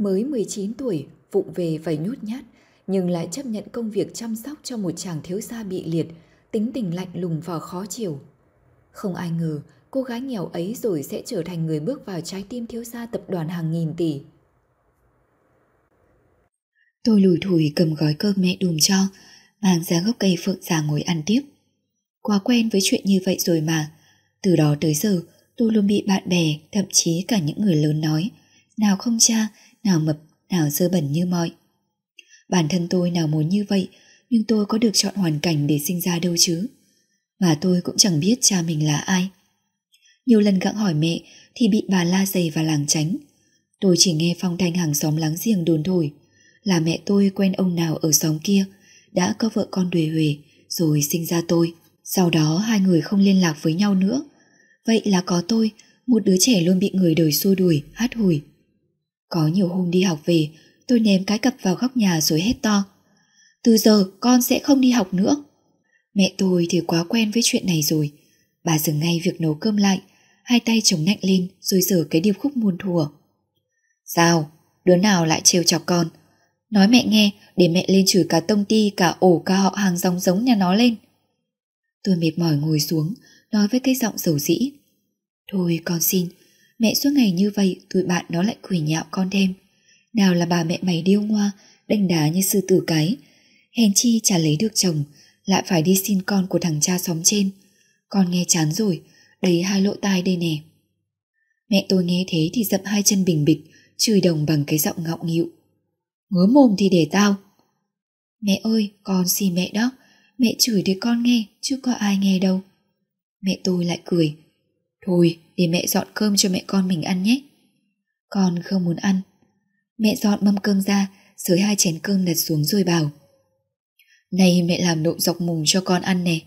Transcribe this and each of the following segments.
mới 19 tuổi, vụng về và nhút nhát, nhưng lại chấp nhận công việc chăm sóc cho một chàng thiếu gia bị liệt, tính tình lạnh lùng và khó chịu. Không ai ngờ cô gái nghèo ấy rồi sẽ trở thành người bước vào trái tim thiếu gia tập đoàn hàng nghìn tỷ. Tôi lùi thủi cầm gói cơm mẹ đùm cho, mang ra gốc cây phượng già ngồi ăn tiếp. Quá quen với chuyện như vậy rồi mà. Từ đó tới giờ, tôi luôn bị bạn bè, thậm chí cả những người lớn nói, nào không cha, nào mập, nào dơ bẩn như mọi. Bản thân tôi nào muốn như vậy, nhưng tôi có được chọn hoàn cảnh để sinh ra đâu chứ. Mà tôi cũng chẳng biết cha mình là ai. Nhiều lần gặng hỏi mẹ thì bị bà la dày và làng tránh. Tôi chỉ nghe phong thanh hàng xóm láng giềng đồn thổi là mẹ tôi quen ông nào ở xóm kia, đã có vợ con đuề huề rồi sinh ra tôi. Sau đó hai người không liên lạc với nhau nữa. Vậy là có tôi, một đứa trẻ luôn bị người đời xua đuổi, hát hủi. Có nhiều hôm đi học về, tôi ném cái cặp vào góc nhà rồi hét to. Từ giờ con sẽ không đi học nữa. Mẹ tôi thì quá quen với chuyện này rồi. Bà dừng ngay việc nấu cơm lại, hai tay chống nạnh lên rồi dở cái điệp khúc muôn thùa. Sao? Đứa nào lại trêu chọc con? Nói mẹ nghe để mẹ lên chửi cả tông ti cả ổ cả họ hàng giống giống nhà nó lên. Tôi mệt mỏi ngồi xuống, nói với cái giọng dầu dĩ. Thôi con xin, mẹ suốt ngày như vậy tụi bạn nó lại quỷ nhạo con thêm. Nào là bà mẹ mày điêu ngoa, đanh đá như sư tử cái. Hèn chi chả lấy được chồng, lại phải đi xin con của thằng cha xóm trên. Con nghe chán rồi, đấy hai lỗ tai đây nè. Mẹ tôi nghe thế thì dậm hai chân bình bịch, chửi đồng bằng cái giọng ngọng nghịu. Ngứa mồm thì để tao. Mẹ ơi, con xin mẹ đó, mẹ chửi để con nghe, chứ có ai nghe đâu. Mẹ tôi lại cười. Thôi, để mẹ dọn cơm cho mẹ con mình ăn nhé. Con không muốn ăn. Mẹ dọn mâm cơm ra, sới hai chén cơm đặt xuống rồi bảo. Này mẹ làm nộm dọc mùng cho con ăn nè.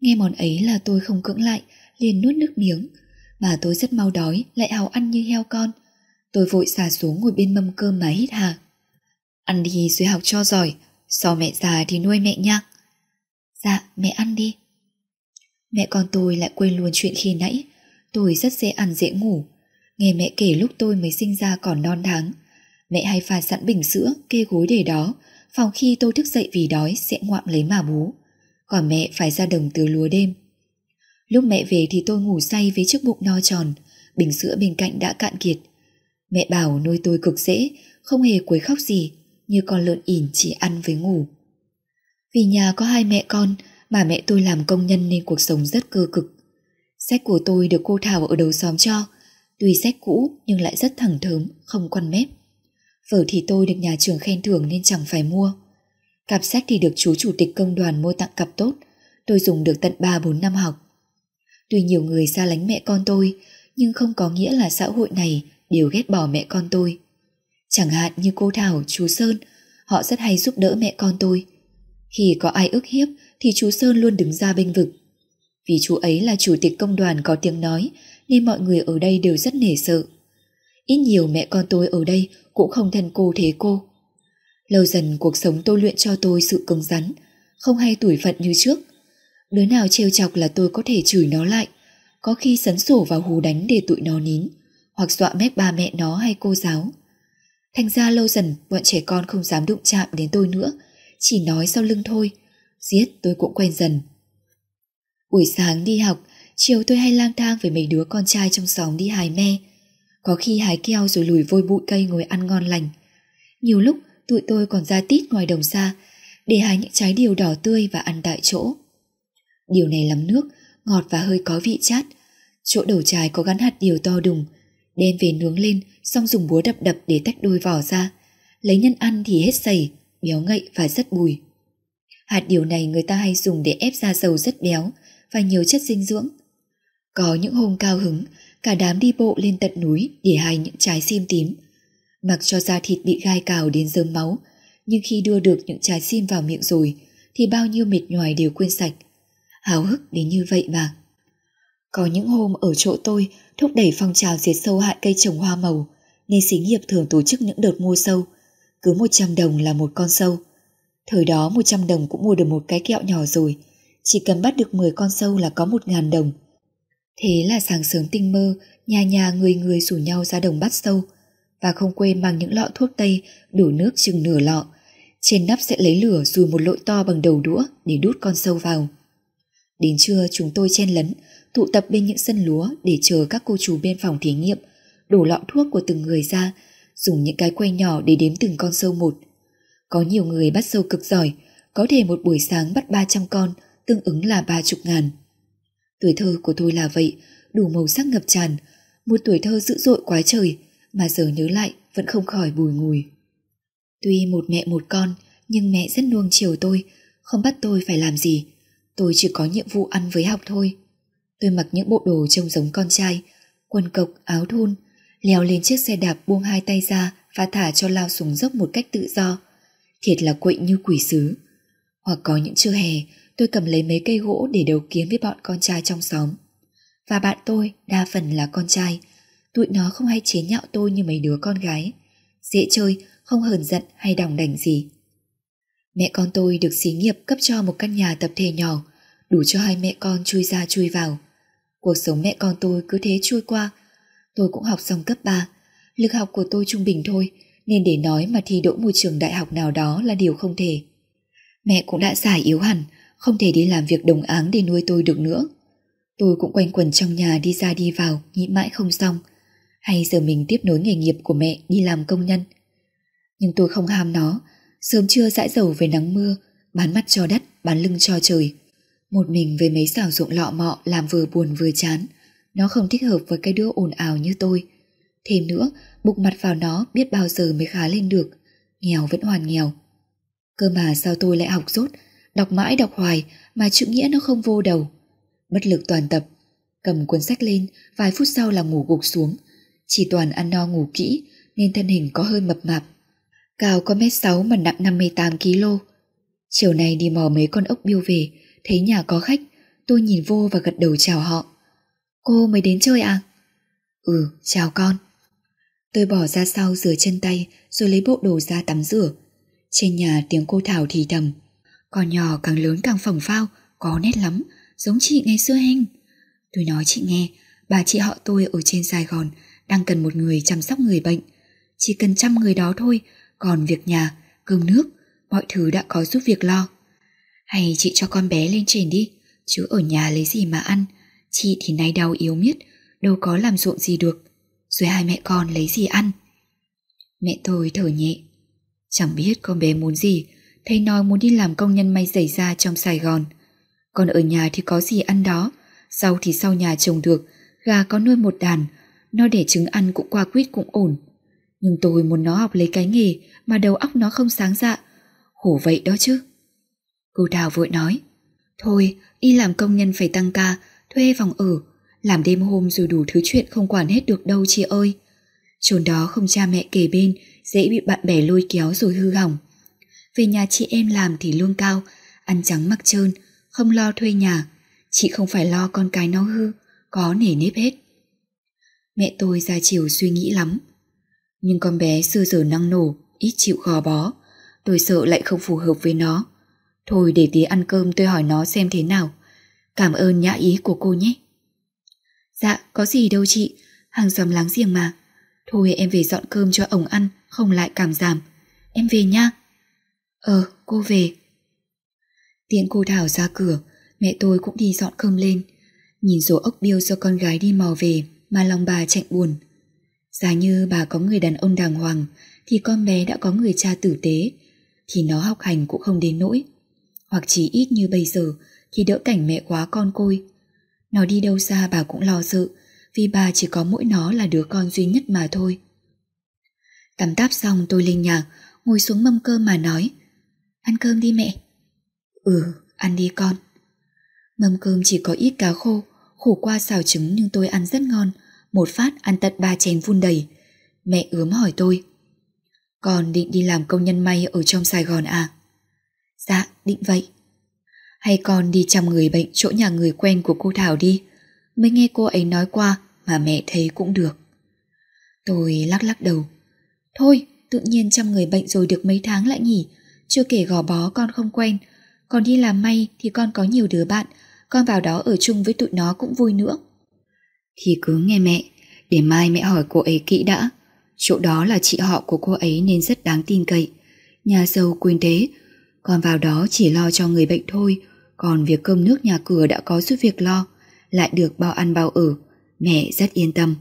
Nghe món ấy là tôi không cưỡng lại, liền nuốt nước miếng. Mà tôi rất mau đói, lại hào ăn như heo con. Tôi vội xả xuống ngồi bên mâm cơm mà hít hà. Ăn đi rồi học cho giỏi, sau mẹ già thì nuôi mẹ nha. Dạ, mẹ ăn đi. Mẹ con tôi lại quên luôn chuyện khi nãy. Tôi rất dễ ăn dễ ngủ. Nghe mẹ kể lúc tôi mới sinh ra còn non tháng. Mẹ hay pha sẵn bình sữa, kê gối để đó. Phòng khi tôi thức dậy vì đói sẽ ngoạm lấy mà bú. Còn mẹ phải ra đồng tưới lúa đêm. Lúc mẹ về thì tôi ngủ say với chiếc bụng no tròn. Bình sữa bên cạnh đã cạn kiệt. Mẹ bảo nuôi tôi cực dễ, không hề quấy khóc gì, như con lợn ỉn chỉ ăn với ngủ. Vì nhà có hai mẹ con mà mẹ tôi làm công nhân nên cuộc sống rất cơ cực. Sách của tôi được cô Thảo ở đầu xóm cho, tuy sách cũ nhưng lại rất thẳng thớm, không quăn mép. Vở thì tôi được nhà trường khen thưởng nên chẳng phải mua. Cặp sách thì được chú chủ tịch công đoàn mua tặng cặp tốt, tôi dùng được tận 3-4 năm học. Tuy nhiều người xa lánh mẹ con tôi, nhưng không có nghĩa là xã hội này đều ghét bỏ mẹ con tôi. Chẳng hạn như cô Thảo, chú Sơn, họ rất hay giúp đỡ mẹ con tôi. Khi có ai ức hiếp thì chú Sơn luôn đứng ra bênh vực. Vì chú ấy là chủ tịch công đoàn có tiếng nói nên mọi người ở đây đều rất nể sợ. Ít nhiều mẹ con tôi ở đây cũng không thân cô thế cô. Lâu dần cuộc sống tôi luyện cho tôi sự cứng rắn, không hay tủi phận như trước. Đứa nào trêu chọc là tôi có thể chửi nó lại, có khi sấn sổ vào hù đánh để tụi nó nín, hoặc dọa mép ba mẹ nó hay cô giáo. Thành ra lâu dần bọn trẻ con không dám đụng chạm đến tôi nữa, chỉ nói sau lưng thôi, giết tôi cũng quen dần. Buổi sáng đi học, chiều tôi hay lang thang với mấy đứa con trai trong xóm đi hái me. Có khi hái keo rồi lùi vôi bụi cây ngồi ăn ngon lành. Nhiều lúc tụi tôi còn ra tít ngoài đồng xa để hái những trái điều đỏ tươi và ăn tại chỗ. Điều này lắm nước, ngọt và hơi có vị chát. Chỗ đầu trái có gắn hạt điều to đùng, đem về nướng lên xong dùng búa đập đập để tách đôi vỏ ra. Lấy nhân ăn thì hết sầy, béo ngậy và rất bùi. Hạt điều này người ta hay dùng để ép ra dầu rất béo và nhiều chất dinh dưỡng. Có những hôm cao hứng, cả đám đi bộ lên tận núi để hái những trái sim tím. Mặc cho da thịt bị gai cào đến rơm máu, nhưng khi đưa được những trái sim vào miệng rồi thì bao nhiêu mệt nhoài đều quên sạch. Háo hức đến như vậy mà. Có những hôm ở chỗ tôi thúc đẩy phong trào diệt sâu hại cây trồng hoa màu, nên xí nghiệp thường tổ chức những đợt mua sâu. Cứ 100 đồng là một con sâu. Thời đó 100 đồng cũng mua được một cái kẹo nhỏ rồi, chỉ cần bắt được 10 con sâu là có 1.000 đồng. Thế là sáng sớm tinh mơ, nhà nhà người người rủ nhau ra đồng bắt sâu. và không quên mang những lọ thuốc tây đổ nước chừng nửa lọ. Trên nắp sẽ lấy lửa dùi một lỗ to bằng đầu đũa để đút con sâu vào. Đến trưa chúng tôi chen lấn, tụ tập bên những sân lúa để chờ các cô chú bên phòng thí nghiệm, đổ lọ thuốc của từng người ra, dùng những cái que nhỏ để đếm từng con sâu một. Có nhiều người bắt sâu cực giỏi, có thể một buổi sáng bắt 300 con, tương ứng là ba chục ngàn. Tuổi thơ của tôi là vậy, đủ màu sắc ngập tràn, một tuổi thơ dữ dội quá trời, mà giờ nhớ lại vẫn không khỏi bùi ngùi. Tuy một mẹ một con, nhưng mẹ rất nuông chiều tôi, không bắt tôi phải làm gì. Tôi chỉ có nhiệm vụ ăn với học thôi. Tôi mặc những bộ đồ trông giống con trai, quần cộc, áo thun, leo lên chiếc xe đạp buông hai tay ra và thả cho lao xuống dốc một cách tự do. Thiệt là quậy như quỷ sứ. Hoặc có những trưa hè, tôi cầm lấy mấy cây gỗ để đấu kiếm với bọn con trai trong xóm. Và bạn tôi đa phần là con trai, tụi nó không hay chế nhạo tôi như mấy đứa con gái. Dễ chơi, không hờn giận hay đỏng đảnh gì. Mẹ con tôi được xí nghiệp cấp cho một căn nhà tập thể nhỏ, đủ cho hai mẹ con chui ra chui vào. Cuộc sống mẹ con tôi cứ thế trôi qua. Tôi cũng học xong cấp 3. Lực học của tôi trung bình thôi, nên để nói mà thi đỗ một trường đại học nào đó là điều không thể. Mẹ cũng đã già yếu hẳn, không thể đi làm việc đồng áng để nuôi tôi được nữa. Tôi cũng quanh quẩn trong nhà đi ra đi vào, nghĩ mãi không xong. Hay giờ mình tiếp nối nghề nghiệp của mẹ đi làm công nhân. Nhưng tôi không ham nó, sớm trưa dãi dầu về nắng mưa, bán mắt cho đất, bán lưng cho trời. Một mình với mấy xảo ruộng lọ mọ làm vừa buồn vừa chán. Nó không thích hợp với cái đứa ồn ào như tôi. Thêm nữa, bụng mặt vào nó biết bao giờ mới khá lên được. Nghèo vẫn hoàn nghèo. Cơ mà sao tôi lại học rốt, đọc mãi đọc hoài mà chữ nghĩa nó không vô đầu. Bất lực toàn tập, cầm cuốn sách lên, vài phút sau là ngủ gục xuống. Chỉ toàn ăn no ngủ kỹ nên thân hình có hơi mập mạp. Cao có mét 6 mà nặng 58 kg. Chiều nay đi mò mấy con ốc biêu về, thấy nhà có khách, tôi nhìn vô và gật đầu chào họ. Cô mới đến chơi à? Ừ, chào con. Tôi bỏ ra sau rửa chân tay rồi lấy bộ đồ ra tắm rửa. Trên nhà tiếng cô Thảo thì thầm. Con nhỏ càng lớn càng phồng phao, có nét lắm, giống chị ngày xưa anh. Tôi nói chị nghe, bà chị họ tôi ở trên Sài Gòn đang cần một người chăm sóc người bệnh. Chỉ cần chăm người đó thôi, còn việc nhà, cơm nước, mọi thứ đã có giúp việc lo. Hay chị cho con bé lên trên đi, chứ ở nhà lấy gì mà ăn, chị thì nay đau yếu miết, đâu có làm ruộng gì được, rồi hai mẹ con lấy gì ăn. Mẹ tôi thở nhẹ, chẳng biết con bé muốn gì, thầy nói muốn đi làm công nhân may giày da trong Sài Gòn. Còn ở nhà thì có gì ăn đó, rau thì sau nhà trồng được, gà có nuôi một đàn, nó để trứng ăn cũng qua quýt cũng ổn. Nhưng tôi muốn nó học lấy cái nghề mà đầu óc nó không sáng dạ. Khổ vậy đó chứ. Cô Đào vội nói. Thôi, đi làm công nhân phải tăng ca, thuê phòng ở, làm đêm hôm rồi đủ thứ chuyện không quản hết được đâu chị ơi. Chốn đó không cha mẹ kề bên, dễ bị bạn bè lôi kéo rồi hư hỏng. Về nhà chị em làm thì lương cao, ăn trắng mặc trơn, không lo thuê nhà. Chị không phải lo con cái nó hư, có nể nếp hết. Mẹ tôi ra chiều suy nghĩ lắm. Nhưng con bé xưa giờ năng nổ, ít chịu gò bó. Tôi sợ lại không phù hợp với nó. Thôi để tí ăn cơm tôi hỏi nó xem thế nào. Cảm ơn nhã ý của cô nhé. Dạ, có gì đâu chị, hàng xóm láng giềng mà. Thôi em về dọn cơm cho ổng ăn, không lại cảm giảm. Em về nha. Ờ, cô về. Tiện cô Thảo ra cửa, mẹ tôi cũng đi dọn cơm lên. Nhìn số ốc biêu do con gái đi mò về mà lòng bà chạy buồn. Giả như bà có người đàn ông đàng hoàng thì con bé đã có người cha tử tế thì nó học hành cũng không đến nỗi. Hoặc chỉ ít như bây giờ thì đỡ cảnh mẹ quá con côi. Nó đi đâu xa bà cũng lo sợ vì bà chỉ có mỗi nó là đứa con duy nhất mà thôi. Tắm táp xong tôi lên nhạc ngồi xuống mâm cơm mà nói Ăn cơm đi mẹ. Ừ, ăn đi con. Mâm cơm chỉ có ít cá khô, khổ qua xào trứng nhưng tôi ăn rất ngon, một phát ăn tận ba chén vun đầy. Mẹ ướm hỏi tôi. Con định đi làm công nhân may ở trong Sài Gòn à? Dạ, định vậy. Hay con đi chăm người bệnh chỗ nhà người quen của cô Thảo đi. Mới nghe cô ấy nói qua mà mẹ thấy cũng được. Tôi lắc lắc đầu. Thôi, tự nhiên chăm người bệnh rồi được mấy tháng lại nghỉ. Chưa kể gò bó con không quen. Còn đi làm may thì con có nhiều đứa bạn. Con vào đó ở chung với tụi nó cũng vui nữa. Thì cứ nghe mẹ, để mai mẹ hỏi cô ấy kỹ đã. Chỗ đó là chị họ của cô ấy nên rất đáng tin cậy. Nhà giàu quyền thế, còn vào đó chỉ lo cho người bệnh thôi, còn việc cơm nước nhà cửa đã có giúp việc lo, lại được bao ăn bao ở, mẹ rất yên tâm.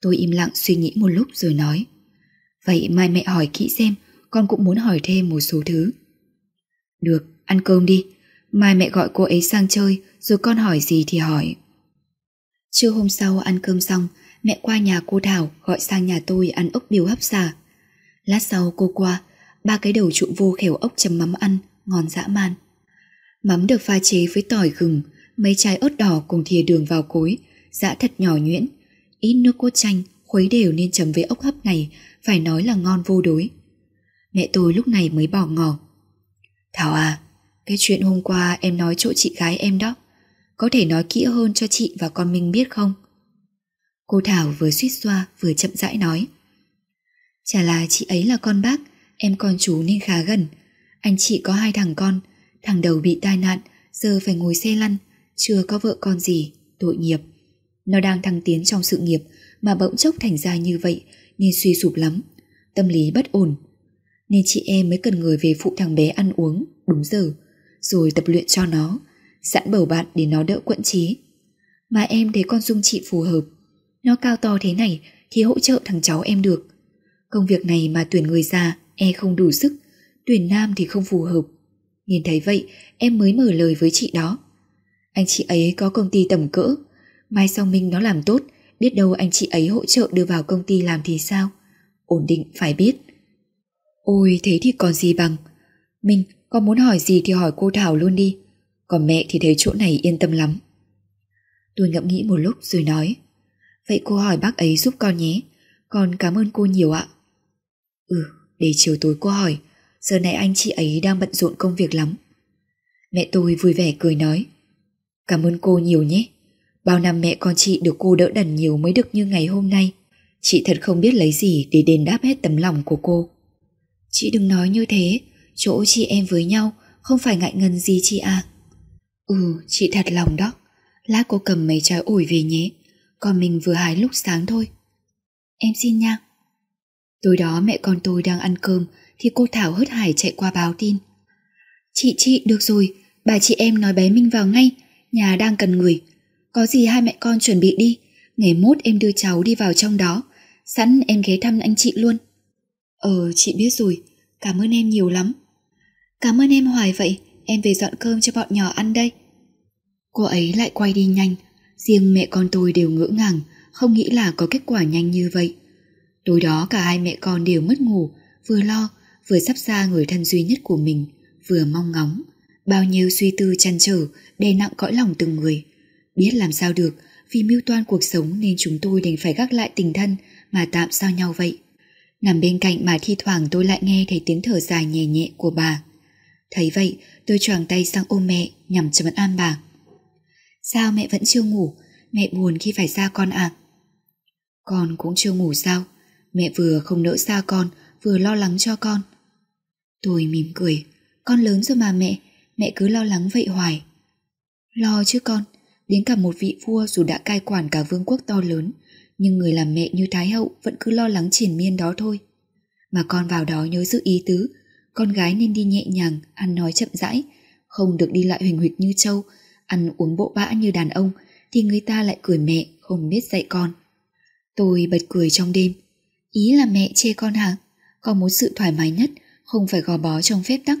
Tôi im lặng suy nghĩ một lúc rồi nói. Vậy mai mẹ hỏi kỹ xem, con cũng muốn hỏi thêm một số thứ. Được, ăn cơm đi. Mai mẹ gọi cô ấy sang chơi, rồi con hỏi gì thì hỏi. Trưa hôm sau ăn cơm xong, mẹ qua nhà cô Thảo gọi sang nhà tôi ăn ốc biêu hấp xả. Lát sau cô qua, ba cái đầu trụng vô khều ốc chấm mắm ăn, ngon dã man. Mắm được pha chế với tỏi gừng, mấy trái ớt đỏ cùng thìa đường vào cối, dã thật nhỏ nhuyễn, ít nước cốt chanh, khuấy đều nên chấm với ốc hấp này, phải nói là ngon vô đối. Mẹ tôi lúc này mới bỏ ngỏ. Thảo à, cái chuyện hôm qua em nói chỗ chị gái em đó, có thể nói kỹ hơn cho chị và con Minh biết không? Cô Thảo vừa suýt xoa vừa chậm rãi nói. Chả là chị ấy là con bác, em con chú nên khá gần. Anh chị có hai thằng con, thằng đầu bị tai nạn, giờ phải ngồi xe lăn, chưa có vợ con gì, tội nghiệp. Nó đang thăng tiến trong sự nghiệp mà bỗng chốc thành ra như vậy nên suy sụp lắm, tâm lý bất ổn. Nên chị em mới cần người về phụ thằng bé ăn uống đúng giờ, rồi tập luyện cho nó, sẵn bầu bạn để nó đỡ quẫn trí. Mà em thấy con Dung chị phù hợp, nó cao to thế này thì hỗ trợ thằng cháu em được. Công việc này mà tuyển người già e không đủ sức, tuyển nam thì không phù hợp. Nhìn thấy vậy em mới mở lời với chị đó. Anh chị ấy có công ty tầm cỡ, mai sau Minh nó làm tốt, biết đâu anh chị ấy hỗ trợ đưa vào công ty làm thì sao? Ổn định phải biết. Ôi thế thì còn gì bằng. Minh, con muốn hỏi gì thì hỏi cô Thảo luôn đi. Còn mẹ thì thấy chỗ này yên tâm lắm. Tôi ngẫm nghĩ một lúc rồi nói. Vậy cô hỏi bác ấy giúp con nhé. Con cảm ơn cô nhiều ạ. Ừ, để chiều tối cô hỏi. Giờ này anh chị ấy đang bận rộn công việc lắm. Mẹ tôi vui vẻ cười nói. Cảm ơn cô nhiều nhé. Bao năm mẹ con chị được cô đỡ đần nhiều mới được như ngày hôm nay. Chị thật không biết lấy gì để đền đáp hết tấm lòng của cô. Chị đừng nói như thế, chỗ chị em với nhau không phải ngại ngần gì chị à. Ừ, chị thật lòng đó. Lát cô cầm mấy trái ổi về nhé, còn mình vừa hái lúc sáng thôi. Em xin nha. Tối đó mẹ con tôi đang ăn cơm thì cô Thảo hớt hải chạy qua báo tin. Chị chị, được rồi, bà chị em nói bé Minh vào ngay, nhà đang cần người. Có gì hai mẹ con chuẩn bị đi, ngày mốt em đưa cháu đi vào trong đó, sẵn em ghé thăm anh chị luôn. Ờ, chị biết rồi, cảm ơn em nhiều lắm. Cảm ơn em hoài vậy, em về dọn cơm cho bọn nhỏ ăn đây. Cô ấy lại quay đi nhanh, riêng mẹ con tôi đều ngỡ ngàng, không nghĩ là có kết quả nhanh như vậy. Tối đó cả hai mẹ con đều mất ngủ, vừa lo, vừa sắp xa người thân duy nhất của mình, vừa mong ngóng. Bao nhiêu suy tư chăn trở, đè nặng cõi lòng từng người. Biết làm sao được, vì mưu toan cuộc sống nên chúng tôi đành phải gác lại tình thân mà tạm sao nhau vậy. Nằm bên cạnh mà thi thoảng tôi lại nghe thấy tiếng thở dài nhẹ nhẹ của bà. Thấy vậy, tôi choàng tay sang ôm mẹ nhằm chấn an bà. Sao mẹ vẫn chưa ngủ? Mẹ buồn khi phải xa con à? Con cũng chưa ngủ sao? Mẹ vừa không nỡ xa con, vừa lo lắng cho con. Tôi mỉm cười. Con lớn rồi mà mẹ, mẹ cứ lo lắng vậy hoài. Lo chứ con, đến cả một vị vua dù đã cai quản cả vương quốc to lớn, nhưng người làm mẹ như Thái Hậu vẫn cứ lo lắng triển miên đó thôi. Mà con vào đó nhớ giữ ý tứ, con gái nên đi nhẹ nhàng, ăn nói chậm rãi, không được đi lại huỳnh huỵch như trâu, ăn uống bộ bã như đàn ông, thì người ta lại cười mẹ không biết dạy con. Tôi bật cười trong đêm. Ý là mẹ chê con hả? Con muốn sự thoải mái nhất, không phải gò bó trong phép tắc,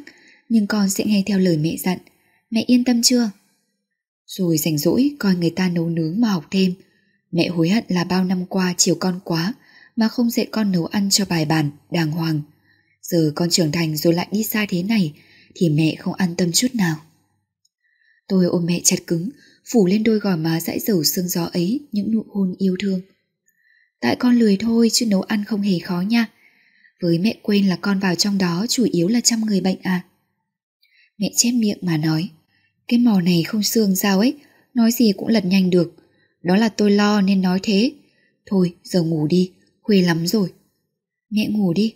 nhưng con sẽ nghe theo lời mẹ dặn. Mẹ yên tâm chưa? Rồi rảnh rỗi coi người ta nấu nướng mà học thêm. Mẹ hối hận là bao năm qua chiều con quá mà không dạy con nấu ăn cho bài bản, đàng hoàng. Giờ con trưởng thành rồi lại đi xa thế này thì mẹ không an tâm chút nào. Tôi ôm mẹ chặt cứng, phủ lên đôi gò má dãi dầu sương gió ấy những nụ hôn yêu thương. Tại con lười thôi chứ nấu ăn không hề khó nha. Với mẹ quên là con vào trong đó chủ yếu là chăm người bệnh à. Mẹ chép miệng mà nói. Cái mò này không xương sao ấy, nói gì cũng lật nhanh được. Đó là tôi lo nên nói thế. Thôi, giờ ngủ đi, khuya lắm rồi. Mẹ ngủ đi.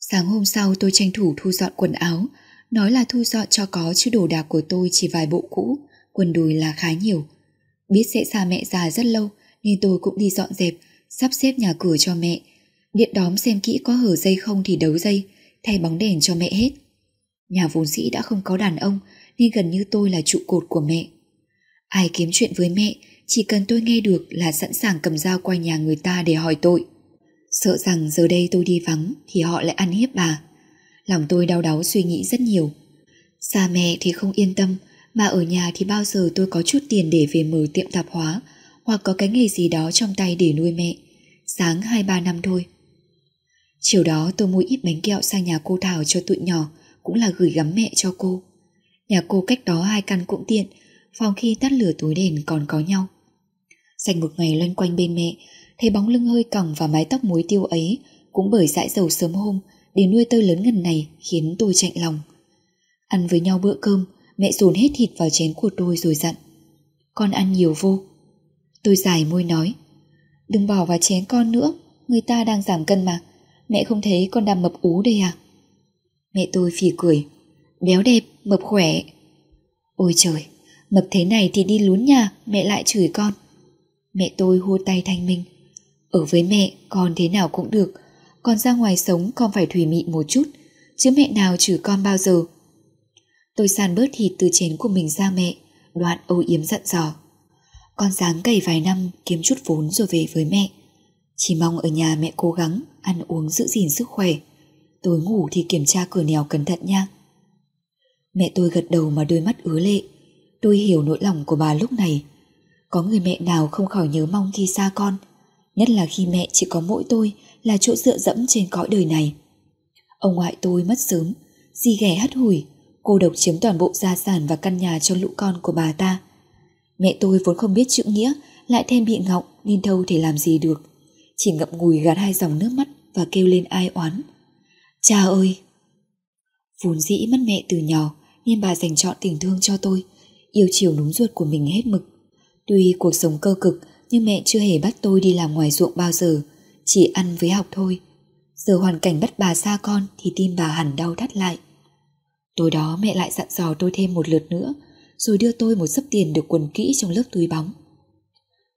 Sáng hôm sau tôi tranh thủ thu dọn quần áo, nói là thu dọn cho có chứ đồ đạc của tôi chỉ vài bộ cũ, quần đùi là khá nhiều. Biết sẽ xa mẹ già rất lâu nên tôi cũng đi dọn dẹp, sắp xếp nhà cửa cho mẹ, Điện đóm xem kỹ có hở dây không thì đấu dây, thay bóng đèn cho mẹ hết. Nhà vốn dĩ đã không có đàn ông nên gần như tôi là trụ cột của mẹ. Ai kiếm chuyện với mẹ, chỉ cần tôi nghe được là sẵn sàng cầm dao qua nhà người ta để hỏi tội. Sợ rằng giờ đây tôi đi vắng thì họ lại ăn hiếp bà. Lòng tôi đau đáu suy nghĩ rất nhiều. Xa mẹ thì không yên tâm, mà ở nhà thì bao giờ tôi có chút tiền để về mở tiệm tạp hóa hoặc có cái nghề gì đó trong tay để nuôi mẹ. Sáng 2-3 năm thôi. Chiều đó tôi mua ít bánh kẹo sang nhà cô Thảo cho tụi nhỏ, cũng là gửi gắm mẹ cho cô. Nhà cô cách đó hai căn cũng tiện, phòng khi tắt lửa túi đèn còn có nhau. Dành một ngày loanh quanh bên mẹ, thấy bóng lưng hơi còng và mái tóc muối tiêu ấy cũng bởi dãi dầu sớm hôm để nuôi tơi lớn ngần này khiến tôi chạnh lòng. Ăn với nhau bữa cơm, mẹ dồn hết thịt vào chén của tôi rồi dặn. Con ăn nhiều vô. Tôi dài môi nói, đừng bỏ vào chén con nữa, người ta đang giảm cân mà. Mẹ không thấy con đang mập ú đây à? Mẹ tôi phì cười, béo đẹp, mập khỏe. Ôi trời, mập thế này thì đi lún nhà, mẹ lại chửi con. Mẹ tôi hô tay thanh minh. Ở với mẹ, con thế nào cũng được, còn ra ngoài sống con phải thủy mị một chút, chứ mẹ nào chửi con bao giờ. Tôi sàn bớt thịt từ chén của mình ra mẹ, đoạn âu yếm dặn dò. Con dáng cày vài năm kiếm chút vốn rồi về với mẹ. Chỉ mong ở nhà mẹ cố gắng ăn uống giữ gìn sức khỏe. Tối ngủ thì kiểm tra cửa nèo cẩn thận nha. Mẹ tôi gật đầu mà đôi mắt ứa lệ. Tôi hiểu nỗi lòng của bà lúc này. Có người mẹ nào không khỏi nhớ mong khi xa con, nhất là khi mẹ chỉ có mỗi tôi là chỗ dựa dẫm trên cõi đời này. Ông ngoại tôi mất sớm, di ghẻ hắt hủi, cô độc chiếm toàn bộ gia sản và căn nhà cho lũ con của bà ta. Mẹ tôi vốn không biết chữ nghĩa, lại thêm bị ngọng nên đâu thể làm gì được. Chỉ ngậm ngùi gạt hai dòng nước mắt và kêu lên ai oán. Cha ơi! Vốn dĩ mất mẹ từ nhỏ nên bà dành chọn tình thương cho tôi, yêu chiều đúng ruột của mình hết mực. Tuy cuộc sống cơ cực nhưng mẹ chưa hề bắt tôi đi làm ngoài ruộng bao giờ, chỉ ăn với học thôi. Giờ hoàn cảnh bắt bà xa con thì tim bà hẳn đau thắt lại. Tối đó mẹ lại dặn dò tôi thêm một lượt nữa, rồi đưa tôi một sấp tiền được quần kỹ trong lớp túi bóng.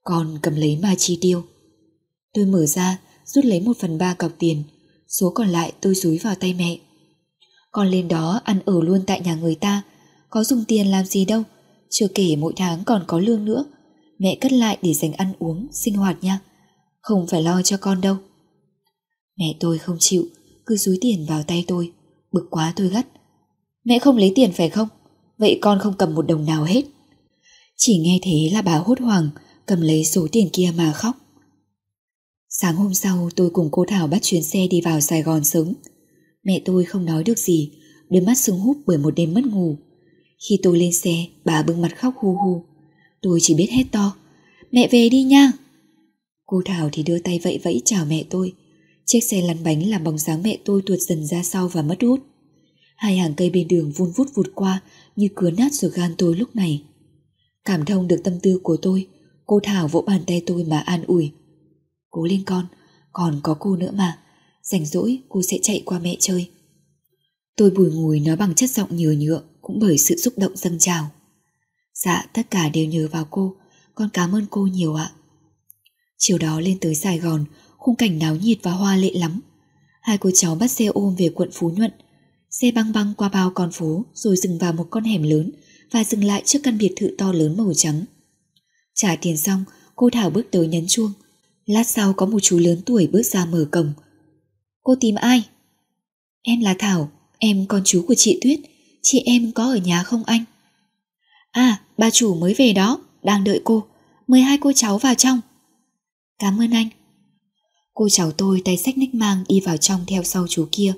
Con cầm lấy mà chi tiêu. Tôi mở ra, rút lấy một phần ba cọc tiền, số còn lại tôi dúi vào tay mẹ. Con lên đó ăn ở luôn tại nhà người ta, có dùng tiền làm gì đâu, chưa kể mỗi tháng còn có lương nữa. Mẹ cất lại để dành ăn uống, sinh hoạt nha. Không phải lo cho con đâu. Mẹ tôi không chịu, cứ dúi tiền vào tay tôi. Bực quá tôi gắt. Mẹ không lấy tiền phải không? Vậy con không cầm một đồng nào hết. Chỉ nghe thế là bà hốt hoảng, cầm lấy số tiền kia mà khóc. Sáng hôm sau tôi cùng cô Thảo bắt chuyến xe đi vào Sài Gòn sớm. Mẹ tôi không nói được gì, đôi mắt sưng húp bởi một đêm mất ngủ. Khi tôi lên xe, bà bưng mặt khóc hu hu. Tôi chỉ biết hét to. Mẹ về đi nha. Cô Thảo thì đưa tay vẫy vẫy chào mẹ tôi. Chiếc xe lăn bánh làm bóng dáng mẹ tôi tuột dần ra sau và mất hút. Hai hàng cây bên đường vun vút vụt qua như cứa nát ruột gan tôi lúc này. Cảm thông được tâm tư của tôi, cô Thảo vỗ bàn tay tôi mà an ủi. Cố lên con, còn có cô nữa mà. Rảnh rỗi cô sẽ chạy qua mẹ chơi. Tôi bùi ngùi nói bằng chất giọng nhừa nhựa cũng bởi sự xúc động dâng trào. Dạ tất cả đều nhờ vào cô, con cảm ơn cô nhiều ạ. Chiều đó lên tới Sài Gòn, khung cảnh náo nhiệt và hoa lệ lắm. Hai cô cháu bắt xe ôm về quận Phú Nhuận. Xe băng băng qua bao con phố rồi dừng vào một con hẻm lớn và dừng lại trước căn biệt thự to lớn màu trắng. Trả tiền xong, cô Thảo bước tới nhấn chuông. Lát sau có một chú lớn tuổi bước ra mở cổng. Cô tìm ai? Em là Thảo, em con chú của chị Tuyết. Chị em có ở nhà không anh? À, bà chủ mới về đó, đang đợi cô. Mời hai cô cháu vào trong. Cảm ơn anh. Cô cháu tôi tay sách nách mang đi vào trong theo sau chú kia.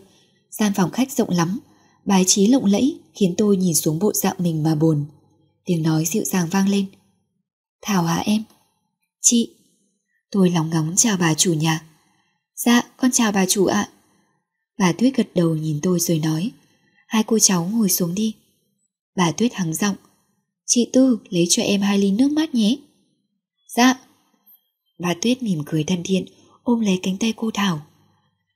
Gian phòng khách rộng lắm, bài trí lộng lẫy khiến tôi nhìn xuống bộ dạng mình mà buồn. Tiếng nói dịu dàng vang lên. Thảo hả em? Chị. Tôi lòng ngóng chào bà chủ nhà. Dạ, con chào bà chủ ạ. Bà Tuyết gật đầu nhìn tôi rồi nói. Hai cô cháu ngồi xuống đi. Bà Tuyết hắng giọng. Chị Tư lấy cho em hai ly nước mát nhé. Dạ. Bà Tuyết mỉm cười thân thiện, ôm lấy cánh tay cô Thảo.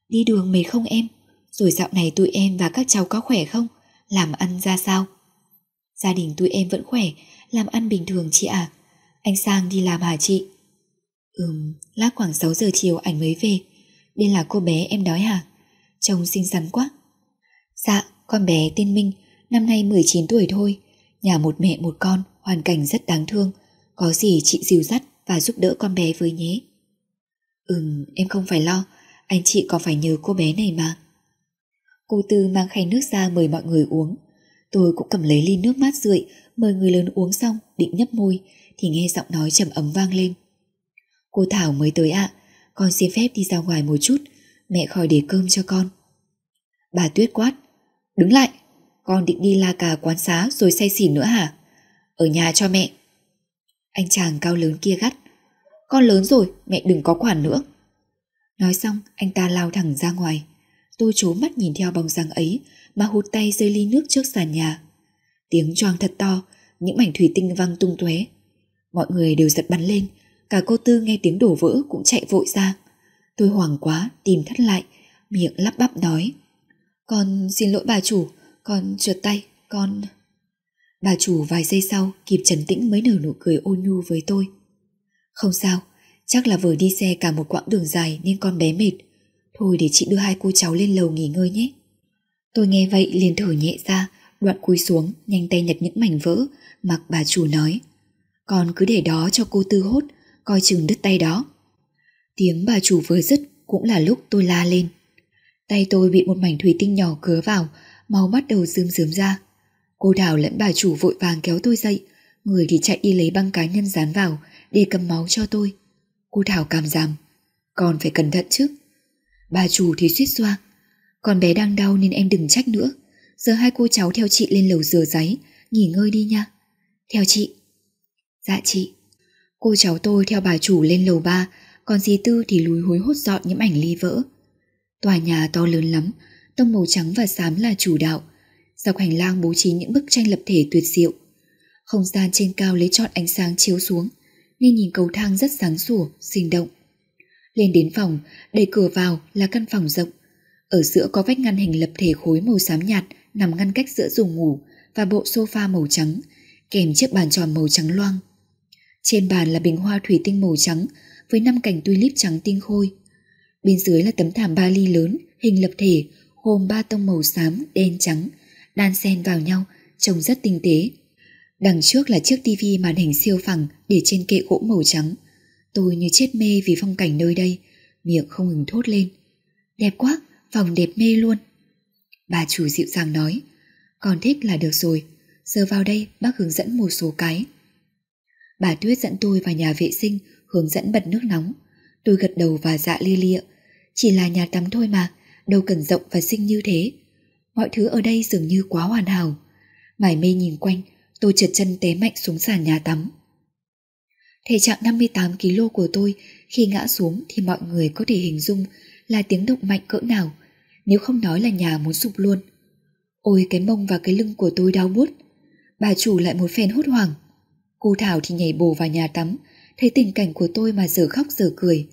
Đi đường mệt không em? Rồi dạo này tụi em và các cháu có khỏe không? Làm ăn ra sao? Gia đình tụi em vẫn khỏe, làm ăn bình thường chị à? Anh Sang đi làm hả chị? Ừm, lát khoảng 6 giờ chiều ảnh mới về. Đây là cô bé em đói hả? Trông xinh xắn quá. Dạ, con bé tên Minh, năm nay 19 tuổi thôi. Nhà một mẹ một con, hoàn cảnh rất đáng thương. Có gì chị dìu dắt và giúp đỡ con bé với nhé. Ừm, em không phải lo, anh chị còn phải nhớ cô bé này mà. Cô Tư mang khay nước ra mời mọi người uống. Tôi cũng cầm lấy ly nước mát rượi, mời người lớn uống xong, định nhấp môi, thì nghe giọng nói trầm ấm vang lên. Cô Thảo mới tới ạ, con xin phép đi ra ngoài một chút, mẹ khỏi để cơm cho con. Bà Tuyết quát, đứng lại, con định đi la cà quán xá rồi say xỉn nữa hả? Ở nhà cho mẹ. Anh chàng cao lớn kia gắt, con lớn rồi, mẹ đừng có quản nữa. Nói xong, anh ta lao thẳng ra ngoài. Tôi trố mắt nhìn theo bóng dáng ấy mà hụt tay rơi ly nước trước sàn nhà. Tiếng choang thật to, những mảnh thủy tinh văng tung tóe. Mọi người đều giật bắn lên, cả cô Tư nghe tiếng đổ vỡ cũng chạy vội ra. Tôi hoảng quá, tìm thắt lại, miệng lắp bắp nói. Con xin lỗi bà chủ, con trượt tay, con... Bà chủ vài giây sau kịp trấn tĩnh mới nở nụ cười ôn nhu với tôi. Không sao, chắc là vừa đi xe cả một quãng đường dài nên con bé mệt. Thôi để chị đưa hai cô cháu lên lầu nghỉ ngơi nhé. Tôi nghe vậy liền thở nhẹ ra, đoạn cúi xuống, nhanh tay nhặt những mảnh vỡ, mặc bà chủ nói. Con cứ để đó cho cô tư hốt, coi chừng đứt tay đó. Tiếng bà chủ vừa dứt cũng là lúc tôi la lên. Tay tôi bị một mảnh thủy tinh nhỏ cứa vào, máu bắt đầu rơm rớm ra. Cô Đào lẫn bà chủ vội vàng kéo tôi dậy, người thì chạy đi lấy băng cá nhân dán vào để cầm máu cho tôi. Cô Thảo cảm giảm, còn phải cẩn thận chứ. Bà chủ thì suýt xoa, con bé đang đau nên em đừng trách nữa. Giờ hai cô cháu theo chị lên lầu rửa giấy, nghỉ ngơi đi nha. Theo chị. Dạ chị. Cô cháu tôi theo bà chủ lên lầu ba, còn dì Tư thì lùi hối hốt dọn những ảnh ly vỡ. Tòa nhà to lớn lắm, tông màu trắng và xám là chủ đạo. Dọc hành lang bố trí những bức tranh lập thể tuyệt diệu. Không gian trên cao lấy trọn ánh sáng chiếu xuống, nên nhìn cầu thang rất sáng sủa, sinh động. Lên đến phòng, đẩy cửa vào là căn phòng rộng. Ở giữa có vách ngăn hình lập thể khối màu xám nhạt nằm ngăn cách giữa giường ngủ và bộ sofa màu trắng, kèm chiếc bàn tròn màu trắng loang. Trên bàn là bình hoa thủy tinh màu trắng với năm cành tulip trắng tinh khôi. Bên dưới là tấm thảm ba ly lớn, hình lập thể, gồm ba tông màu xám, đen trắng, đan xen vào nhau, trông rất tinh tế. Đằng trước là chiếc tivi màn hình siêu phẳng để trên kệ gỗ màu trắng. Tôi như chết mê vì phong cảnh nơi đây, miệng không ngừng thốt lên. Đẹp quá, phòng đẹp mê luôn. Bà chủ dịu dàng nói, còn thích là được rồi, giờ vào đây bác hướng dẫn một số cái. Bà Tuyết dẫn tôi vào nhà vệ sinh, hướng dẫn bật nước nóng. Tôi gật đầu và dạ lia lịa. Chỉ là nhà tắm thôi mà, đâu cần rộng và xinh như thế. Mọi thứ ở đây dường như quá hoàn hảo. Mải mê nhìn quanh, tôi trượt chân té mạnh xuống sàn nhà tắm. Thể trạng 58kg của tôi khi ngã xuống thì mọi người có thể hình dung là tiếng động mạnh cỡ nào, nếu không nói là nhà muốn sụp luôn. Ôi cái mông và cái lưng của tôi đau buốt Bà chủ lại một phen hốt hoảng. Cô Thảo thì nhảy bổ vào nhà tắm, thấy tình cảnh của tôi mà giờ khóc giờ cười.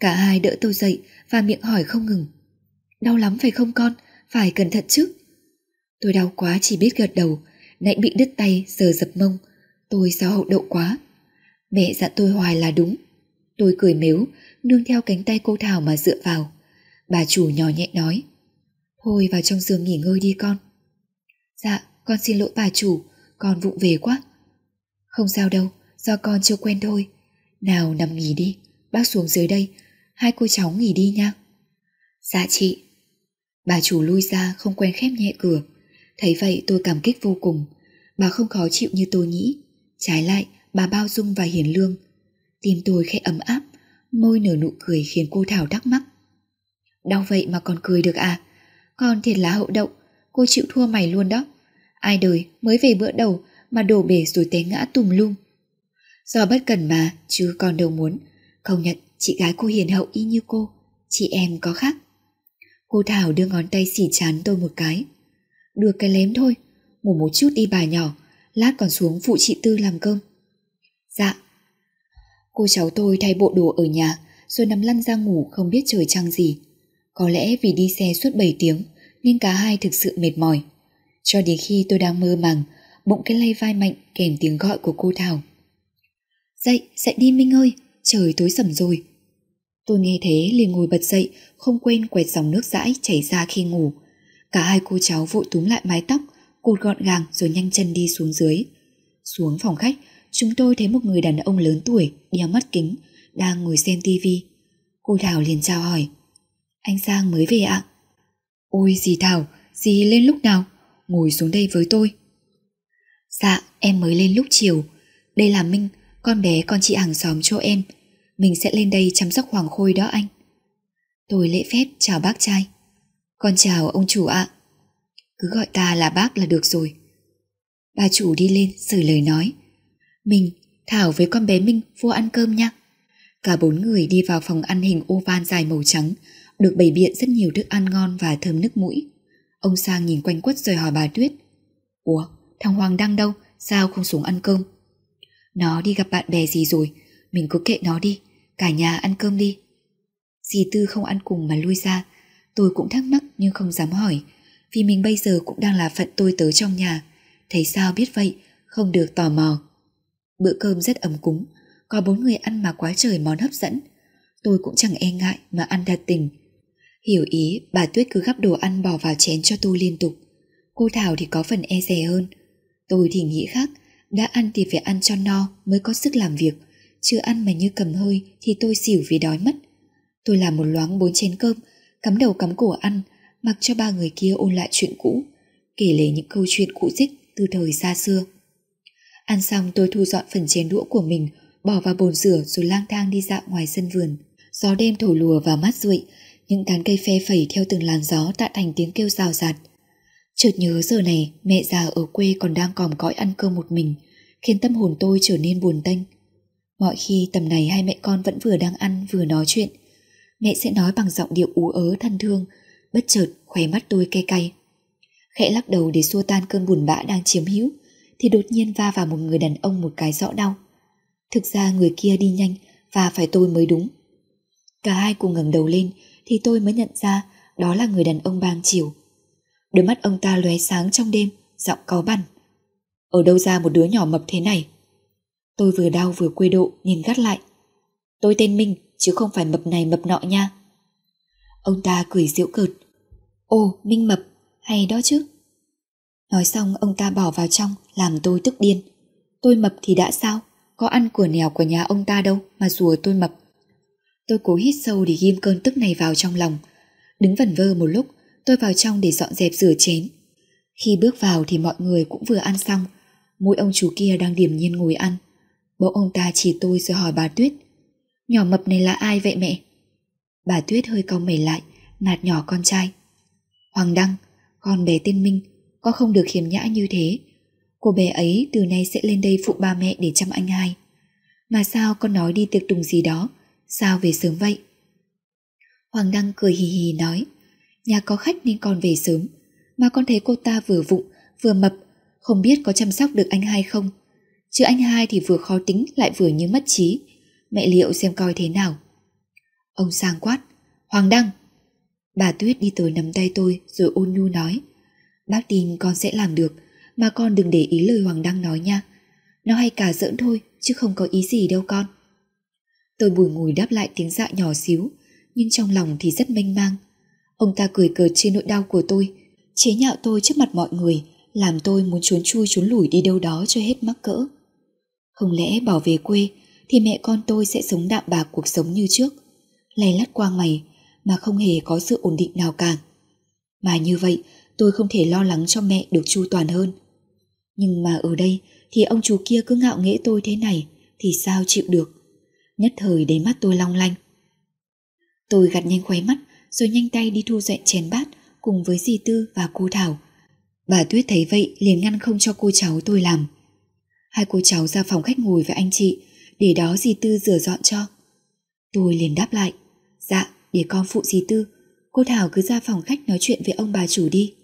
Cả hai đỡ tôi dậy và miệng hỏi không ngừng. Đau lắm phải không con? Phải cẩn thận chứ. Tôi đau quá chỉ biết gật đầu, nãy bị đứt tay giờ dập mông. Tôi sao hậu đậu quá. Mẹ dặn tôi hoài là đúng. Tôi cười mếu, nương theo cánh tay cô Thảo mà dựa vào. Bà chủ nhỏ nhẹ nói. Thôi vào trong giường nghỉ ngơi đi con. Dạ, con xin lỗi bà chủ, con vụng về quá. Không sao đâu, do con chưa quen thôi. Nào nằm nghỉ đi, bác xuống dưới đây, hai cô cháu nghỉ đi nha. Dạ chị. Bà chủ lui ra không quen khép nhẹ cửa. Thấy vậy tôi cảm kích vô cùng. Bà không khó chịu như tôi nghĩ. Trái lại, bà bao dung và hiền lương. Tim tôi khẽ ấm áp, môi nở nụ cười khiến cô Thảo thắc mắc. Đau vậy mà còn cười được à? Con thiệt là hậu đậu, cô chịu thua mày luôn đó. Ai đời mới về bữa đầu mà đổ bể rồi té ngã tùm lum. Do bất cần mà, chứ còn đâu muốn. Không nhận chị gái cô hiền hậu y như cô, chị em có khác. Cô Thảo đưa ngón tay xỉ chán tôi một cái. Được cái lém thôi, ngủ một chút đi bà nhỏ, lát còn xuống phụ chị Tư làm cơm. Dạ. Cô cháu tôi thay bộ đồ ở nhà, rồi nằm lăn ra ngủ không biết trời trăng gì. Có lẽ vì đi xe suốt 7 tiếng, nên cả hai thực sự mệt mỏi. Cho đến khi tôi đang mơ màng, bỗng cái lay vai mạnh kèm tiếng gọi của cô Thảo. Dậy, dậy đi Minh ơi, trời tối sầm rồi. Tôi nghe thế liền ngồi bật dậy, không quên quẹt dòng nước dãi chảy ra khi ngủ. Cả hai cô cháu vội túm lại mái tóc, cột gọn gàng rồi nhanh chân đi xuống dưới. Xuống phòng khách, chúng tôi thấy một người đàn ông lớn tuổi, đeo mắt kính, đang ngồi xem tivi. Cô Thảo liền chào hỏi. Anh Giang mới về ạ. Ôi dì Thảo, dì lên lúc nào? Ngồi xuống đây với tôi. Dạ, em mới lên lúc chiều. Đây là Minh, con bé con chị hàng xóm cho em. Mình sẽ lên đây chăm sóc Hoàng Khôi đó anh. Tôi lễ phép chào bác trai. Con chào ông chủ ạ. Cứ gọi ta là bác là được rồi. Bà chủ đi lên xử lời nói. Mình, Thảo với con bé Minh vô ăn cơm nha. Cả bốn người đi vào phòng ăn hình oval dài màu trắng, được bày biện rất nhiều thức ăn ngon và thơm nước mũi. Ông Sang nhìn quanh quất rồi hỏi bà Tuyết. Ủa, thằng Hoàng đang đâu, sao không xuống ăn cơm? Nó đi gặp bạn bè gì rồi, mình cứ kệ nó đi, cả nhà ăn cơm đi. Dì Tư không ăn cùng mà lui ra, tôi cũng thắc mắc nhưng không dám hỏi, vì mình bây giờ cũng đang là phận tôi tớ trong nhà. Thấy sao biết vậy, không được tò mò. Bữa cơm rất ấm cúng, có bốn người ăn mà quá trời món hấp dẫn. Tôi cũng chẳng e ngại mà ăn thật tình. Hiểu ý, bà Tuyết cứ gắp đồ ăn bỏ vào chén cho tôi liên tục. Cô Thảo thì có phần e rè hơn. Tôi thì nghĩ khác, đã ăn thì phải ăn cho no mới có sức làm việc. chưa ăn mà như cầm hơi thì tôi xỉu vì đói mất. Tôi làm một loáng bốn chén cơm, cắm đầu cắm cổ ăn, mặc cho ba người kia ôn lại chuyện cũ, kể lể những câu chuyện cũ dích từ thời xa xưa. Ăn xong tôi thu dọn phần chén đũa của mình, bỏ vào bồn rửa rồi lang thang đi dạo ngoài sân vườn. Gió đêm thổi lùa vào mắt rụi, những tán cây phe phẩy theo từng làn gió tạo thành tiếng kêu rào rạt. Chợt nhớ giờ này mẹ già ở quê còn đang còm cõi ăn cơm một mình, khiến tâm hồn tôi trở nên buồn tênh. Mọi khi tầm này hai mẹ con vẫn vừa đang ăn vừa nói chuyện, mẹ sẽ nói bằng giọng điệu ú ớ thân thương, bất chợt khóe mắt tôi cay cay. Khẽ lắc đầu để xua tan cơn buồn bã đang chiếm hữu, thì đột nhiên va vào một người đàn ông một cái rõ đau. Thực ra người kia đi nhanh và phải tôi mới đúng. Cả hai cùng ngẩng đầu lên thì tôi mới nhận ra đó là người đàn ông bang chiều. Đôi mắt ông ta lóe sáng trong đêm, giọng có bằn. Ở đâu ra một đứa nhỏ mập thế này? Tôi vừa đau vừa quê độ nhìn gắt lại. Tôi tên Minh chứ không phải mập này mập nọ nha. Ông ta cười giễu cợt. ô, Minh mập, hay đó chứ. Nói xong ông ta bỏ vào trong làm tôi tức điên. Tôi mập thì đã sao? Có ăn của nẻo của nhà ông ta đâu mà rùa tôi mập. Tôi cố hít sâu để ghim cơn tức này vào trong lòng. Đứng vẩn vơ một lúc, tôi vào trong để dọn dẹp rửa chén. Khi bước vào thì mọi người cũng vừa ăn xong. Mỗi ông chú kia đang điềm nhiên ngồi ăn. Bỗng ông ta chỉ tôi rồi hỏi bà Tuyết. Nhỏ mập này là ai vậy mẹ? Bà Tuyết hơi cau mày lại, nạt nhỏ con trai. Hoàng Đăng, con bé tên Minh, con không được khiếm nhã như thế. Cô bé ấy từ nay sẽ lên đây phụ ba mẹ để chăm anh hai. Mà sao con nói đi tiệc tùng gì đó, sao về sớm vậy? Hoàng Đăng cười hì hì nói, nhà có khách nên con về sớm, mà con thấy cô ta vừa vụng, vừa mập, không biết có chăm sóc được anh hai không. Chứ anh hai thì vừa khó tính lại vừa như mất trí, mẹ liệu xem coi thế nào. Ông sang quát, Hoàng Đăng. Bà Tuyết đi tới nắm tay tôi rồi ôn nhu nói, bác tin con sẽ làm được, mà con đừng để ý lời Hoàng Đăng nói nha. Nó hay cả giỡn thôi, chứ không có ý gì đâu con. Tôi bùi ngùi đáp lại tiếng dạ nhỏ xíu, nhưng trong lòng thì rất mênh mang. Ông ta cười cợt trên nỗi đau của tôi, chế nhạo tôi trước mặt mọi người, làm tôi muốn trốn chui trốn lủi đi đâu đó cho hết mắc cỡ. Không lẽ bỏ về quê thì mẹ con tôi sẽ sống đạm bạc cuộc sống như trước, lay lắt qua ngày mà không hề có sự ổn định nào cả. Mà như vậy tôi không thể lo lắng cho mẹ được chu toàn hơn. Nhưng mà ở đây thì ông chú kia cứ ngạo nghễ tôi thế này thì sao chịu được. Nhất thời đến mắt tôi long lanh. Tôi gặt nhanh khóe mắt rồi nhanh tay đi thu dọn chén bát cùng với dì Tư và cô Thảo. Bà Tuyết thấy vậy liền ngăn không cho cô cháu tôi làm. Hai cô cháu ra phòng khách ngồi với anh chị để đó dì Tư rửa dọn cho. Tôi liền đáp lại. Dạ, để con phụ dì Tư. Cô Thảo cứ ra phòng khách nói chuyện với ông bà chủ đi.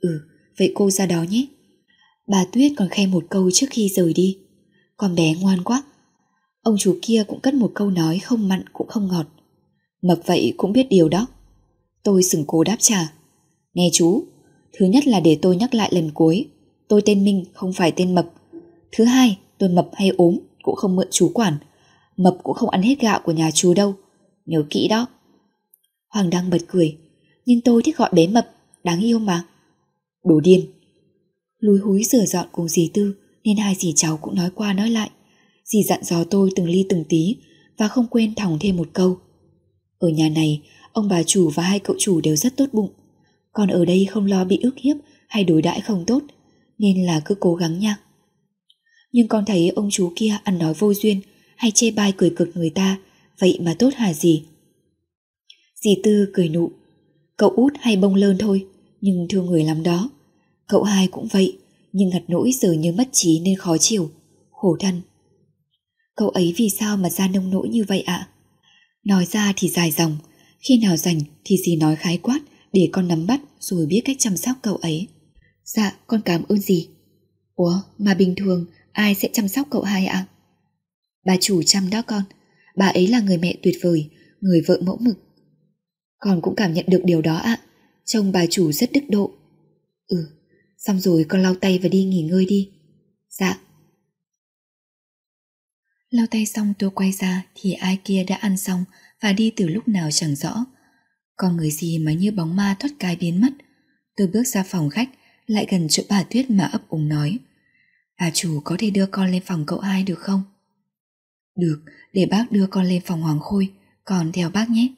Ừ, vậy cô ra đó nhé. Bà Tuyết còn khen một câu trước khi rời đi. Con bé ngoan quá. Ông chủ kia cũng cất một câu nói không mặn cũng không ngọt. Mập vậy cũng biết điều đó. Tôi sừng cố đáp trả. Nghe chú, thứ nhất là để tôi nhắc lại lần cuối. Tôi tên Minh không phải tên Mập. Thứ hai, tôi mập hay ốm cũng không mượn chú quản. Mập cũng không ăn hết gạo của nhà chú đâu. nhớ kỹ đó. Hoàng đang bật cười, nhưng tôi thích gọi bé mập, đáng yêu mà. Đồ điên. Lúi húi rửa dọn cùng dì Tư nên hai dì cháu cũng nói qua nói lại. Dì dặn dò tôi từng ly từng tí và không quên thòng thêm một câu. Ở nhà này, ông bà chủ và hai cậu chủ đều rất tốt bụng. Còn ở đây không lo bị ức hiếp hay đối đãi không tốt, nên là cứ cố gắng nha. Nhưng con thấy ông chú kia ăn nói vô duyên hay chê bai cười cực người ta, vậy mà tốt hả gì? Dì Tư cười nụ, cậu út hay bông lơn thôi, nhưng thương người lắm đó. Cậu hai cũng vậy, nhưng ngặt nỗi giờ như mất trí nên khó chịu, khổ thân. Cậu ấy vì sao mà ra nông nỗi như vậy ạ? Nói ra thì dài dòng, khi nào rảnh thì dì nói khái quát để con nắm bắt rồi biết cách chăm sóc cậu ấy. Dạ, con cảm ơn dì. Ủa, mà bình thường ai sẽ chăm sóc cậu hai ạ? Bà chủ chăm đó con, bà ấy là người mẹ tuyệt vời, người vợ mẫu mực. Con cũng cảm nhận được điều đó ạ, trông bà chủ rất đức độ. Ừ, xong rồi con lau tay và đi nghỉ ngơi đi. Dạ. Lau tay xong tôi quay ra thì ai kia đã ăn xong và đi từ lúc nào chẳng rõ. Còn người gì mà như bóng ma thoát cái biến mất. Tôi bước ra phòng khách, lại gần chỗ bà Tuyết mà ấp úng nói. Bà chủ có thể đưa con lên phòng cậu hai được không? Được, để bác đưa con lên phòng Hoàng Khôi, còn theo bác nhé.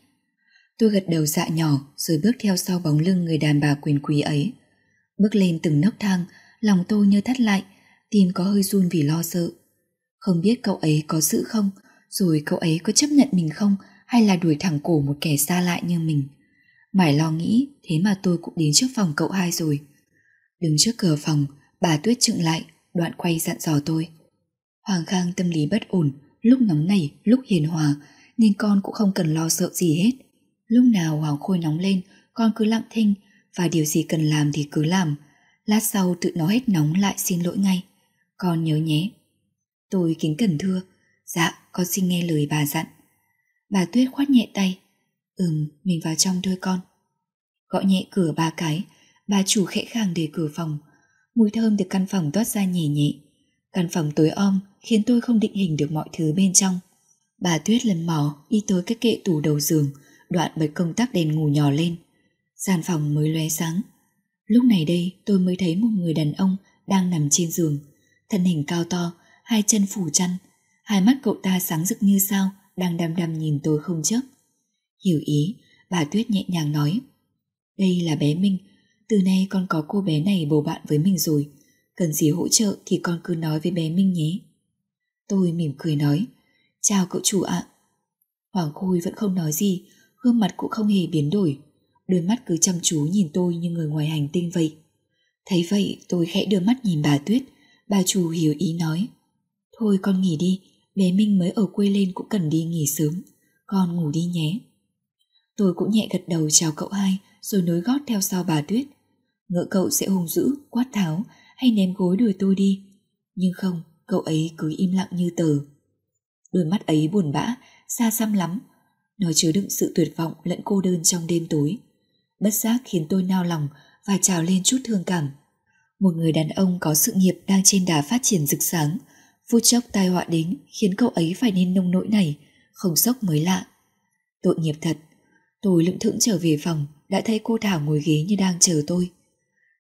Tôi gật đầu dạ nhỏ rồi bước theo sau bóng lưng người đàn bà quyền quý ấy. Bước lên từng nấc thang, lòng tôi như thắt lại, tim có hơi run vì lo sợ. Không biết cậu ấy có giữ không, rồi cậu ấy có chấp nhận mình không hay là đuổi thẳng cổ một kẻ xa lại như mình. Mải lo nghĩ, thế mà tôi cũng đến trước phòng cậu hai rồi. Đứng trước cửa phòng, bà Tuyết trựng lại, đoạn quay dặn dò tôi. Hoàng Khang tâm lý bất ổn, lúc nóng nảy, lúc hiền hòa, nên con cũng không cần lo sợ gì hết. Lúc nào Hoàng Khôi nóng lên, con cứ lặng thinh, và điều gì cần làm thì cứ làm. Lát sau tự nó hết nóng lại xin lỗi ngay. Con nhớ nhé. Tôi kính cẩn thưa. Dạ, con xin nghe lời bà dặn. Bà Tuyết khoát nhẹ tay. Ừm, mình vào trong thôi con. Gõ nhẹ cửa ba cái, bà chủ khẽ khàng để cửa phòng. Mùi thơm từ căn phòng toát ra nhẹ nhẹ. Căn phòng tối om khiến tôi không định hình được mọi thứ bên trong. Bà Tuyết lần mò đi tới cái kệ tủ đầu giường, đoạn bật công tắc đèn ngủ nhỏ lên. Gian phòng mới lóe sáng. Lúc này đây tôi mới thấy một người đàn ông đang nằm trên giường. Thân hình cao to, hai chân phủ chăn. Hai mắt cậu ta sáng rực như sao, đang đăm đăm nhìn tôi không chớp. Hiểu ý, bà Tuyết nhẹ nhàng nói. Đây là bé Minh, từ nay con có cô bé này bầu bạn với mình rồi. Cần gì hỗ trợ thì con cứ nói với bé Minh nhé. Tôi mỉm cười nói. Chào cậu chủ ạ. Hoàng Khôi vẫn không nói gì, gương mặt cũng không hề biến đổi. Đôi mắt cứ chăm chú nhìn tôi như người ngoài hành tinh vậy. Thấy vậy tôi khẽ đưa mắt nhìn bà Tuyết, bà chủ hiểu ý nói. Thôi con nghỉ đi, bé Minh mới ở quê lên cũng cần đi nghỉ sớm. Con ngủ đi nhé. Tôi cũng nhẹ gật đầu chào cậu hai rồi nối gót theo sau bà Tuyết. Ngỡ cậu sẽ hùng dữ, quát tháo hay ném gối đuổi tôi đi. Nhưng không, cậu ấy cứ im lặng như tờ. Đôi mắt ấy buồn bã, xa xăm lắm. Nó chứa đựng sự tuyệt vọng lẫn cô đơn trong đêm tối. Bất giác khiến tôi nao lòng và trào lên chút thương cảm. Một người đàn ông có sự nghiệp đang trên đà phát triển rực sáng, phút chốc tai họa đến khiến cậu ấy phải nên nông nỗi này, không sốc mới lạ. Tội nghiệp thật, tôi lững thững trở về phòng, đã thấy cô Thảo ngồi ghế như đang chờ tôi.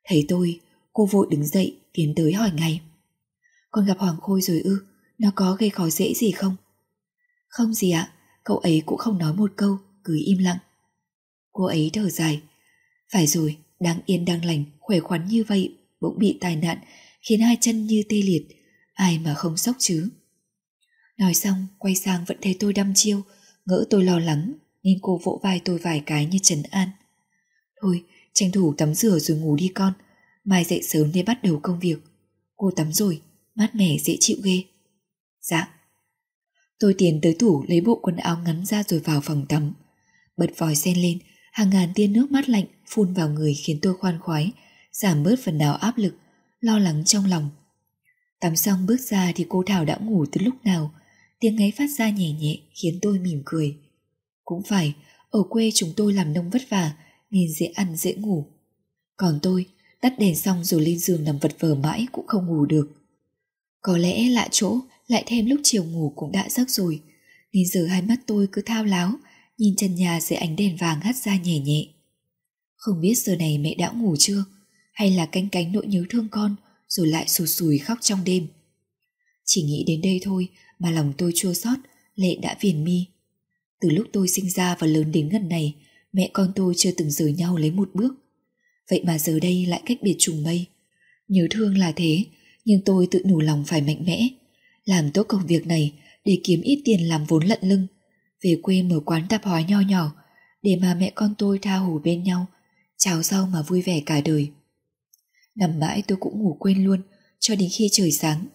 Thấy tôi, cô vội đứng dậy, tiến tới hỏi ngay. Con gặp Hoàng Khôi rồi ư, nó có gây khó dễ gì không? Không gì ạ, cậu ấy cũng không nói một câu, cứ im lặng. Cô ấy thở dài. Phải rồi, đang yên đang lành, khỏe khoắn như vậy, bỗng bị tai nạn, khiến hai chân như tê liệt, ai mà không sốc chứ. Nói xong, quay sang vẫn thấy tôi đăm chiêu, ngỡ tôi lo lắng, nên cô vỗ vai tôi vài cái như trấn an. Thôi, tranh thủ tắm rửa rồi ngủ đi con, mai dậy sớm để bắt đầu công việc. Cô tắm rồi, mát mẻ dễ chịu ghê. Dạ. Tôi tiến tới tủ lấy bộ quần áo ngắn ra rồi vào phòng tắm. Bật vòi sen lên, hàng ngàn tia nước mát lạnh phun vào người khiến tôi khoan khoái, giảm bớt phần nào áp lực, lo lắng trong lòng. Tắm xong bước ra thì cô Thảo đã ngủ từ lúc nào, tiếng ấy phát ra nhẹ nhẹ khiến tôi mỉm cười. Cũng phải, ở quê chúng tôi làm nông vất vả nên dễ ăn dễ ngủ. Còn tôi, tắt đèn xong rồi lên giường nằm vật vờ mãi cũng không ngủ được. Có lẽ lạ chỗ, lại thêm lúc chiều ngủ cũng đã giấc rồi, nên giờ hai mắt tôi cứ thao láo, nhìn chân nhà dưới ánh đèn vàng hắt ra nhẹ nhẹ. Không biết giờ này mẹ đã ngủ chưa, hay là canh cánh nỗi nhớ thương con rồi lại sụt sùi khóc trong đêm. Chỉ nghĩ đến đây thôi mà lòng tôi chua xót, lệ đã viền mi. Từ lúc tôi sinh ra và lớn đến gần này, mẹ con tôi chưa từng rời nhau lấy một bước. Vậy mà giờ đây lại cách biệt trùng mây. Nhớ thương là thế, nhưng tôi tự nhủ lòng phải mạnh mẽ, làm tốt công việc này để kiếm ít tiền làm vốn lận lưng, về quê mở quán tạp hóa nho nhỏ để mà mẹ con tôi tha hồ bên nhau, chào sau mà vui vẻ cả đời. Nằm mãi tôi cũng ngủ quên luôn cho đến khi trời sáng,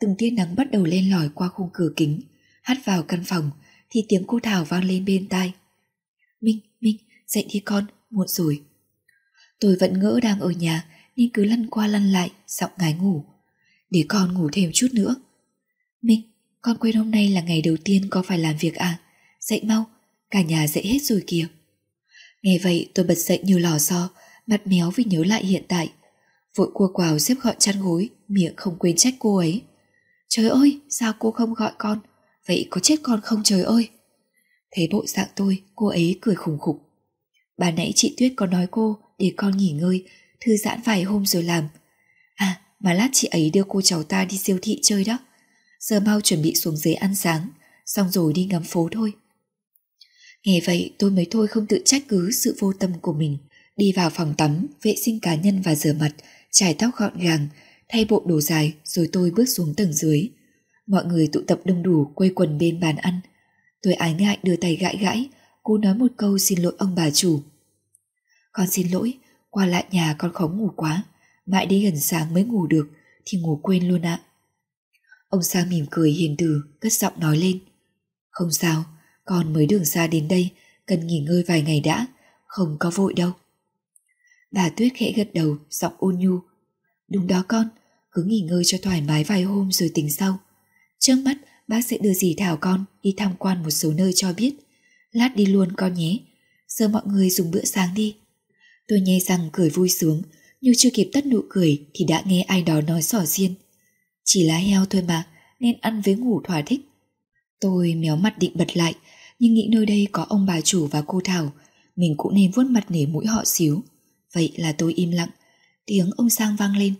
từng tia nắng bắt đầu len lỏi qua khung cửa kính, hắt vào căn phòng thì tiếng cô Thảo vang lên bên tai. Minh, Minh, dậy đi con, muộn rồi. Tôi vẫn ngỡ đang ở nhà nên cứ lăn qua lăn lại, giọng ngái ngủ. Để con ngủ thêm chút nữa. Minh, con quên hôm nay là ngày đầu tiên con phải làm việc à? Dậy mau, cả nhà dậy hết rồi kìa. Nghe vậy tôi bật dậy như lò xo, mặt méo vì nhớ lại hiện tại. Vội cua quào xếp gọn chăn gối, miệng không quên trách cô ấy. Trời ơi, sao cô không gọi con? Vậy có chết con không trời ơi? Thấy bộ dạng tôi, cô ấy cười khủng khục. Bà nãy chị Tuyết có nói cô để con nghỉ ngơi, thư giãn vài hôm rồi làm. À, mà lát chị ấy đưa cô cháu ta đi siêu thị chơi đó. Giờ mau chuẩn bị xuống dưới ăn sáng, xong rồi đi ngắm phố thôi. Nghe vậy tôi mới thôi không tự trách cứ sự vô tâm của mình. Đi vào phòng tắm, vệ sinh cá nhân và rửa mặt, trải tóc gọn gàng, thay bộ đồ dài rồi tôi bước xuống tầng dưới. Mọi người tụ tập đông đủ quây quần bên bàn ăn. Tôi ái ngại đưa tay gãi gãi, cô nói một câu xin lỗi ông bà chủ. Con xin lỗi, qua lại nhà con khó ngủ quá, mãi đi gần sáng mới ngủ được, thì ngủ quên luôn ạ. Ông Sang mỉm cười hiền từ, cất giọng nói lên. Không sao, con mới đường xa đến đây, cần nghỉ ngơi vài ngày đã, không có vội đâu. Bà Tuyết khẽ gật đầu, giọng ôn nhu. Đúng đó con, cứ nghỉ ngơi cho thoải mái vài hôm rồi tính sau. Trước mắt, bác sẽ đưa dì Thảo con đi tham quan một số nơi cho biết. Lát đi luôn con nhé, giờ mọi người dùng bữa sáng đi. Tôi nghe rằng cười vui sướng, nhưng chưa kịp tắt nụ cười thì đã nghe ai đó nói sỏ riêng Chỉ lá heo thôi mà, nên ăn với ngủ thỏa thích. Tôi méo mặt định bật lại, nhưng nghĩ nơi đây có ông bà chủ và cô Thảo, mình cũng nên vuốt mặt nể mũi họ xíu. Vậy là tôi im lặng, tiếng ông Sang vang lên.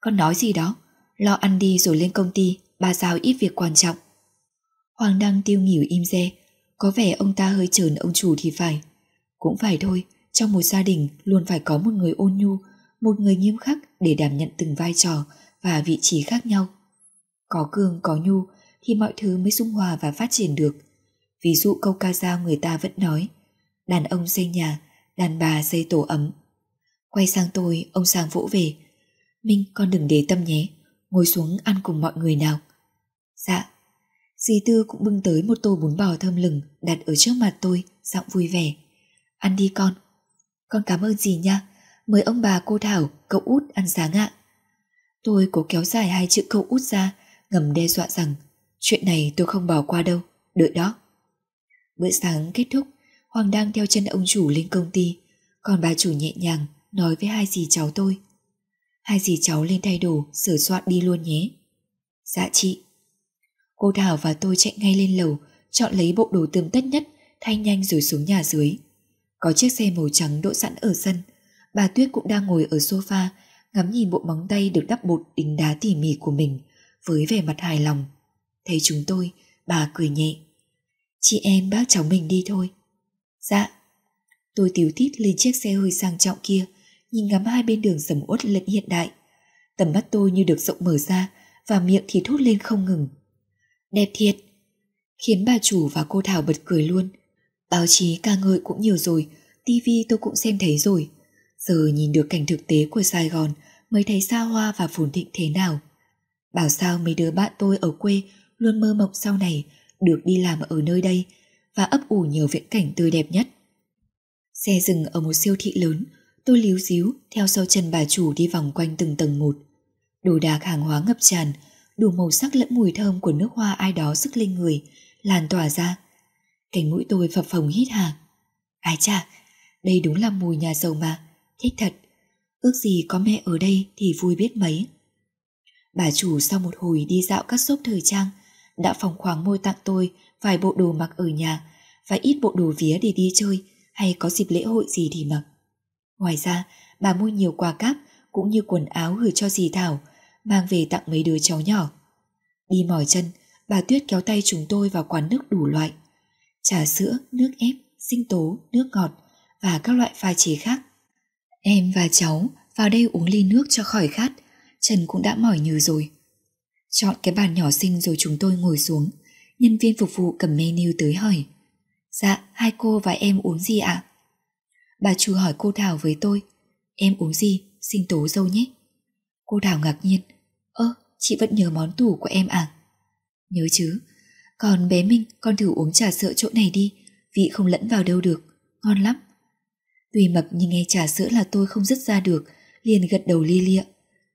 Con nói gì đó, lo ăn đi rồi lên công ty, bà giao ít việc quan trọng. Hoàng Đăng tiêu nghỉu im re, có vẻ ông ta hơi trờn ông chủ thì phải. Cũng phải thôi, trong một gia đình luôn phải có một người ôn nhu, một người nghiêm khắc để đảm nhận từng vai trò và vị trí khác nhau. Có cương có nhu thì mọi thứ mới dung hòa và phát triển được. Ví dụ câu ca dao người ta vẫn nói, đàn ông xây nhà, đàn bà xây tổ ấm. Quay sang tôi, ông sang vỗ về. Minh con đừng để tâm nhé, ngồi xuống ăn cùng mọi người nào. Dạ. Dì Tư cũng bưng tới một tô bún bò thơm lừng đặt ở trước mặt tôi, giọng vui vẻ. Ăn đi con. Con cảm ơn dì nha, mời ông bà cô Thảo, cậu út ăn sáng ạ. Tôi cố kéo dài hai chữ cậu út ra, ngầm đe dọa rằng chuyện này tôi không bỏ qua đâu, đợi đó. Bữa sáng kết thúc, Hoàng đang theo chân ông chủ lên công ty, còn bà chủ nhẹ nhàng nói với hai dì cháu tôi. Hai dì cháu lên thay đồ, sửa soạn đi luôn nhé. Dạ chị. Cô Thảo và tôi chạy ngay lên lầu, chọn lấy bộ đồ tươm tất nhất, thay nhanh rồi xuống nhà dưới. Có chiếc xe màu trắng đỗ sẵn ở sân, bà Tuyết cũng đang ngồi ở sofa, ngắm nhìn bộ móng tay được đắp bột đính đá tỉ mỉ của mình, với vẻ mặt hài lòng. Thấy chúng tôi, bà cười nhẹ. Chị em bác cháu mình đi thôi. Dạ. Tôi tiếu tít lên chiếc xe hơi sang trọng kia, nhìn ngắm hai bên đường sầm uất lẫn hiện đại. Tầm mắt tôi như được rộng mở ra và miệng thì thốt lên không ngừng. Đẹp thiệt. Khiến bà chủ và cô Thảo bật cười luôn. Báo chí ca ngợi cũng nhiều rồi, tivi tôi cũng xem thấy rồi. Giờ nhìn được cảnh thực tế của Sài Gòn mới thấy xa hoa và phồn thịnh thế nào. Bảo sao mấy đứa bạn tôi ở quê luôn mơ mộng sau này được đi làm ở nơi đây và ấp ủ nhiều viễn cảnh tươi đẹp nhất. Xe dừng ở một siêu thị lớn, tôi líu xíu theo sau chân bà chủ đi vòng quanh từng tầng một. Đồ đạc hàng hóa ngập tràn, đủ màu sắc lẫn mùi thơm của nước hoa ai đó sức linh người, lan tỏa ra. Cánh mũi tôi phập phồng hít hà. Ai chà, đây đúng là mùi nhà giàu mà, thích thật. Ước gì có mẹ ở đây thì vui biết mấy. Bà chủ sau một hồi đi dạo các shop thời trang đã phòng khoáng môi tặng tôi vài bộ đồ mặc ở nhà và ít bộ đồ vía để đi chơi hay có dịp lễ hội gì thì mặc. Ngoài ra, bà mua nhiều quà cáp cũng như quần áo gửi cho dì Thảo, mang về tặng mấy đứa cháu nhỏ. Đi mỏi chân, bà Tuyết kéo tay chúng tôi vào quán nước đủ loại. Trà sữa, nước ép, sinh tố, nước ngọt và các loại pha chế khác. Em và cháu vào đây uống ly nước cho khỏi khát, Trần cũng đã mỏi nhừ rồi. Chọn cái bàn nhỏ xinh rồi chúng tôi ngồi xuống, nhân viên phục vụ cầm menu tới hỏi. Dạ, hai cô và em uống gì ạ? Bà chủ hỏi cô Thảo với tôi. Em uống gì? xin tố dâu nhé. Cô Thảo ngạc nhiên. Ơ, chị vẫn nhớ món tủ của em à? Nhớ chứ. Còn bé Minh, con thử uống trà sữa chỗ này đi, vị không lẫn vào đâu được, ngon lắm. Tuy mập nhưng nghe trà sữa là tôi không dứt ra được, liền gật đầu lia lịa.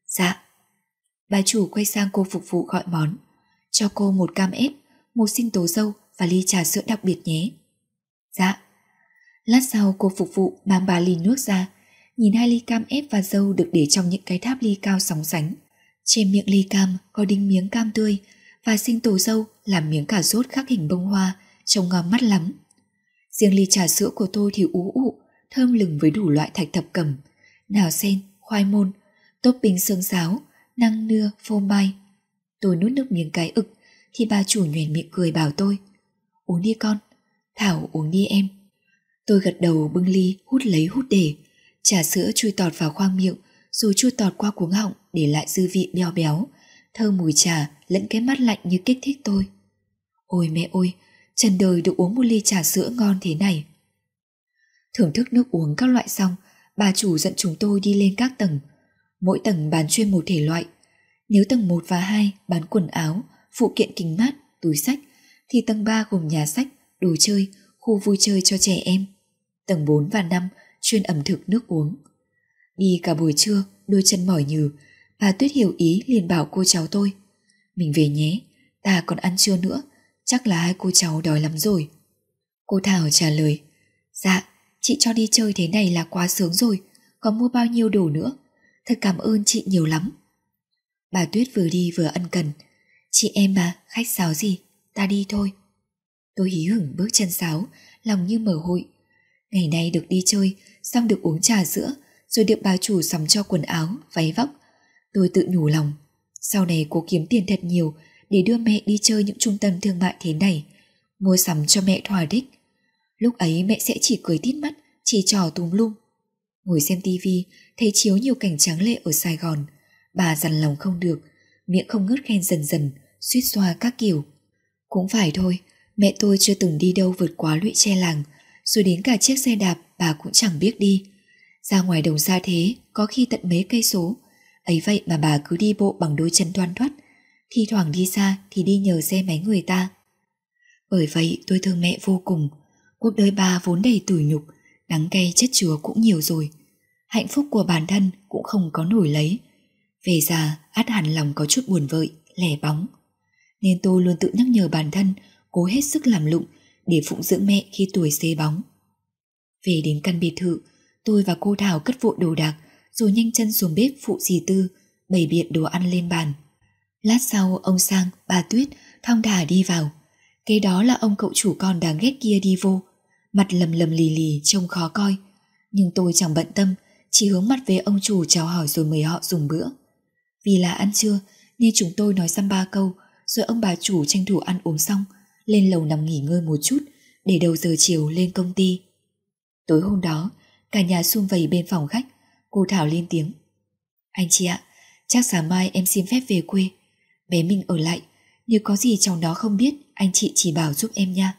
Dạ. Bà chủ quay sang cô phục vụ gọi món. Cho cô một cam ép, một sinh tố dâu và ly trà sữa đặc biệt nhé. Dạ. Lát sau cô phục vụ mang ba ly nước ra, nhìn hai ly cam ép và dâu được để trong những cái tháp ly cao sóng sánh. Trên miệng ly cam có đinh miếng cam tươi và sinh tố dâu làm miếng cà rốt khắc hình bông hoa, trông ngon mắt lắm. Riêng ly trà sữa của tôi thì ú ụ, thơm lừng với đủ loại thạch thập cẩm, nào sen, khoai môn, topping xương sáo, năng nưa, phô mai. Tôi nuốt nước miếng cái ực thì bà chủ nhoẻn miệng cười bảo tôi Uống đi con, Thảo uống đi em. Tôi gật đầu bưng ly hút lấy hút để, trà sữa chui tọt vào khoang miệng rồi chui tọt qua cuống họng để lại dư vị béo béo, thơm mùi trà lẫn cái mắt lạnh như kích thích tôi. Ôi mẹ ơi, trần đời được uống một ly trà sữa ngon thế này. Thưởng thức nước uống các loại xong, bà chủ dẫn chúng tôi đi lên các tầng. Mỗi tầng bán chuyên một thể loại. Nếu tầng 1 và 2 bán quần áo, phụ kiện kính mát, túi sách, thì tầng 3 gồm nhà sách, đồ chơi, khu vui chơi cho trẻ em. Tầng 4 và 5 chuyên ẩm thực nước uống. Đi cả buổi trưa, đôi chân mỏi nhừ, bà Tuyết hiểu ý liền bảo cô cháu tôi. Mình về nhé, ta còn ăn trưa nữa, chắc là hai cô cháu đói lắm rồi. Cô Thảo trả lời, dạ, chị cho đi chơi thế này là quá sướng rồi, còn mua bao nhiêu đồ nữa. Thật cảm ơn chị nhiều lắm. Bà Tuyết vừa đi vừa ân cần. Chị em mà, khách sáo gì, ta đi thôi. Tôi hí hửng bước chân sáo, lòng như mở hội. Ngày nay được đi chơi, xong được uống trà sữa, rồi được bà chủ sắm cho quần áo, váy vóc. Tôi tự nhủ lòng, sau này cố kiếm tiền thật nhiều để đưa mẹ đi chơi những trung tâm thương mại thế này, mua sắm cho mẹ thỏa đích. Lúc ấy mẹ sẽ chỉ cười tít mắt, chỉ trò túm lum. Ngồi xem tivi, thấy chiếu nhiều cảnh tráng lệ ở Sài Gòn. Bà dằn lòng không được, miệng không ngớt khen dần dần, suýt xoa các kiểu. Cũng phải thôi, mẹ tôi chưa từng đi đâu vượt quá lụy che làng, rồi đến cả chiếc xe đạp bà cũng chẳng biết đi. Ra ngoài đồng xa thế, có khi tận mấy cây số. Ấy vậy mà bà cứ đi bộ bằng đôi chân thoăn thoắt, thi thoảng đi xa thì đi nhờ xe máy người ta. Bởi vậy tôi thương mẹ vô cùng, cuộc đời bà vốn đầy tủi nhục, đắng cay chất chứa cũng nhiều rồi. Hạnh phúc của bản thân cũng không có nổi lấy. Về già, át hẳn lòng có chút buồn vợi, lẻ bóng. Nên tôi luôn tự nhắc nhở bản thân cố hết sức làm lụng để phụng dưỡng mẹ khi tuổi xế bóng. Về đến căn biệt thự, tôi và cô Thảo cất vội đồ đạc rồi nhanh chân xuống bếp phụ dì Tư, bày biện đồ ăn lên bàn. Lát sau ông Sang, bà Tuyết thong thả đi vào. Kế đó là ông cậu chủ con đáng ghét kia đi vô, mặt lầm lầm lì lì trông khó coi. Nhưng tôi chẳng bận tâm, chỉ hướng mặt về ông chủ chào hỏi rồi mời họ dùng bữa. Vì là ăn trưa nên chúng tôi nói xăm ba câu rồi ông bà chủ tranh thủ ăn uống xong lên lầu nằm nghỉ ngơi một chút để đầu giờ chiều lên công ty. Tối hôm đó, cả nhà xung vầy bên phòng khách, cô Thảo lên tiếng. Anh chị ạ, chắc sáng mai em xin phép về quê. Bé mình ở lại, nếu có gì trong đó không biết, anh chị chỉ bảo giúp em nha.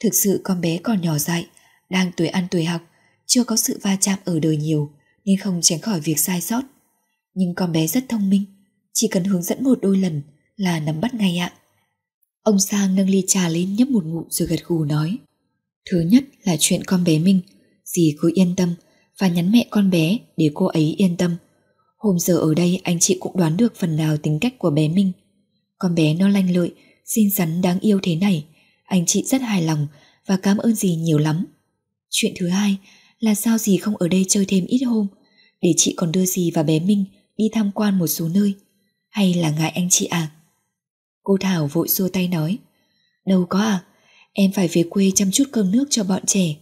Thực sự con bé còn nhỏ dại, đang tuổi ăn tuổi học, chưa có sự va chạm ở đời nhiều nên không tránh khỏi việc sai sót. Nhưng con bé rất thông minh, chỉ cần hướng dẫn một đôi lần là nắm bắt ngay ạ. Ông Sang nâng ly trà lên nhấp một ngụm rồi gật gù nói. Thứ nhất là chuyện con bé Minh, dì cứ yên tâm và nhắn mẹ con bé để cô ấy yên tâm. Hôm giờ ở đây anh chị cũng đoán được phần nào tính cách của bé Minh. Con bé nó lanh lợi, xinh xắn đáng yêu thế này, anh chị rất hài lòng và cảm ơn dì nhiều lắm. Chuyện thứ hai là sao dì không ở đây chơi thêm ít hôm, để chị còn đưa dì và bé Minh đi tham quan một số nơi. Hay là ngại anh chị à? Cô Thảo vội xua tay nói Đâu có à Em phải về quê chăm chút cơm nước cho bọn trẻ.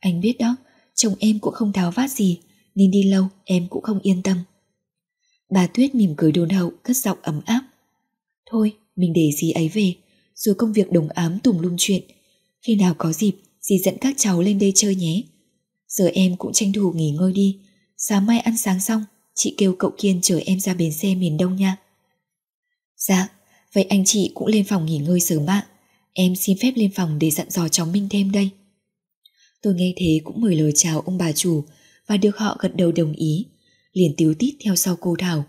Anh biết đó, chồng em cũng không tháo vát gì, nên đi lâu em cũng không yên tâm. Bà Tuyết mỉm cười đôn hậu, cất giọng ấm áp. Thôi, mình để dì ấy về, rồi công việc đồng ám tùm lum chuyện. Khi nào có dịp, dì dẫn các cháu lên đây chơi nhé. Giờ em cũng tranh thủ nghỉ ngơi đi, sáng mai ăn sáng xong, chị kêu cậu Kiên chở em ra bến xe miền Đông nha. Dạ, vậy anh chị cũng lên phòng nghỉ ngơi sớm ạ. Em xin phép lên phòng để dặn dò cháu Minh thêm đây. Tôi nghe thế cũng mời lời chào ông bà chủ và được họ gật đầu đồng ý, liền tiếu tít theo sau cô Thảo.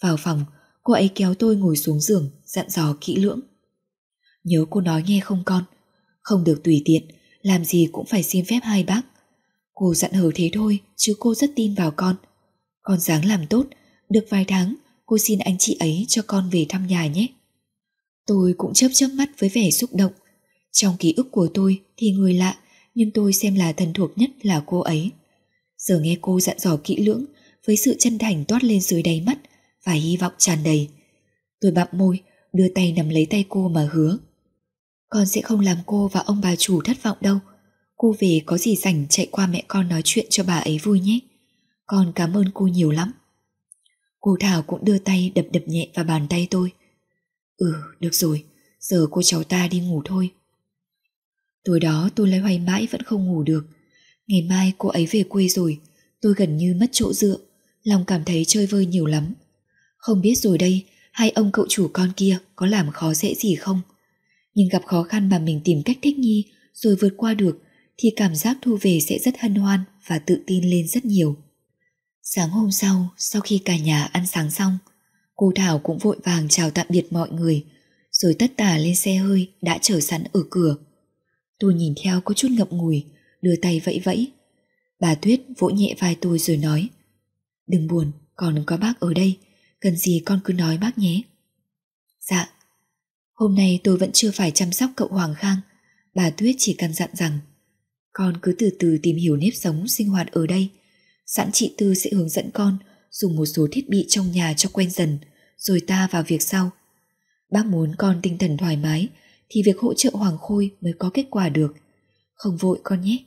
Vào phòng, cô ấy kéo tôi ngồi xuống giường, dặn dò kỹ lưỡng. Nhớ cô nói nghe không con, không được tùy tiện, làm gì cũng phải xin phép hai bác. Cô dặn hờ thế thôi, chứ cô rất tin vào con. Con dáng làm tốt, được vài tháng, cô xin anh chị ấy cho con về thăm nhà nhé. Tôi cũng chớp chớp mắt với vẻ xúc động. Trong ký ức của tôi thì người lạ, nhưng tôi xem là thân thuộc nhất là cô ấy. Giờ nghe cô dặn dò kỹ lưỡng, với sự chân thành toát lên dưới đáy mắt và hy vọng tràn đầy. Tôi bặm môi, đưa tay nắm lấy tay cô mà hứa. Con sẽ không làm cô và ông bà chủ thất vọng đâu. Cô về có gì rảnh chạy qua mẹ con nói chuyện cho bà ấy vui nhé. Con cảm ơn cô nhiều lắm. Cô Thảo cũng đưa tay đập đập nhẹ vào bàn tay tôi. Ừ, được rồi, giờ cô cháu ta đi ngủ thôi. Tối đó tôi lấy hoài mãi vẫn không ngủ được. Ngày mai cô ấy về quê rồi, tôi gần như mất chỗ dựa, lòng cảm thấy chơi vơi nhiều lắm. Không biết rồi đây, hai ông cậu chủ con kia có làm khó dễ gì không? Nhưng gặp khó khăn mà mình tìm cách thích nghi rồi vượt qua được thì cảm giác thu về sẽ rất hân hoan và tự tin lên rất nhiều. Sáng hôm sau, sau khi cả nhà ăn sáng xong, cô Thảo cũng vội vàng chào tạm biệt mọi người, rồi tất tả lên xe hơi đã chờ sẵn ở cửa. Tôi nhìn theo có chút ngậm ngùi, đưa tay vẫy vẫy. Bà Tuyết vỗ nhẹ vai tôi rồi nói, Đừng buồn, còn có bác ở đây, cần gì con cứ nói bác nhé. Dạ, hôm nay tôi vẫn chưa phải chăm sóc cậu Hoàng Khang, bà Tuyết chỉ cần dặn rằng, con cứ từ từ tìm hiểu nếp sống sinh hoạt ở đây, Sẵn chị Tư sẽ hướng dẫn con dùng một số thiết bị trong nhà cho quen dần, rồi ta vào việc sau. Bác muốn con tinh thần thoải mái, thì việc hỗ trợ Hoàng Khôi mới có kết quả được. Không vội con nhé.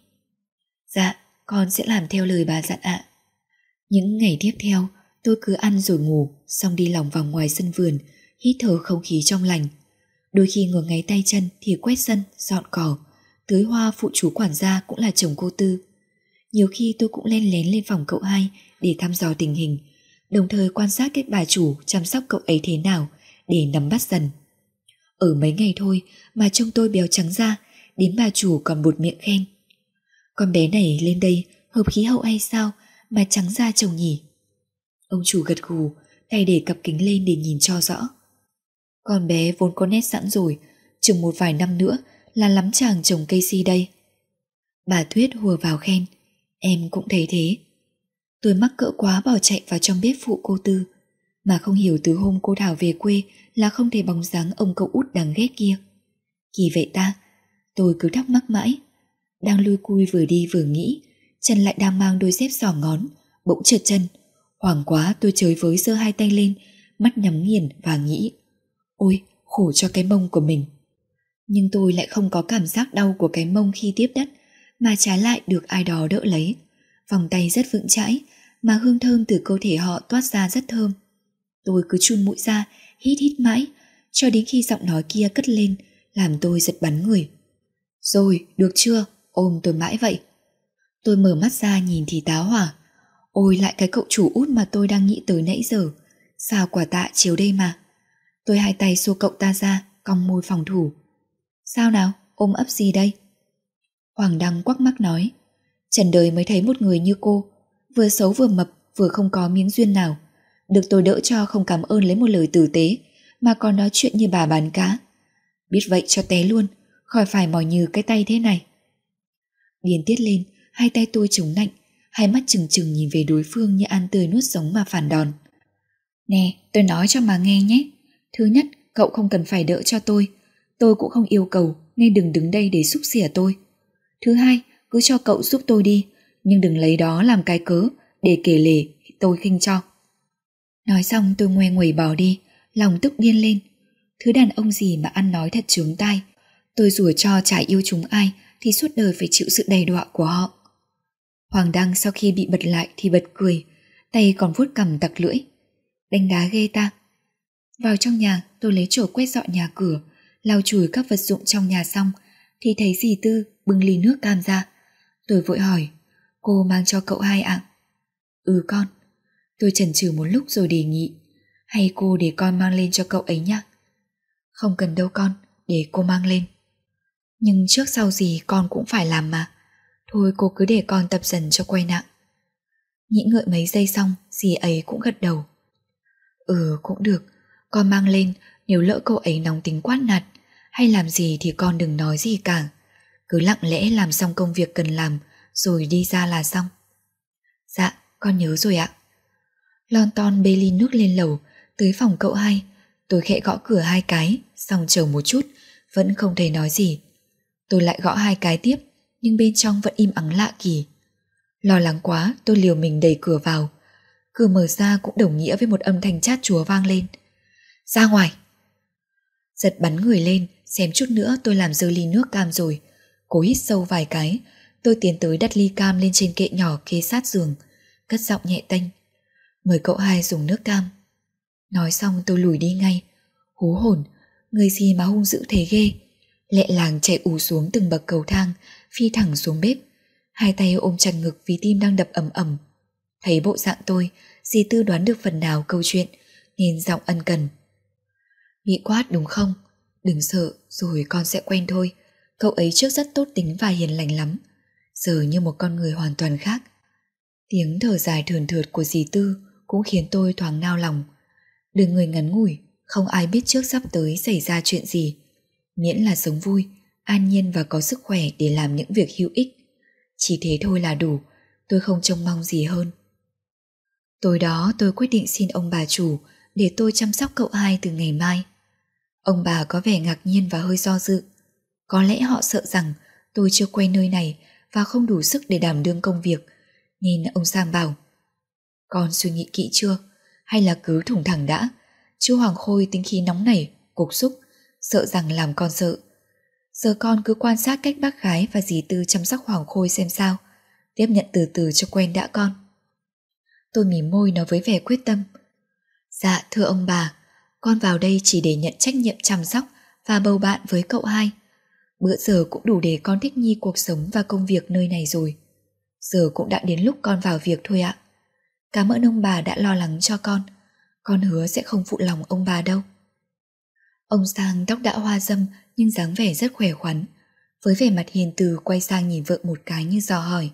Dạ, con sẽ làm theo lời bà dặn ạ. Những ngày tiếp theo, tôi cứ ăn rồi ngủ, xong đi lòng vòng ngoài sân vườn, hít thở không khí trong lành. Đôi khi ngồi ngáy tay chân thì quét sân, dọn cỏ, tưới hoa phụ chú quản gia cũng là chồng cô Tư. Nhiều khi tôi cũng len lén lên phòng cậu hai để thăm dò tình hình, đồng thời quan sát cách bà chủ chăm sóc cậu ấy thế nào để nắm bắt dần. Ở mấy ngày thôi mà trông tôi béo trắng ra, đến bà chủ còn bụt miệng khen. Con bé này lên đây hợp khí hậu hay sao mà trắng da chồng nhỉ? Ông chủ gật gù, tay để cặp kính lên để nhìn cho rõ. Con bé vốn có nét sẵn rồi, chừng một vài năm nữa là lắm chàng chồng cây si đây. Bà Thuyết hùa vào khen, Em cũng thấy thế. Tôi mắc cỡ quá bỏ chạy vào trong bếp phụ cô Tư, mà không hiểu từ hôm cô Thảo về quê là không thể bóng dáng ông cậu út đáng ghét kia. Kỳ vậy ta, tôi cứ thắc mắc mãi. Đang lui cui vừa đi vừa nghĩ, chân lại đang mang đôi dép sỏ ngón, bỗng trượt chân. Hoảng quá tôi chới với giơ hai tay lên, mắt nhắm nghiền và nghĩ. Ôi, khổ cho cái mông của mình. Nhưng tôi lại không có cảm giác đau của cái mông khi tiếp đất, mà trái lại được ai đó đỡ lấy. Vòng tay rất vững chãi, mà hương thơm từ cơ thể họ toát ra rất thơm. Tôi cứ chun mũi ra, hít hít mãi, cho đến khi giọng nói kia cất lên, làm tôi giật bắn người. Rồi, được chưa? Ôm tôi mãi vậy. Tôi mở mắt ra nhìn thì táo hỏa. Ôi lại cái cậu chủ út mà tôi đang nghĩ tới nãy giờ. Sao quả tạ chiều đây mà. Tôi hai tay xô cậu ta ra, cong môi phòng thủ. Sao nào, ôm ấp gì đây? Hoàng Đăng quắc mắt nói Trần đời mới thấy một người như cô Vừa xấu vừa mập vừa không có miếng duyên nào. Được tôi đỡ cho không cảm ơn lấy một lời tử tế Mà còn nói chuyện như bà bán cá. Biết vậy cho té luôn Khỏi phải mỏi như cái tay thế này. Điền tiết lên Hai tay tôi chống nạnh Hai mắt chừng chừng nhìn về đối phương như ăn tươi nuốt sống mà phản đòn. Nè tôi nói cho mà nghe nhé. Thứ nhất cậu không cần phải đỡ cho tôi. Tôi cũng không yêu cầu Nên đừng đứng đây để xúc xỉa tôi. Thứ hai, cứ cho cậu giúp tôi đi, nhưng đừng lấy đó làm cái cớ để kể lể tôi khinh cho. Nói xong tôi ngoe nguẩy bỏ đi, lòng tức điên lên. Thứ đàn ông gì mà ăn nói thật trướng tai. Tôi rủa cho chả yêu chúng ai thì suốt đời phải chịu sự đầy đọa của họ. Hoàng Đăng sau khi bị bật lại thì bật cười, tay còn vuốt cầm tặc lưỡi. Đánh đá ghê ta. Vào trong nhà tôi lấy chổi quét dọn nhà cửa, lau chùi các vật dụng trong nhà xong thì thấy dì Tư bưng ly nước cam ra. Tôi vội hỏi, cô mang cho cậu hai ạ? Ừ con. Tôi chần chừ một lúc rồi đề nghị, hay cô để con mang lên cho cậu ấy nhé. Không cần đâu con, để cô mang lên. Nhưng trước sau gì con cũng phải làm mà. Thôi cô cứ để con tập dần cho quay nặng. Nghĩ ngợi mấy giây xong, dì ấy cũng gật đầu. Ừ cũng được, con mang lên nếu lỡ cậu ấy nóng tính quát nạt hay làm gì thì con đừng nói gì cả. Cứ lặng lẽ làm xong công việc cần làm rồi đi ra là xong. Dạ, con nhớ rồi ạ. Lon ton bê ly nước lên lầu, tới phòng cậu hai. Tôi khẽ gõ cửa hai cái, xong chờ một chút, vẫn không thấy nói gì. Tôi lại gõ hai cái tiếp, nhưng bên trong vẫn im ắng lạ kỳ. Lo lắng quá, tôi liều mình đẩy cửa vào. Cửa mở ra cũng đồng nghĩa với một âm thanh chát chúa vang lên. Ra ngoài! Giật bắn người lên, xem chút nữa tôi làm rơi ly nước cam rồi. Cố hít sâu vài cái, tôi tiến tới đặt ly cam lên trên kệ nhỏ kế sát giường, cất giọng nhẹ tênh. Mời cậu hai dùng nước cam. Nói xong tôi lùi đi ngay. Hú hồn, người gì mà hung dữ thế ghê. Lẹ làng chạy ù xuống từng bậc cầu thang, phi thẳng xuống bếp. Hai tay ôm chặt ngực vì tim đang đập ầm ầm. Thấy bộ dạng tôi, dì tư đoán được phần nào câu chuyện, nên giọng ân cần. Bị quát đúng không? Đừng sợ, rồi con sẽ quen thôi. Cậu ấy trước rất tốt tính và hiền lành lắm. Giờ như một con người hoàn toàn khác. Tiếng thở dài thườn thượt của dì Tư cũng khiến tôi thoáng nao lòng. Đừng người ngắn ngủi, không ai biết trước sắp tới xảy ra chuyện gì. Miễn là sống vui, an nhiên và có sức khỏe để làm những việc hữu ích. Chỉ thế thôi là đủ, tôi không trông mong gì hơn. Tối đó tôi quyết định xin ông bà chủ để tôi chăm sóc cậu hai từ ngày mai. Ông bà có vẻ ngạc nhiên và hơi do dự. Có lẽ họ sợ rằng tôi chưa quen nơi này và không đủ sức để đảm đương công việc, nên ông Sang bảo Con suy nghĩ kỹ chưa? Hay là cứ thủng thẳng đã? Chú Hoàng Khôi tính khí nóng nảy, cục xúc, sợ rằng làm con sợ. Giờ con cứ quan sát cách bác gái và dì Tư chăm sóc Hoàng Khôi xem sao, tiếp nhận từ từ cho quen đã con. Tôi mỉm môi nói với vẻ quyết tâm. Dạ thưa ông bà, con vào đây chỉ để nhận trách nhiệm chăm sóc và bầu bạn với cậu hai. Bữa giờ cũng đủ để con thích nghi cuộc sống và công việc nơi này rồi. Giờ cũng đã đến lúc con vào việc thôi ạ. Cảm ơn ông bà đã lo lắng cho con. Con hứa sẽ không phụ lòng ông bà đâu. Ông Sang tóc đã hoa dâm nhưng dáng vẻ rất khỏe khoắn. Với vẻ mặt hiền từ quay sang nhìn vợ một cái như dò hỏi.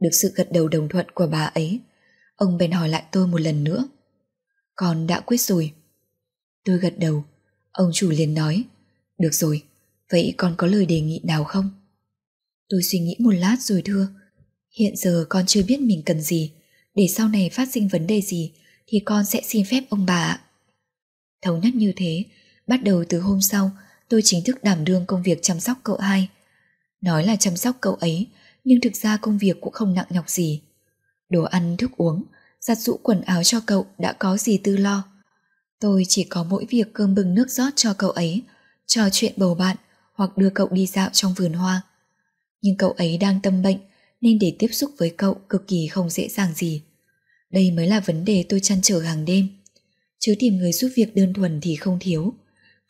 Được sự gật đầu đồng thuận của bà ấy, ông bèn hỏi lại tôi một lần nữa. Con đã quyết rồi. Tôi gật đầu, ông chủ liền nói, được rồi, vậy con có lời đề nghị nào không? Tôi suy nghĩ một lát rồi thưa, hiện giờ con chưa biết mình cần gì, để sau này phát sinh vấn đề gì thì con sẽ xin phép ông bà ạ. Thống nhất như thế, bắt đầu từ hôm sau tôi chính thức đảm đương công việc chăm sóc cậu hai. Nói là chăm sóc cậu ấy, nhưng thực ra công việc cũng không nặng nhọc gì. Đồ ăn, thức uống, giặt rũ quần áo cho cậu đã có gì tư lo. Tôi chỉ có mỗi việc cơm bừng nước rót cho cậu ấy, trò chuyện bầu bạn hoặc đưa cậu đi dạo trong vườn hoa. Nhưng cậu ấy đang tâm bệnh nên để tiếp xúc với cậu cực kỳ không dễ dàng gì. Đây mới là vấn đề tôi chăn trở hàng đêm. Chứ tìm người giúp việc đơn thuần thì không thiếu.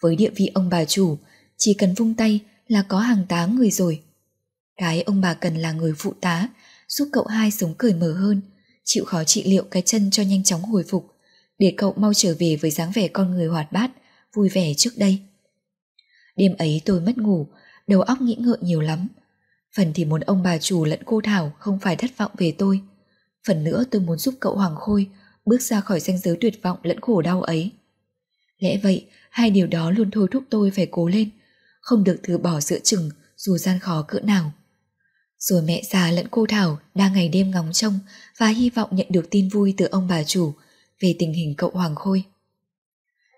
Với địa vị ông bà chủ, chỉ cần vung tay là có hàng tá người rồi. Cái ông bà cần là người phụ tá, giúp cậu hai sống cởi mở hơn, chịu khó trị liệu cái chân cho nhanh chóng hồi phục, để cậu mau trở về với dáng vẻ con người hoạt bát, vui vẻ trước đây. Đêm ấy tôi mất ngủ, đầu óc nghĩ ngợi nhiều lắm. Phần thì muốn ông bà chủ lẫn cô Thảo không phải thất vọng về tôi. Phần nữa tôi muốn giúp cậu Hoàng Khôi bước ra khỏi ranh giới tuyệt vọng lẫn khổ đau ấy. Lẽ vậy, hai điều đó luôn thôi thúc tôi phải cố lên, không được từ bỏ giữa chừng dù gian khó cỡ nào. Rồi mẹ già lẫn cô Thảo đang ngày đêm ngóng trông và hy vọng nhận được tin vui từ ông bà chủ về tình hình cậu Hoàng Khôi.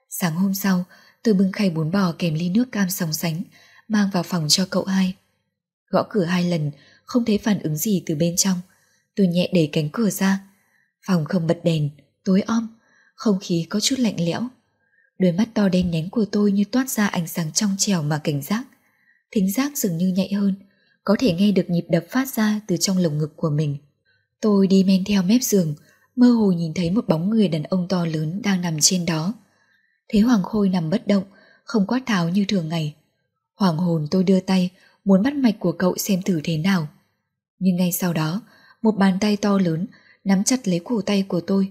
Sáng hôm sau, tôi bưng khay bún bò kèm ly nước cam sóng sánh, mang vào phòng cho cậu hai. Gõ cửa hai lần, không thấy phản ứng gì từ bên trong. Tôi nhẹ đẩy cánh cửa ra. Phòng không bật đèn, tối om, không khí có chút lạnh lẽo. Đôi mắt to đen nhánh của tôi như toát ra ánh sáng trong trẻo mà cảnh giác. thính giác dường như nhạy hơn, có thể nghe được nhịp đập phát ra từ trong lồng ngực của mình. Tôi đi men theo mép giường, mơ hồ nhìn thấy một bóng người đàn ông to lớn đang nằm trên đó. Thấy Hoàng Khôi nằm bất động, không quát tháo như thường ngày. Hoàng hồn tôi đưa tay, muốn bắt mạch của cậu xem thử thế nào. Nhưng ngay sau đó, một bàn tay to lớn nắm chặt lấy cổ tay của tôi.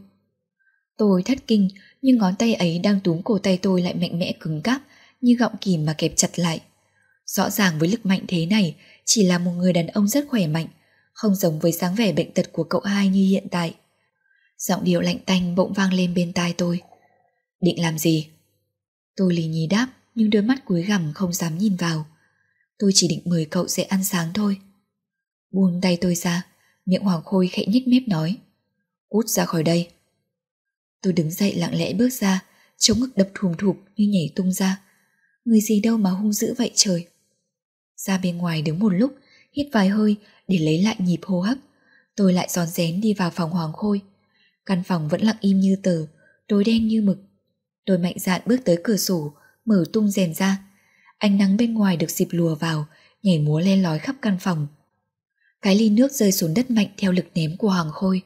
Tôi thất kinh, nhưng ngón tay ấy đang túm cổ tay tôi lại mạnh mẽ cứng cáp, như gọng kìm mà kẹp chặt lại. Rõ ràng với lực mạnh thế này, chỉ là một người đàn ông rất khỏe mạnh, không giống với dáng vẻ bệnh tật của cậu hai như hiện tại. Giọng điệu lạnh tanh bỗng vang lên bên tai tôi. Định làm gì? Tôi lì nhí đáp, nhưng đôi mắt cúi gằm không dám nhìn vào. Tôi chỉ định mời cậu sẽ ăn sáng thôi. Buông tay tôi ra, miệng Hoàng Khôi khẽ nhếch mép nói. Cút ra khỏi đây. Tôi đứng dậy lặng lẽ bước ra, chống ngực đập thùm thụp như nhảy tung ra. Người gì đâu mà hung dữ vậy trời. Ra bên ngoài đứng một lúc, hít vài hơi để lấy lại nhịp hô hấp. Tôi lại giòn rén đi vào phòng Hoàng Khôi. Căn phòng vẫn lặng im như tờ, tối đen như mực. Tôi mạnh dạn bước tới cửa sổ, mở tung rèm ra. Ánh nắng bên ngoài được dịp lùa vào, nhảy múa len lói khắp căn phòng. Cái ly nước rơi xuống đất mạnh theo lực ném của Hoàng Khôi.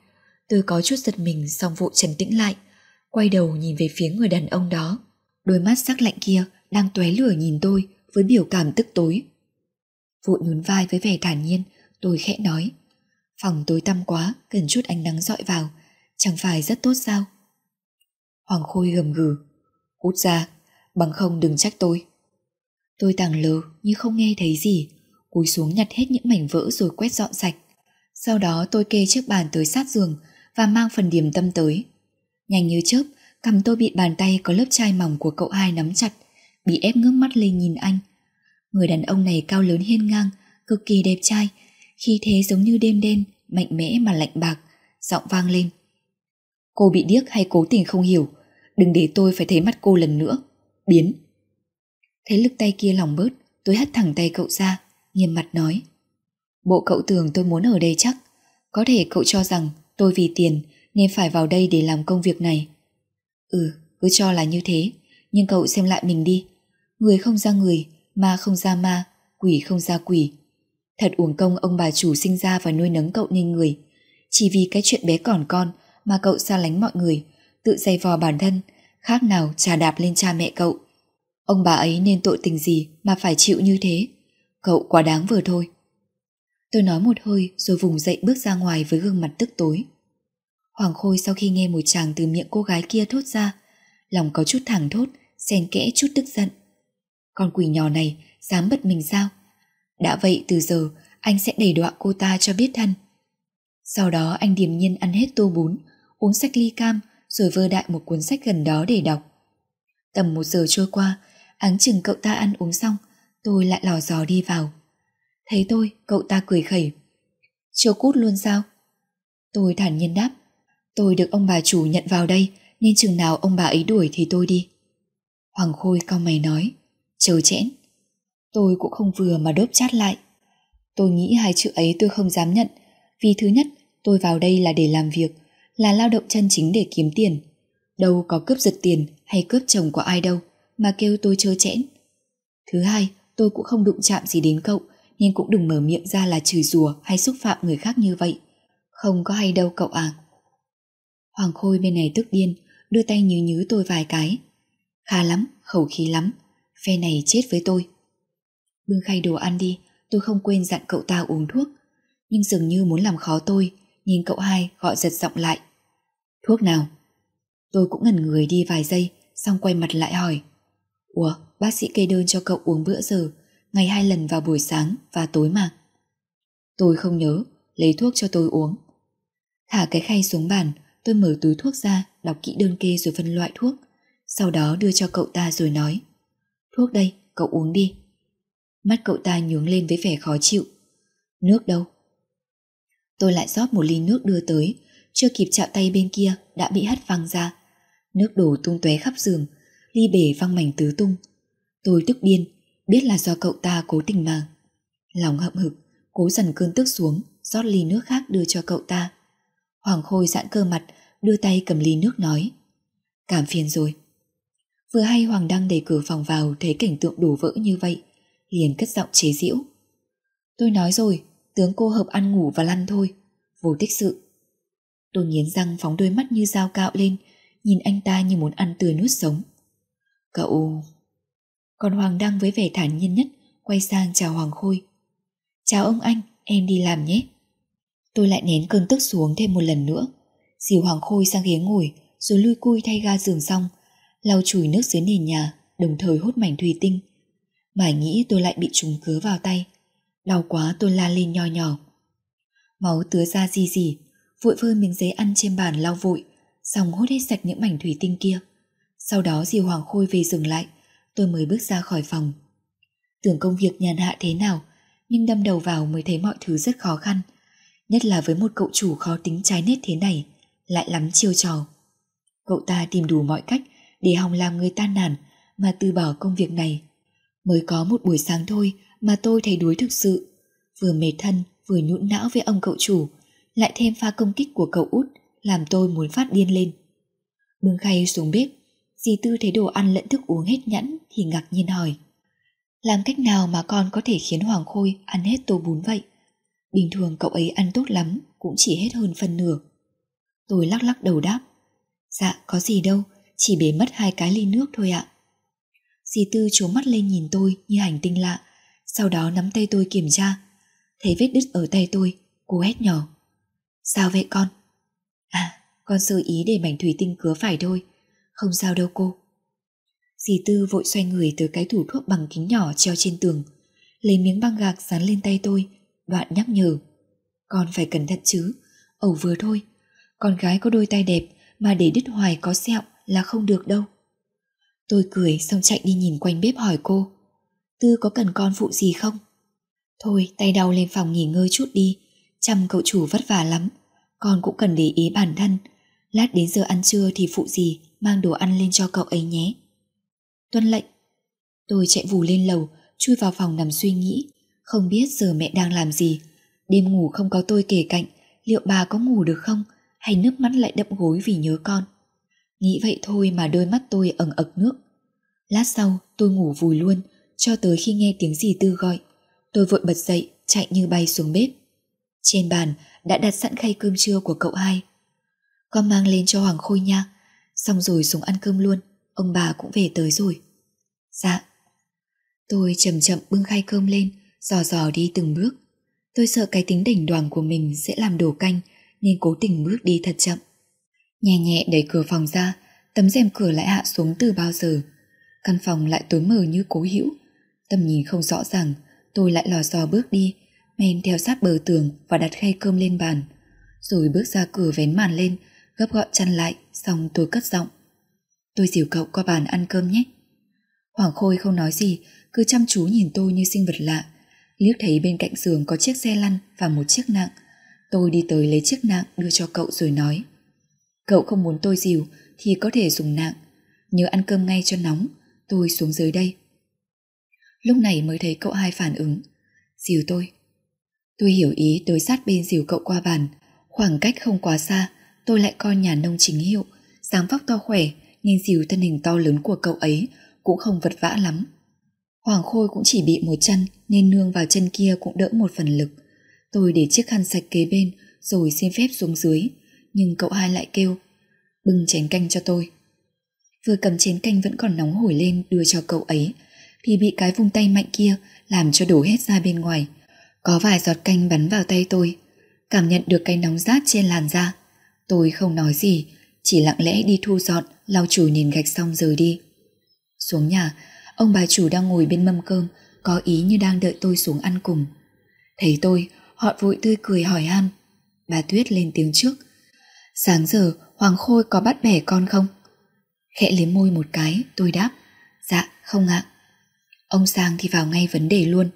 Tôi có chút giật mình xong vụ trần tĩnh lại, quay đầu nhìn về phía người đàn ông đó. Đôi mắt sắc lạnh kia đang tóe lửa nhìn tôi với biểu cảm tức tối. Vụ nhún vai với vẻ thản nhiên, tôi khẽ nói. Phòng tối tăm quá, cần chút ánh nắng dọi vào, chẳng phải rất tốt sao? Hoàng Khôi gầm gừ. Cút ra, bằng không đừng trách tôi. Tôi tàng lờ như không nghe thấy gì, cúi xuống nhặt hết những mảnh vỡ rồi quét dọn sạch. Sau đó tôi kê chiếc bàn tới sát giường và mang phần điểm tâm tới. Nhanh như chớp, cầm tôi bị bàn tay có lớp chai mỏng của cậu hai nắm chặt, bị ép ngước mắt lên nhìn anh. Người đàn ông này cao lớn hiên ngang, cực kỳ đẹp trai, khi thế giống như đêm đen, mạnh mẽ mà lạnh bạc, giọng vang lên. Cô bị điếc hay cố tình không hiểu, đừng để tôi phải thấy mắt cô lần nữa. Biến. Thấy lực tay kia lòng bớt, tôi hất thẳng tay cậu ra, nghiêm mặt nói. Bộ cậu tưởng tôi muốn ở đây chắc, có thể cậu cho rằng tôi vì tiền nên phải vào đây để làm công việc này. Ừ, cứ cho là như thế, nhưng cậu xem lại mình đi. Người không ra người, ma không ra ma, quỷ không ra quỷ. Thật uổng công ông bà chủ sinh ra và nuôi nấng cậu nên người. Chỉ vì cái chuyện bé còn con mà cậu xa lánh mọi người, tự dày vò bản thân, khác nào trà đạp lên cha mẹ cậu. Ông bà ấy nên tội tình gì mà phải chịu như thế. Cậu quá đáng vừa thôi. Tôi nói một hơi rồi vùng dậy bước ra ngoài với gương mặt tức tối. Hoàng Khôi sau khi nghe một chàng từ miệng cô gái kia thốt ra, lòng có chút thẳng thốt, xen kẽ chút tức giận. Con quỷ nhỏ này dám bật mình sao? Đã vậy từ giờ anh sẽ đẩy đọa cô ta cho biết thân. Sau đó anh điềm nhiên ăn hết tô bún, uống sách ly cam rồi vơ đại một cuốn sách gần đó để đọc. Tầm một giờ trôi qua, áng chừng cậu ta ăn uống xong, tôi lại lò dò đi vào. Thấy tôi, cậu ta cười khẩy. Chưa cút luôn sao? Tôi thản nhiên đáp. Tôi được ông bà chủ nhận vào đây, nên chừng nào ông bà ấy đuổi thì tôi đi. Hoàng Khôi cao mày nói. Chờ chẽn. Tôi cũng không vừa mà đốp chát lại. Tôi nghĩ hai chữ ấy tôi không dám nhận, vì thứ nhất, tôi vào đây là để làm việc, là lao động chân chính để kiếm tiền. Đâu có cướp giật tiền hay cướp chồng của ai đâu, mà kêu tôi chơ chẽn. Thứ hai, tôi cũng không đụng chạm gì đến cậu, nên cũng đừng mở miệng ra là chửi rủa hay xúc phạm người khác như vậy. Không có hay đâu cậu à. Hoàng Khôi bên này tức điên, đưa tay nhíu nhứ tôi vài cái. Khá lắm, khẩu khí lắm, phe này chết với tôi. Bưng khay đồ ăn đi, tôi không quên dặn cậu ta uống thuốc. Nhưng dường như muốn làm khó tôi, nhìn cậu hai gọi giật giọng lại. Thuốc nào? Tôi cũng ngẩn người đi vài giây, xong quay mặt lại hỏi. Ủa, bác sĩ kê đơn cho cậu uống bữa giờ, ngày hai lần vào buổi sáng và tối mà. Tôi không nhớ, lấy thuốc cho tôi uống. Thả cái khay xuống bàn, tôi mở túi thuốc ra, đọc kỹ đơn kê rồi phân loại thuốc. Sau đó đưa cho cậu ta rồi nói. Thuốc đây, cậu uống đi. Mắt cậu ta nhướng lên với vẻ khó chịu. Nước đâu? Tôi lại rót một ly nước đưa tới, chưa kịp chạm tay bên kia đã bị hất văng ra. Nước đổ tung tóe khắp giường, ly bể văng mảnh tứ tung. Tôi tức điên, biết là do cậu ta cố tình mà. Lòng hậm hực, cố dần cơn tức xuống, rót ly nước khác đưa cho cậu ta. Hoàng Khôi giãn cơ mặt, đưa tay cầm ly nước nói. Cảm phiền rồi. Vừa hay Hoàng Đăng đẩy cửa phòng vào thấy cảnh tượng đổ vỡ như vậy. liền cất giọng chế giễu. Tôi nói rồi, tướng cô hợp ăn ngủ và lăn thôi, vô tích sự. Tôi nghiến răng phóng đôi mắt như dao cạo lên, nhìn anh ta như muốn ăn tươi nuốt sống. Cậu... Còn Hoàng Đăng với vẻ thản nhiên nhất quay sang chào Hoàng Khôi. Chào ông anh, em đi làm nhé. Tôi lại nén cơn tức xuống thêm một lần nữa. Dìu Hoàng Khôi sang ghế ngồi rồi lui cui thay ga giường xong, lau chùi nước dưới nền nhà, đồng thời hút mảnh thủy tinh. Mải nghĩ tôi lại bị trùng cứa vào tay. Đau quá tôi la lên nho nhỏ. Máu tứa ra gì gì, vội vơ miếng giấy ăn trên bàn lau vội, xong hút hết sạch những mảnh thủy tinh kia. Sau đó dì Hoàng Khôi về dừng lại, tôi mới bước ra khỏi phòng. Tưởng công việc nhàn hạ thế nào, nhưng đâm đầu vào mới thấy mọi thứ rất khó khăn. Nhất là với một cậu chủ khó tính trái nết thế này, lại lắm chiêu trò. Cậu ta tìm đủ mọi cách để hòng làm người ta nản mà từ bỏ công việc này. Mới có một buổi sáng thôi mà tôi thấy đuối thực sự. Vừa mệt thân, vừa nhũn não với ông cậu chủ, lại thêm pha công kích của cậu út, làm tôi muốn phát điên lên. Bưng khay xuống bếp, dì Tư thấy đồ ăn lẫn thức uống hết nhẫn thì ngạc nhiên hỏi. Làm cách nào mà con có thể khiến Hoàng Khôi ăn hết tô bún vậy? Bình thường cậu ấy ăn tốt lắm, cũng chỉ hết hơn phần nửa. Tôi lắc lắc đầu đáp. Dạ, có gì đâu, chỉ bể mất hai cái ly nước thôi ạ. Dì Tư trố mắt lên nhìn tôi như hành tinh lạ, sau đó nắm tay tôi kiểm tra. Thấy vết đứt ở tay tôi, cô hét nhỏ. Sao vậy con? À, con sơ ý để mảnh thủy tinh cứa phải thôi, không sao đâu cô. Dì Tư vội xoay người tới cái tủ thuốc bằng kính nhỏ treo trên tường, lấy miếng băng gạc dán lên tay tôi, đoạn nhắc nhở. Con phải cẩn thận chứ, ẩu vừa thôi. Con gái có đôi tay đẹp mà để đứt hoài có sẹo là không được đâu. Tôi cười xong chạy đi nhìn quanh bếp hỏi cô. Tư có cần con phụ gì không? Thôi tay đau lên phòng nghỉ ngơi chút đi, chăm cậu chủ vất vả lắm. Con cũng cần để ý bản thân. Lát đến giờ ăn trưa thì phụ gì mang đồ ăn lên cho cậu ấy nhé. Tuân lệnh. Tôi chạy vù lên lầu, chui vào phòng nằm suy nghĩ. Không biết giờ mẹ đang làm gì. Đêm ngủ không có tôi kể cạnh, liệu bà có ngủ được không? Hay nước mắt lại đậm gối vì nhớ con? Nghĩ vậy thôi mà đôi mắt tôi ẩn ực nước. Lát sau tôi ngủ vùi luôn, cho tới khi nghe tiếng gì tư gọi. Tôi vội bật dậy, chạy như bay xuống bếp. Trên bàn đã đặt sẵn khay cơm trưa của cậu hai. Con mang lên cho Hoàng Khôi nha, xong rồi xuống ăn cơm luôn ông bà cũng về tới rồi. Dạ. Tôi chậm chậm bưng khay cơm lên, dò dò đi từng bước. Tôi sợ cái tính đỉnh đoàn của mình sẽ làm đổ canh, nên cố tình bước đi thật chậm. Nhẹ nhẹ đẩy cửa phòng ra, tấm rèm cửa lại hạ xuống từ bao giờ. Căn phòng lại tối mờ như cố hữu. Tầm nhìn không rõ ràng, tôi lại lò dò bước đi, men theo sát bờ tường và đặt khay cơm lên bàn. Rồi bước ra cửa vén màn lên, gấp gọn chăn lại, xong tôi cất giọng. Tôi dìu cậu qua bàn ăn cơm nhé. Hoàng Khôi không nói gì, cứ chăm chú nhìn tôi như sinh vật lạ. Liếc thấy bên cạnh giường có chiếc xe lăn và một chiếc nạng. Tôi đi tới lấy chiếc nạng đưa cho cậu rồi nói. Cậu không muốn tôi dìu thì có thể dùng nạng. Nhớ ăn cơm ngay cho nóng, tôi xuống dưới đây. Lúc này mới thấy cậu hai phản ứng. Dìu tôi. Tôi hiểu ý tới sát bên dìu cậu qua bàn. Khoảng cách không quá xa, tôi lại coi nhà nông chính hiệu, dáng vóc to khỏe, nhìn dìu thân hình to lớn của cậu ấy cũng không vật vã lắm. Hoàng Khôi cũng chỉ bị một chân nên nương vào chân kia cũng đỡ một phần lực. Tôi để chiếc khăn sạch kế bên rồi xin phép xuống dưới, nhưng cậu hai lại kêu bưng chén canh cho tôi. Vừa cầm chén canh vẫn còn nóng hổi lên đưa cho cậu ấy, thì bị cái vùng tay mạnh kia làm cho đổ hết ra bên ngoài. Có vài giọt canh bắn vào tay tôi, cảm nhận được cái nóng rát trên làn da. Tôi không nói gì, chỉ lặng lẽ đi thu dọn lau chùi nền gạch xong rời đi. Xuống nhà, ông bà chủ đang ngồi bên mâm cơm, có ý như đang đợi tôi xuống ăn cùng. Thấy tôi, họ vội tươi cười hỏi han. Bà Tuyết lên tiếng trước. Sáng giờ, Hoàng Khôi có bắt bẻ con không? Khẽ liếm môi một cái, tôi đáp. Dạ, không ạ. Ông Sang thì vào ngay vấn đề luôn.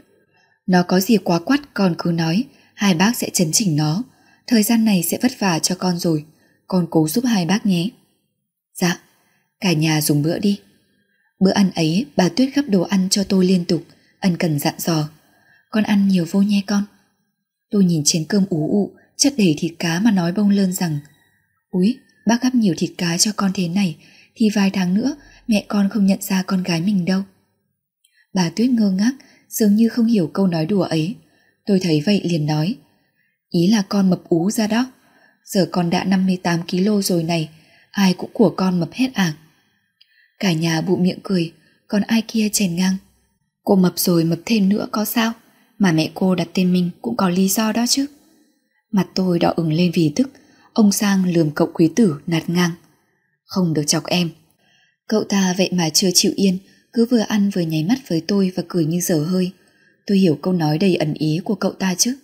Nó có gì quá quắt con cứ nói, hai bác sẽ chấn chỉnh nó. Thời gian này sẽ vất vả cho con rồi, con cố giúp hai bác nhé. Dạ, cả nhà dùng bữa đi. Bữa ăn ấy bà Tuyết gấp đồ ăn cho tôi liên tục, ân cần dặn dò. Con ăn nhiều vô nhé con. Tôi nhìn chén cơm ú ụ, chất đầy thịt cá mà nói bông lơn rằng Úi, bác gấp nhiều thịt cá cho con thế này thì vài tháng nữa mẹ con không nhận ra con gái mình đâu. Bà Tuyết ngơ ngác, dường như không hiểu câu nói đùa ấy. Tôi thấy vậy liền nói, ý là con mập ú ra đó. Giờ con đã 58kg rồi này, ai cũng của con mập hết à. Cả nhà bụng miệng cười, còn ai kia chèn ngang. Cô mập rồi mập thêm nữa có sao, mà mẹ cô đặt tên mình cũng có lý do đó chứ. Mặt tôi đỏ ửng lên vì tức, ông Sang lườm cậu quý tử nạt ngang. Không được chọc em. Cậu ta vậy mà chưa chịu yên, cứ vừa ăn vừa nháy mắt với tôi và cười như dở hơi. Tôi hiểu câu nói đầy ẩn ý của cậu ta chứ.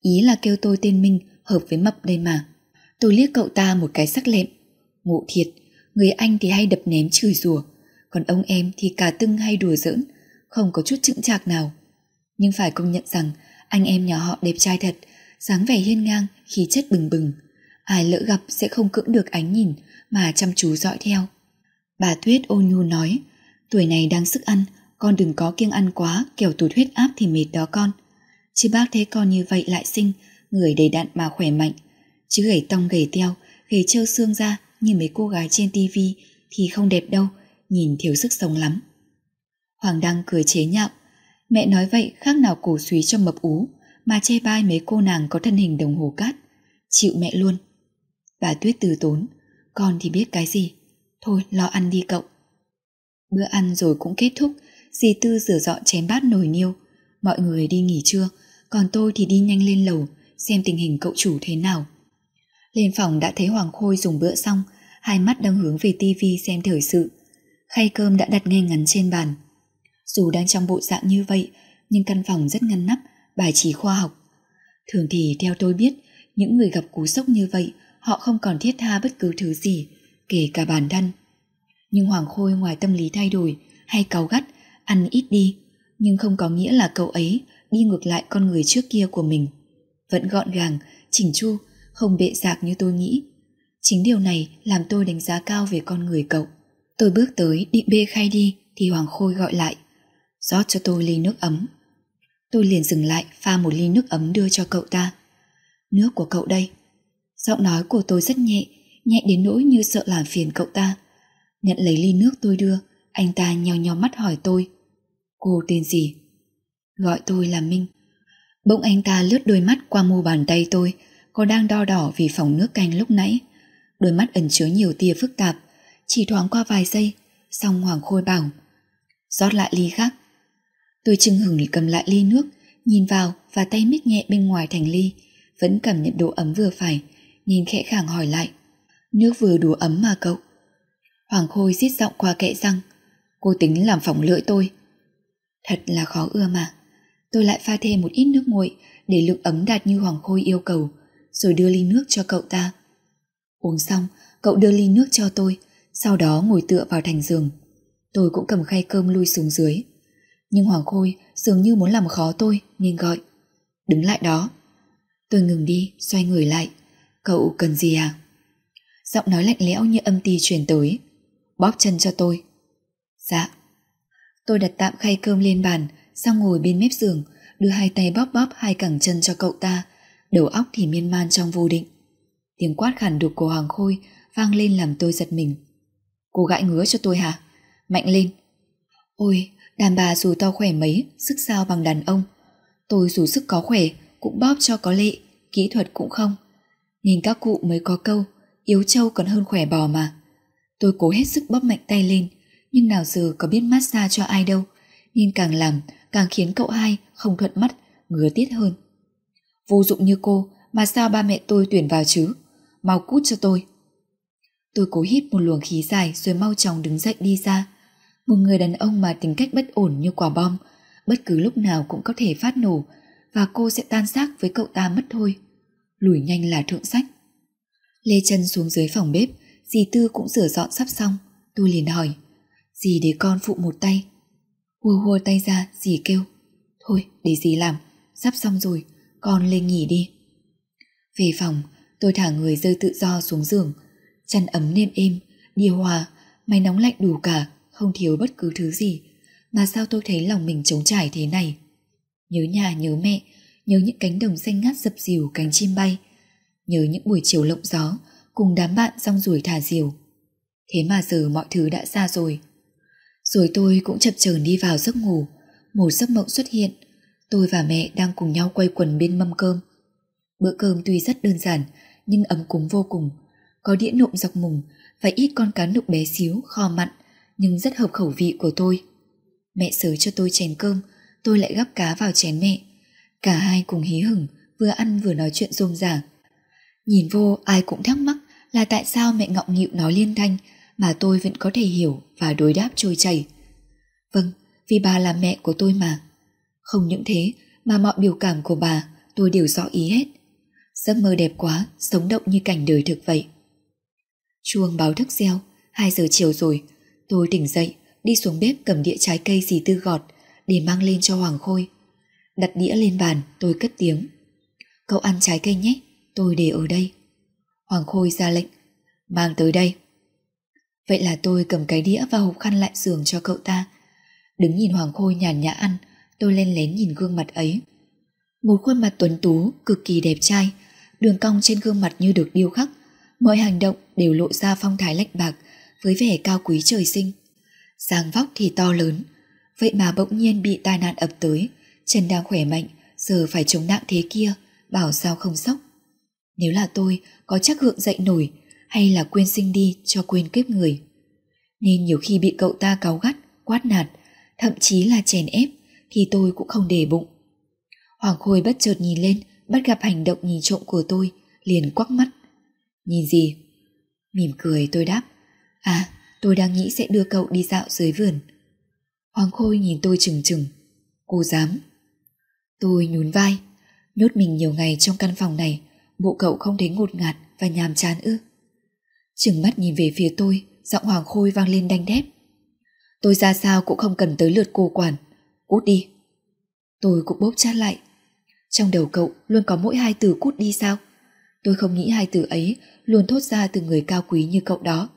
Ý là kêu tôi tên Minh hợp với mập đây mà. Tôi liếc cậu ta một cái sắc lẹm. Ngộ thiệt, người anh thì hay đập ném chửi rủa, còn ông em thì cả tưng hay đùa giỡn, không có chút chững chạc nào. Nhưng phải công nhận rằng anh em nhà họ đẹp trai thật, dáng vẻ hiên ngang, khí chất bừng bừng. Ai lỡ gặp sẽ không cưỡng được ánh nhìn mà chăm chú dõi theo. Bà Tuyết ô nhu nói, tuổi này đang sức ăn, con đừng có kiêng ăn quá, kiểu tụt huyết áp thì mệt đó con. Chứ bác thấy con như vậy lại sinh, người đầy đặn mà khỏe mạnh. Chứ gầy tông gầy teo, gầy trơ xương ra như mấy cô gái trên tivi thì không đẹp đâu, nhìn thiếu sức sống lắm. Hoàng Đăng cười chế nhạo, mẹ nói vậy khác nào cổ suý cho mập ú, mà chê bai mấy cô nàng có thân hình đồng hồ cát. Chịu mẹ luôn. Bà Tuyết từ tốn, con thì biết cái gì. Thôi lo ăn đi cậu. Bữa ăn rồi cũng kết thúc, dì Tư rửa dọn chén bát nồi niêu. Mọi người đi nghỉ trưa, còn tôi thì đi nhanh lên lầu xem tình hình cậu chủ thế nào. Lên phòng đã thấy Hoàng Khôi dùng bữa xong, hai mắt đang hướng về tivi xem thời sự. Khay cơm đã đặt ngay ngắn trên bàn. Dù đang trong bộ dạng như vậy, nhưng căn phòng rất ngăn nắp, bài trí khoa học. Thường thì theo tôi biết, những người gặp cú sốc như vậy, họ không còn thiết tha bất cứ thứ gì, kể cả bản thân. Nhưng Hoàng Khôi ngoài tâm lý thay đổi hay cáu gắt, ăn ít đi, nhưng không có nghĩa là cậu ấy đi ngược lại con người trước kia của mình. Vẫn gọn gàng, chỉnh chu, không bệ rạc như tôi nghĩ. Chính điều này làm tôi đánh giá cao về con người cậu. Tôi bước tới định bê khay đi thì Hoàng Khôi gọi lại. rót cho tôi ly nước ấm. Tôi liền dừng lại pha một ly nước ấm đưa cho cậu ta. Nước của cậu đây. Giọng nói của tôi rất nhẹ, nhẹ đến nỗi như sợ làm phiền cậu ta. Nhận lấy ly nước tôi đưa, anh ta nheo nheo mắt hỏi tôi. Cô tên gì? Gọi tôi là Minh. Bỗng anh ta lướt đôi mắt qua mu bàn tay tôi, có đang đo đỏ vì phòng nước canh lúc nãy. Đôi mắt ẩn chứa nhiều tia phức tạp, chỉ thoáng qua vài giây, xong Hoàng Khôi bảo. rót lại ly khác. Tôi chưng hừng cầm lại ly nước, nhìn vào và tay mít nhẹ bên ngoài thành ly, vẫn cảm nhận độ ấm vừa phải, nhìn khẽ khàng hỏi lại. Nước vừa đủ ấm mà cậu. Hoàng Khôi xít giọng qua kệ răng. Cô tính làm phỏng lưỡi tôi. Thật là khó ưa mà. Tôi lại pha thêm một ít nước nguội để lượng ấm đạt như Hoàng Khôi yêu cầu, rồi đưa ly nước cho cậu ta. Uống xong, cậu đưa ly nước cho tôi, sau đó ngồi tựa vào thành giường. Tôi cũng cầm khay cơm lui xuống dưới. Nhưng Hoàng Khôi dường như muốn làm khó tôi nên gọi. Đứng lại đó. Tôi ngừng đi, xoay người lại. Cậu cần gì à? Giọng nói lạnh lẽo như âm ti truyền tới. Bóp chân cho tôi. Dạ. Tôi đặt tạm khay cơm lên bàn, xong ngồi bên mép giường, đưa hai tay bóp bóp hai cẳng chân cho cậu ta, đầu óc thì miên man trong vô định. Tiếng quát khản đục của Hoàng Khôi vang lên làm tôi giật mình. Cô gãi ngứa cho tôi hả? Mạnh lên. Ôi, đàn bà dù to khỏe mấy, sức sao bằng đàn ông. Tôi dù sức có khỏe, cũng bóp cho có lệ, kỹ thuật cũng không. Nhìn các cụ mới có câu, yếu trâu còn hơn khỏe bò mà. Tôi cố hết sức bóp mạnh tay lên, nhưng nào giờ có biết massage cho ai đâu, nên càng làm càng khiến cậu hai không thuận mắt, ngứa tiết hơn. Vô dụng như cô mà sao ba mẹ tôi tuyển vào chứ? Mau cút cho tôi. Tôi cố hít một luồng khí dài rồi mau chóng đứng dậy đi ra. Một người đàn ông mà tính cách bất ổn như quả bom, bất cứ lúc nào cũng có thể phát nổ và cô sẽ tan xác với cậu ta mất thôi. Lùi nhanh là thượng sách. Lê chân xuống dưới phòng bếp, dì Tư cũng rửa dọn sắp xong. Tôi liền hỏi, dì để con phụ một tay. Hùa hùa tay ra, dì kêu, thôi để dì làm, sắp xong rồi, con lên nghỉ đi. Về phòng, tôi thả người rơi tự do xuống giường, chăn ấm nêm êm, điều hòa, máy nóng lạnh đủ cả, không thiếu bất cứ thứ gì. Mà sao tôi thấy lòng mình trống trải thế này? Nhớ nhà nhớ mẹ, nhớ những cánh đồng xanh ngát dập dìu cánh chim bay, nhớ những buổi chiều lộng gió cùng đám bạn rong ruổi thả diều. Thế mà giờ mọi thứ đã xa rồi. Rồi tôi cũng chập chờn đi vào giấc ngủ, Một giấc mộng xuất hiện, tôi và mẹ đang cùng nhau quay quần bên mâm cơm. Bữa cơm tuy rất đơn giản, nhưng ấm cúng vô cùng. Có đĩa nộm dọc mùng và ít con cá nục bé xíu, kho mặn, nhưng rất hợp khẩu vị của tôi. Mẹ sới cho tôi chén cơm, tôi lại gắp cá vào chén mẹ. Cả hai cùng hí hửng, vừa ăn vừa nói chuyện rôm rả. Nhìn vô ai cũng thắc mắc là tại sao mẹ ngọng nghịu nói liên thanh mà tôi vẫn có thể hiểu và đối đáp trôi chảy. Vâng, vì bà là mẹ của tôi mà. Không những thế mà mọi biểu cảm của bà tôi đều rõ ý hết. Giấc mơ đẹp quá, sống động như cảnh đời thực vậy. Chuông báo thức reo, 2 giờ chiều rồi. Tôi tỉnh dậy, đi xuống bếp cầm đĩa trái cây gì tư gọt để mang lên cho Hoàng Khôi. Đặt đĩa lên bàn, tôi cất tiếng. Cậu ăn trái cây nhé, tôi để ở đây. Hoàng Khôi ra lệnh, mang tới đây. Vậy là tôi cầm cái đĩa và hộp khăn lại giường cho cậu ta. Đứng nhìn Hoàng Khôi nhàn nhã ăn, tôi lên lén nhìn gương mặt ấy. Một khuôn mặt tuấn tú, cực kỳ đẹp trai, đường cong trên gương mặt như được điêu khắc. Mọi hành động đều lộ ra phong thái lạnh bạc với vẻ cao quý trời sinh. Giang vóc thì to lớn, vậy mà bỗng nhiên bị tai nạn ập tới, chân đang khỏe mạnh, giờ phải chống nặng thế kia, bảo sao không sốc. Nếu là tôi, có chắc gượng dậy nổi, hay là quên sinh đi cho quên kiếp người. Nên nhiều khi bị cậu ta cáu gắt, quát nạt, thậm chí là chèn ép, thì tôi cũng không để bụng. Hoàng Khôi bất chợt nhìn lên, bắt gặp hành động nhìn trộm của tôi, liền quắc mắt. Nhìn gì? Mỉm cười tôi đáp. À, tôi đang nghĩ sẽ đưa cậu đi dạo dưới vườn. Hoàng Khôi nhìn tôi chừng chừng. Cô dám. Tôi nhún vai. Nhốt mình nhiều ngày trong căn phòng này, bộ cậu không thấy ngột ngạt và nhàm chán ư. Trừng mắt nhìn về phía tôi, giọng Hoàng Khôi vang lên đanh đép. Tôi ra sao cũng không cần tới lượt cô quản. Cút đi. Tôi cũng bốc chát lại. Trong đầu cậu luôn có mỗi hai từ cút đi sao? Tôi không nghĩ hai từ ấy luôn thốt ra từ người cao quý như cậu đó.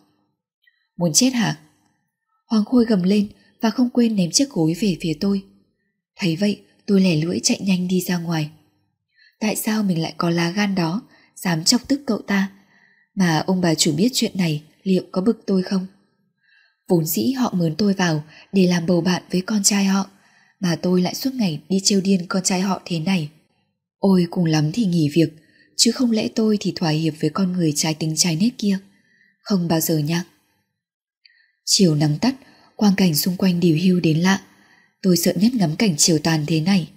Muốn chết hả? Hoàng Khôi gầm lên và không quên ném chiếc gối về phía tôi. Thấy vậy, tôi lẻ lưỡi chạy nhanh đi ra ngoài. Tại sao mình lại có lá gan đó, dám chọc tức cậu ta? Mà ông bà chủ biết chuyện này liệu có bực tôi không? Vốn dĩ họ mướn tôi vào để làm bầu bạn với con trai họ, mà tôi lại suốt ngày đi trêu điên con trai họ thế này. Ôi cùng lắm thì nghỉ việc, chứ không lẽ tôi thì thỏa hiệp với con người trái tính trái nết kia. Không bao giờ nha. Chiều nắng tắt, quang cảnh xung quanh điều hưu đến lạ. Tôi sợ nhất ngắm cảnh chiều tàn thế này.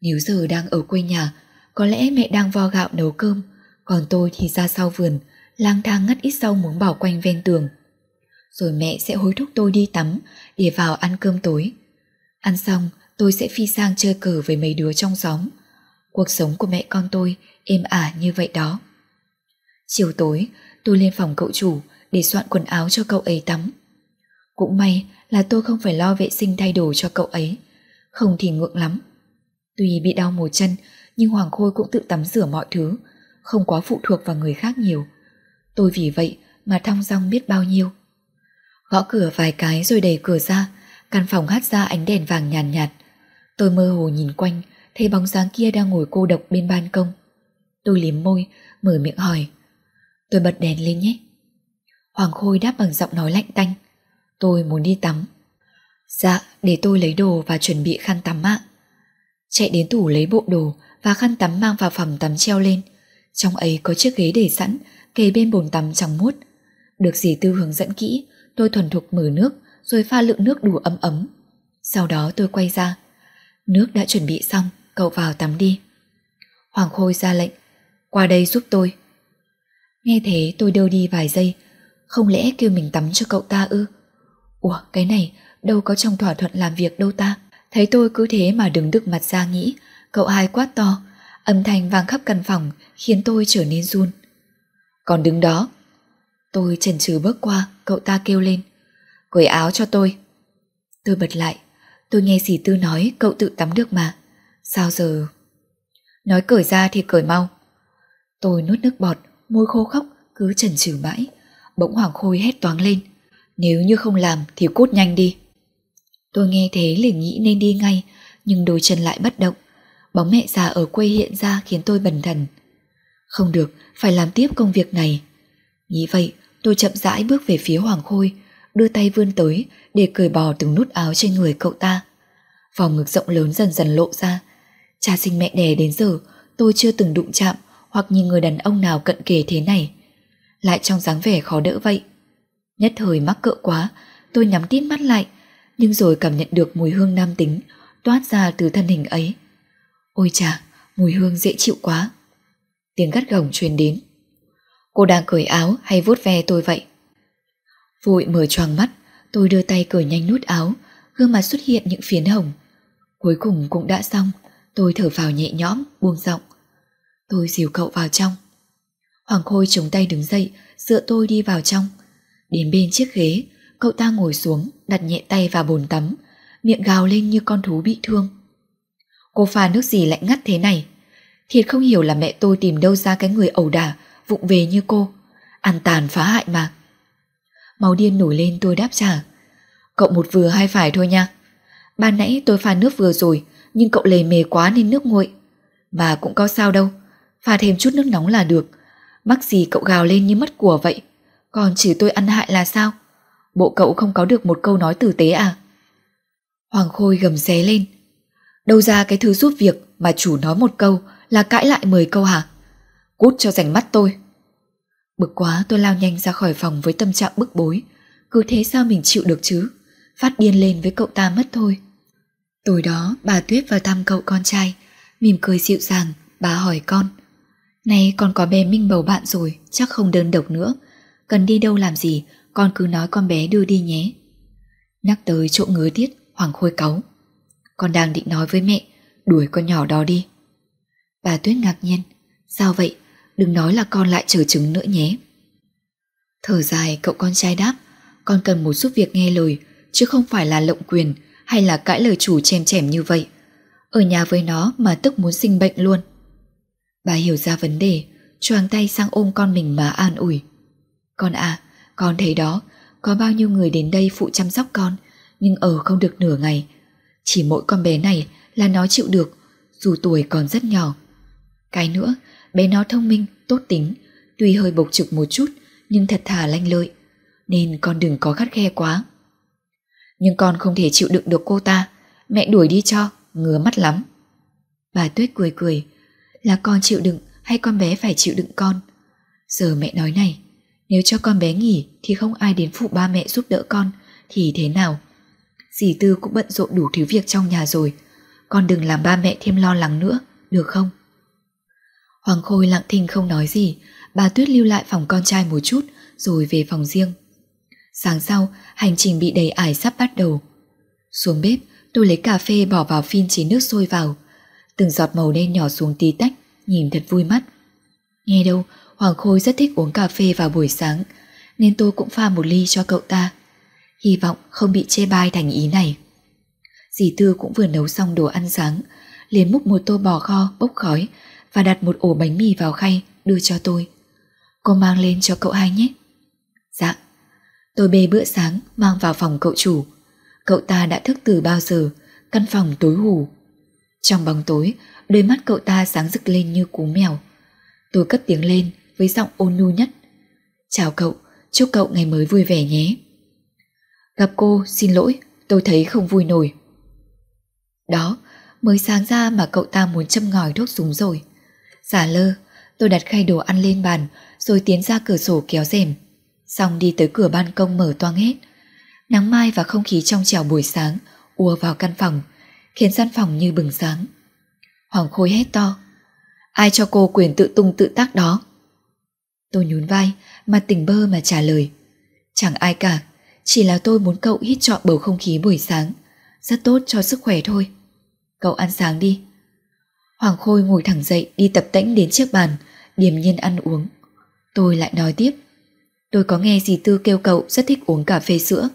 Nếu giờ đang ở quê nhà, có lẽ mẹ đang vo gạo nấu cơm, còn tôi thì ra sau vườn, lang thang ngắt ít rau muống bảo quanh ven tường. Rồi mẹ sẽ hối thúc tôi đi tắm để vào ăn cơm tối. Ăn xong, tôi sẽ phi sang chơi cờ với mấy đứa trong xóm. Cuộc sống của mẹ con tôi êm ả như vậy đó. Chiều tối, tôi lên phòng cậu chủ để soạn quần áo cho cậu ấy tắm. Cũng may là tôi không phải lo vệ sinh thay đồ cho cậu ấy, không thì ngượng lắm. Tuy bị đau một chân, nhưng Hoàng Khôi cũng tự tắm rửa mọi thứ, không quá phụ thuộc vào người khác nhiều. Tôi vì vậy mà thong dong biết bao nhiêu. Gõ cửa vài cái rồi đẩy cửa ra, căn phòng hắt ra ánh đèn vàng nhàn nhạt, nhạt. Tôi mơ hồ nhìn quanh, thấy bóng dáng kia đang ngồi cô độc bên ban công. Tôi liếm môi, mở miệng hỏi. Tôi bật đèn lên nhé. Hoàng Khôi đáp bằng giọng nói lạnh tanh. Tôi muốn đi tắm. Dạ, để tôi lấy đồ và chuẩn bị khăn tắm ạ. Chạy đến tủ lấy bộ đồ và khăn tắm mang vào phòng tắm treo lên. Trong ấy có chiếc ghế để sẵn, kề bên bồn tắm trong muốt. Được dì Tư hướng dẫn kỹ, tôi thuần thục mở nước rồi pha lượng nước đủ ấm ấm. Sau đó tôi quay ra. Nước đã chuẩn bị xong, cậu vào tắm đi. Hoàng Khôi ra lệnh, qua đây giúp tôi. Nghe thế tôi đơ đi vài giây, không lẽ kêu mình tắm cho cậu ta ư? Ủa cái này đâu có trong thỏa thuận làm việc đâu ta. Thấy tôi cứ thế mà đứng đực mặt ra nghĩ, cậu hai quát to, âm thanh vang khắp căn phòng khiến tôi trở nên run. Còn đứng đó. Tôi chần chừ bước qua, cậu ta kêu lên. Cởi áo cho tôi. Tôi bật lại, tôi nghe dì Tư nói cậu tự tắm được mà. Sao giờ? Nói cởi ra thì cởi mau. Tôi nuốt nước bọt, môi khô khóc, cứ chần chừ mãi. Bỗng Hoàng Khôi hét toáng lên. Nếu như không làm thì cút nhanh đi. Tôi nghe thế liền nghĩ nên đi ngay, nhưng đôi chân lại bất động. Bóng mẹ già ở quê hiện ra khiến tôi bần thần. Không được, phải làm tiếp công việc này. Nghĩ vậy, tôi chậm rãi bước về phía Hoàng Khôi, đưa tay vươn tới để cởi bỏ từng nút áo trên người cậu ta. Vòng ngực rộng lớn dần dần lộ ra. Cha sinh mẹ đẻ đến giờ tôi chưa từng đụng chạm hoặc nhìn người đàn ông nào cận kề thế này. Lại trong dáng vẻ khó đỡ vậy. Nhất thời mắc cỡ quá, tôi nhắm tít mắt lại, nhưng rồi cảm nhận được mùi hương nam tính toát ra từ thân hình ấy. Ôi chà, mùi hương dễ chịu quá. Tiếng gắt gỏng truyền đến. Cô đang cởi áo hay vuốt ve tôi vậy? Vội mở choàng mắt, tôi đưa tay cởi nhanh nút áo, gương mặt xuất hiện những phiến hồng. Cuối cùng cũng đã xong, tôi thở vào nhẹ nhõm, buông giọng. Tôi dìu cậu vào trong. Hoàng Khôi chống tay đứng dậy, dựa tôi đi vào trong. Đến bên chiếc ghế, cậu ta ngồi xuống, đặt nhẹ tay vào bồn tắm, miệng gào lên như con thú bị thương. Cô pha nước gì lạnh ngắt thế này? Thiệt không hiểu là mẹ tôi tìm đâu ra cái người ẩu đả, vụng về như cô. Ăn tàn phá hại mà. Máu điên nổi lên tôi đáp trả. Cậu một vừa hai phải thôi nha. Ban nãy tôi pha nước vừa rồi, nhưng cậu lề mề quá nên nước nguội. Mà cũng có sao đâu, pha thêm chút nước nóng là được. Mắc gì cậu gào lên như mất của vậy. Còn chỉ tôi ăn hại là sao? Bộ cậu không có được một câu nói tử tế à? Hoàng Khôi gầm xé lên. Đâu ra cái thứ giúp việc mà chủ nói một câu là cãi lại 10 câu hả? Cút cho rảnh mắt tôi. Bực quá tôi lao nhanh ra khỏi phòng với tâm trạng bức bối. Cứ thế sao mình chịu được chứ? Phát điên lên với cậu ta mất thôi. Tối đó bà Tuyết vào thăm cậu con trai. Mỉm cười dịu dàng, bà hỏi con. Này con có bé Minh bầu bạn rồi, chắc không đơn độc nữa. Cần đi đâu làm gì, con cứ nói con bé đưa đi nhé. Nhắc tới chỗ ngứa tiết, Hoàng Khôi cáu. Con đang định nói với mẹ, đuổi con nhỏ đó đi. Bà Tuyết ngạc nhiên, sao vậy, đừng nói là con lại trở trứng nữa nhé. Thở dài cậu con trai đáp, con cần một giúp việc nghe lời, chứ không phải là lộng quyền hay là cãi lời chủ chèm chèm như vậy. Ở nhà với nó mà tức muốn sinh bệnh luôn. Bà hiểu ra vấn đề, choàng tay sang ôm con mình mà an ủi. Con à, con thấy đó, có bao nhiêu người đến đây phụ chăm sóc con, nhưng ở không được nửa ngày. Chỉ mỗi con bé này là nó chịu được, dù tuổi còn rất nhỏ. Cái nữa, bé nó thông minh, tốt tính, tuy hơi bộc trực một chút, nhưng thật thà lanh lợi, nên con đừng có khắt khe quá. Nhưng con không thể chịu đựng được cô ta, mẹ đuổi đi cho, ngứa mắt lắm. Bà Tuyết cười cười, là con chịu đựng hay con bé phải chịu đựng con? Giờ mẹ nói này, nếu cho con bé nghỉ thì không ai đến phụ ba mẹ giúp đỡ con, thì thế nào? Dì Tư cũng bận rộn đủ thứ việc trong nhà rồi, con đừng làm ba mẹ thêm lo lắng nữa, được không? Hoàng Khôi lặng thinh không nói gì, bà Tuyết lưu lại phòng con trai một chút rồi về phòng riêng. Sáng sau, hành trình bị đầy ải sắp bắt đầu. Xuống bếp, tôi lấy cà phê bỏ vào phin chế nước sôi vào. Từng giọt màu đen nhỏ xuống tí tách, nhìn thật vui mắt. Nghe đâu, Hoàng Khôi rất thích uống cà phê vào buổi sáng, nên tôi cũng pha một ly cho cậu ta. Hy vọng không bị chê bai thành ý này. Dì Tư cũng vừa nấu xong đồ ăn sáng, liền múc một tô bò kho bốc khói và đặt một ổ bánh mì vào khay đưa cho tôi. Cô mang lên cho cậu hai nhé. Dạ. Tôi bê bữa sáng mang vào phòng cậu chủ. Cậu ta đã thức từ bao giờ, căn phòng tối hù. Trong bóng tối, đôi mắt cậu ta sáng rực lên như cú mèo. Tôi cất tiếng lên với giọng ôn nhu nhất. Chào cậu, chúc cậu ngày mới vui vẻ nhé. Gặp cô, xin lỗi, tôi thấy không vui nổi. Đó, mới sáng ra mà cậu ta muốn châm ngòi đốt súng rồi. Giả lơ, tôi đặt khay đồ ăn lên bàn rồi tiến ra cửa sổ kéo rèm. Xong đi tới cửa ban công mở toang hết. Nắng mai và không khí trong trẻo buổi sáng ùa vào căn phòng, khiến gian phòng như bừng sáng. Hoàng Khôi hét to. Ai cho cô quyền tự tung tự tác đó? Tôi nhún vai, mặt tỉnh bơ mà trả lời. Chẳng ai cả, chỉ là tôi muốn cậu hít trọn bầu không khí buổi sáng. Rất tốt cho sức khỏe thôi. Cậu ăn sáng đi. Hoàng Khôi ngồi thẳng dậy đi tập tễnh đến chiếc bàn, điềm nhiên ăn uống. Tôi lại nói tiếp. Tôi có nghe dì Tư kêu cậu rất thích uống cà phê sữa.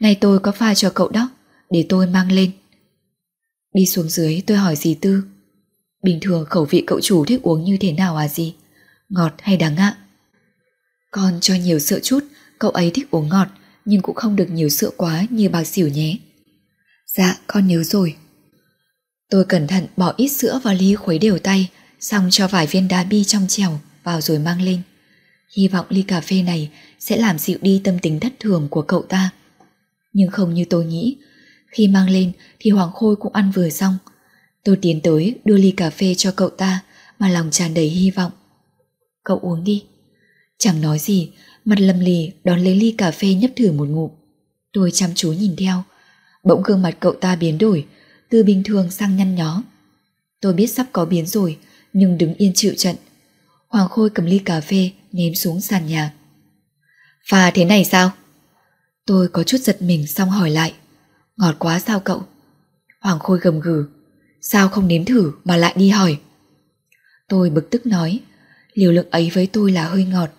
Này tôi có pha cho cậu đó, để tôi mang lên. Đi xuống dưới tôi hỏi dì Tư. Bình thường khẩu vị cậu chủ thích uống như thế nào à dì? Ngọt hay đắng ạ? Con cho nhiều sữa chút, cậu ấy thích uống ngọt, nhưng cũng không được nhiều sữa quá như bà xỉu nhé. Dạ, con nhớ rồi. Tôi cẩn thận bỏ ít sữa vào ly khuấy đều tay, xong cho vài viên đá bi trong chèo vào rồi mang lên. Hy vọng ly cà phê này sẽ làm dịu đi tâm tính thất thường của cậu ta. Nhưng không như tôi nghĩ, Khi mang lên thì Hoàng Khôi cũng ăn vừa xong. Tôi tiến tới đưa ly cà phê cho cậu ta mà lòng tràn đầy hy vọng. Cậu uống đi. Chẳng nói gì, mặt lầm lì đón lấy ly cà phê nhấp thử một ngụm. Tôi chăm chú nhìn theo. Bỗng gương mặt cậu ta biến đổi, từ bình thường sang nhăn nhó. Tôi biết sắp có biến rồi, nhưng đứng yên chịu trận. Hoàng Khôi cầm ly cà phê ném xuống sàn nhà. Pha thế này sao? Tôi có chút giật mình xong hỏi lại. Ngọt quá sao cậu? Hoàng Khôi gầm gừ. Sao không nếm thử mà lại đi hỏi? Tôi bực tức nói. Liều lượng ấy với tôi là hơi ngọt.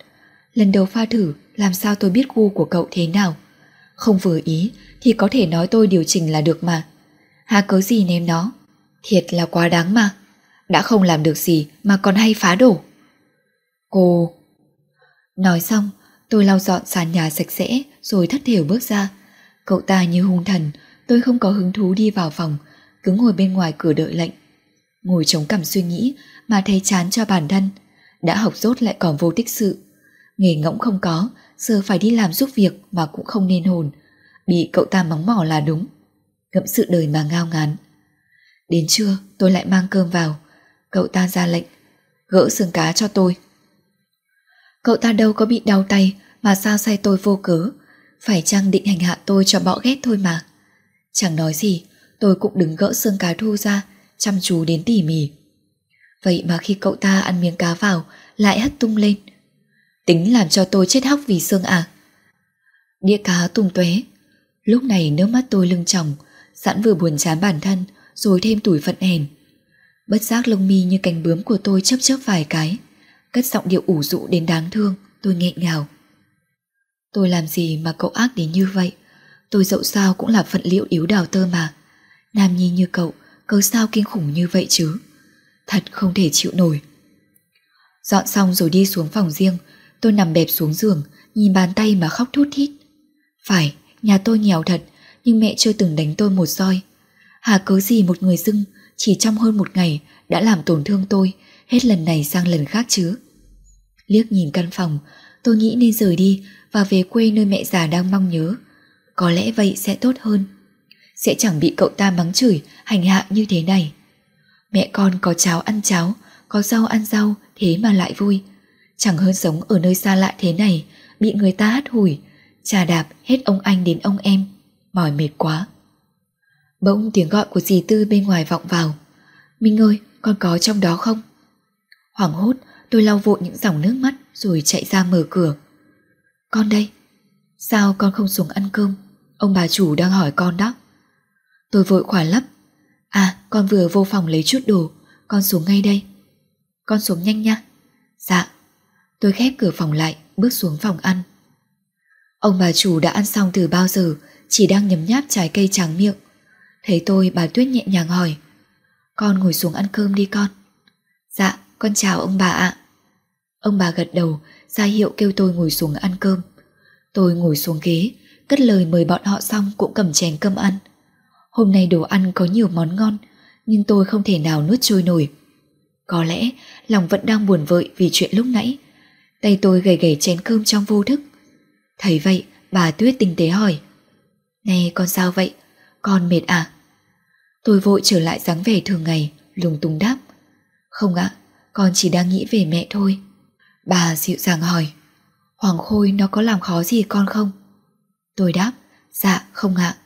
Lần đầu pha thử làm sao tôi biết gu của cậu thế nào? Không vừa ý thì có thể nói tôi điều chỉnh là được mà. Hà cớ gì ném nó? Thiệt là quá đáng mà. Đã không làm được gì mà còn hay phá đổ. Cô... Nói xong, tôi lau dọn sàn nhà sạch sẽ rồi thất thểu bước ra. Cậu ta như hung thần, tôi không có hứng thú đi vào phòng, cứ ngồi bên ngoài cửa đợi lệnh. Ngồi chống cằm suy nghĩ mà thấy chán cho bản thân. Đã học rốt lại còn vô tích sự. Nghề ngỗng không có, giờ phải đi làm giúp việc mà cũng không nên hồn. Bị cậu ta mắng mỏ là đúng. Ngậm sự đời mà ngao ngán. Đến trưa tôi lại mang cơm vào. Cậu ta ra lệnh. Gỡ xương cá cho tôi. Cậu ta đâu có bị đau tay mà sao say tôi vô cớ. Phải chăng định hành hạ tôi cho bọ ghét thôi mà. Chẳng nói gì, tôi cũng đứng gỡ xương cá thu ra, chăm chú đến tỉ mỉ. Vậy mà khi cậu ta ăn miếng cá vào, lại hất tung lên. Tính làm cho tôi chết hóc vì xương à. Đĩa cá tung tóe Lúc này nước mắt tôi lưng tròng, sẵn vừa buồn chán bản thân, rồi thêm tủi phận hèn. Bất giác lông mi như cánh bướm của tôi chớp chớp vài cái. Cất giọng điệu ủ rũ đến đáng thương, tôi nghẹn ngào. Tôi làm gì mà cậu ác đến như vậy? Tôi dẫu sao cũng là phận liệu yếu đào tơ mà. Nam nhi như cậu, cớ sao kinh khủng như vậy chứ? Thật không thể chịu nổi. Dọn xong rồi đi xuống phòng riêng, tôi nằm bẹp xuống giường, nhìn bàn tay mà khóc thút thít. Phải, nhà tôi nghèo thật, nhưng mẹ chưa từng đánh tôi một roi. Hà cớ gì một người dưng, chỉ trong hơn một ngày đã làm tổn thương tôi, hết lần này sang lần khác chứ. Liếc nhìn căn phòng, tôi nghĩ nên rời đi và về quê nơi mẹ già đang mong nhớ. Có lẽ vậy sẽ tốt hơn. Sẽ chẳng bị cậu ta mắng chửi, hành hạ như thế này. Mẹ con có cháo ăn cháo, có rau ăn rau, thế mà lại vui. Chẳng hơn sống ở nơi xa lạ thế này, bị người ta hắt hủi, trà đạp hết ông anh đến ông em, mỏi mệt quá. Bỗng tiếng gọi của dì Tư bên ngoài vọng vào. Minh ơi, con có trong đó không? Hoảng hốt, tôi lau vội những dòng nước mắt rồi chạy ra mở cửa. Con đây. Sao con không xuống ăn cơm? Ông bà chủ đang hỏi con đó. Tôi vội khỏa lấp. À, con vừa vô phòng lấy chút đồ, con xuống ngay đây. Con xuống nhanh nha. Dạ. Tôi khép cửa phòng lại, bước xuống phòng ăn. Ông bà chủ đã ăn xong từ bao giờ, chỉ đang nhấm nháp trái cây trắng miệng. Thấy tôi bà Tuyết nhẹ nhàng hỏi. Con ngồi xuống ăn cơm đi con. Dạ, con chào ông bà ạ. Ông bà gật đầu, ra hiệu kêu tôi ngồi xuống ăn cơm. Tôi ngồi xuống ghế, cất lời mời bọn họ xong cũng cầm chén cơm ăn. Hôm nay đồ ăn có nhiều món ngon, nhưng tôi không thể nào nuốt trôi nổi. Có lẽ lòng vẫn đang buồn vợi vì chuyện lúc nãy. Tay tôi gầy gầy chén cơm trong vô thức. Thấy vậy, bà Tuyết tinh tế hỏi. Này con sao vậy? Con mệt à? Tôi vội trở lại dáng vẻ thường ngày, lùng tung đáp. Không ạ, con chỉ đang nghĩ về mẹ thôi. Bà dịu dàng hỏi. Hoàng Khôi nó có làm khó gì con không? Tôi đáp, dạ không ạ.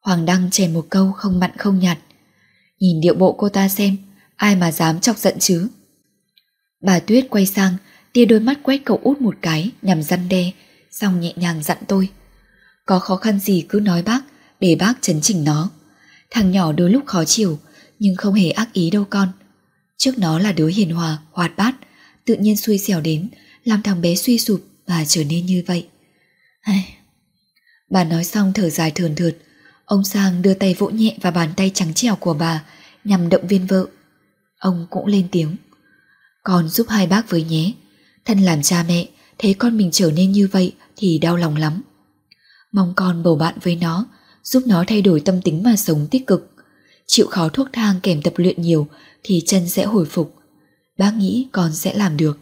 Hoàng Đăng chèn một câu không mặn không nhạt. Nhìn điệu bộ cô ta xem, ai mà dám chọc giận chứ? Bà Tuyết quay sang, tia đôi mắt quét cậu út một cái nhằm răn đe, xong nhẹ nhàng dặn tôi. Có khó khăn gì cứ nói bác, để bác chấn chỉnh nó. Thằng nhỏ đôi lúc khó chịu, nhưng không hề ác ý đâu con. Trước nó là đứa hiền hòa, hoạt bát, tự nhiên xui xẻo đến, làm thằng bé suy sụp và trở nên như vậy. Ai... Bà nói xong thở dài thườn thượt, ông Sang đưa tay vỗ nhẹ vào bàn tay trắng trẻo của bà nhằm động viên vợ. Ông cũng lên tiếng. Con giúp hai bác với nhé. Thân làm cha mẹ, thấy con mình trở nên như vậy thì đau lòng lắm. Mong con bầu bạn với nó, giúp nó thay đổi tâm tính mà sống tích cực. Chịu khó thuốc thang kèm tập luyện nhiều thì chân sẽ hồi phục. Bác nghĩ con sẽ làm được.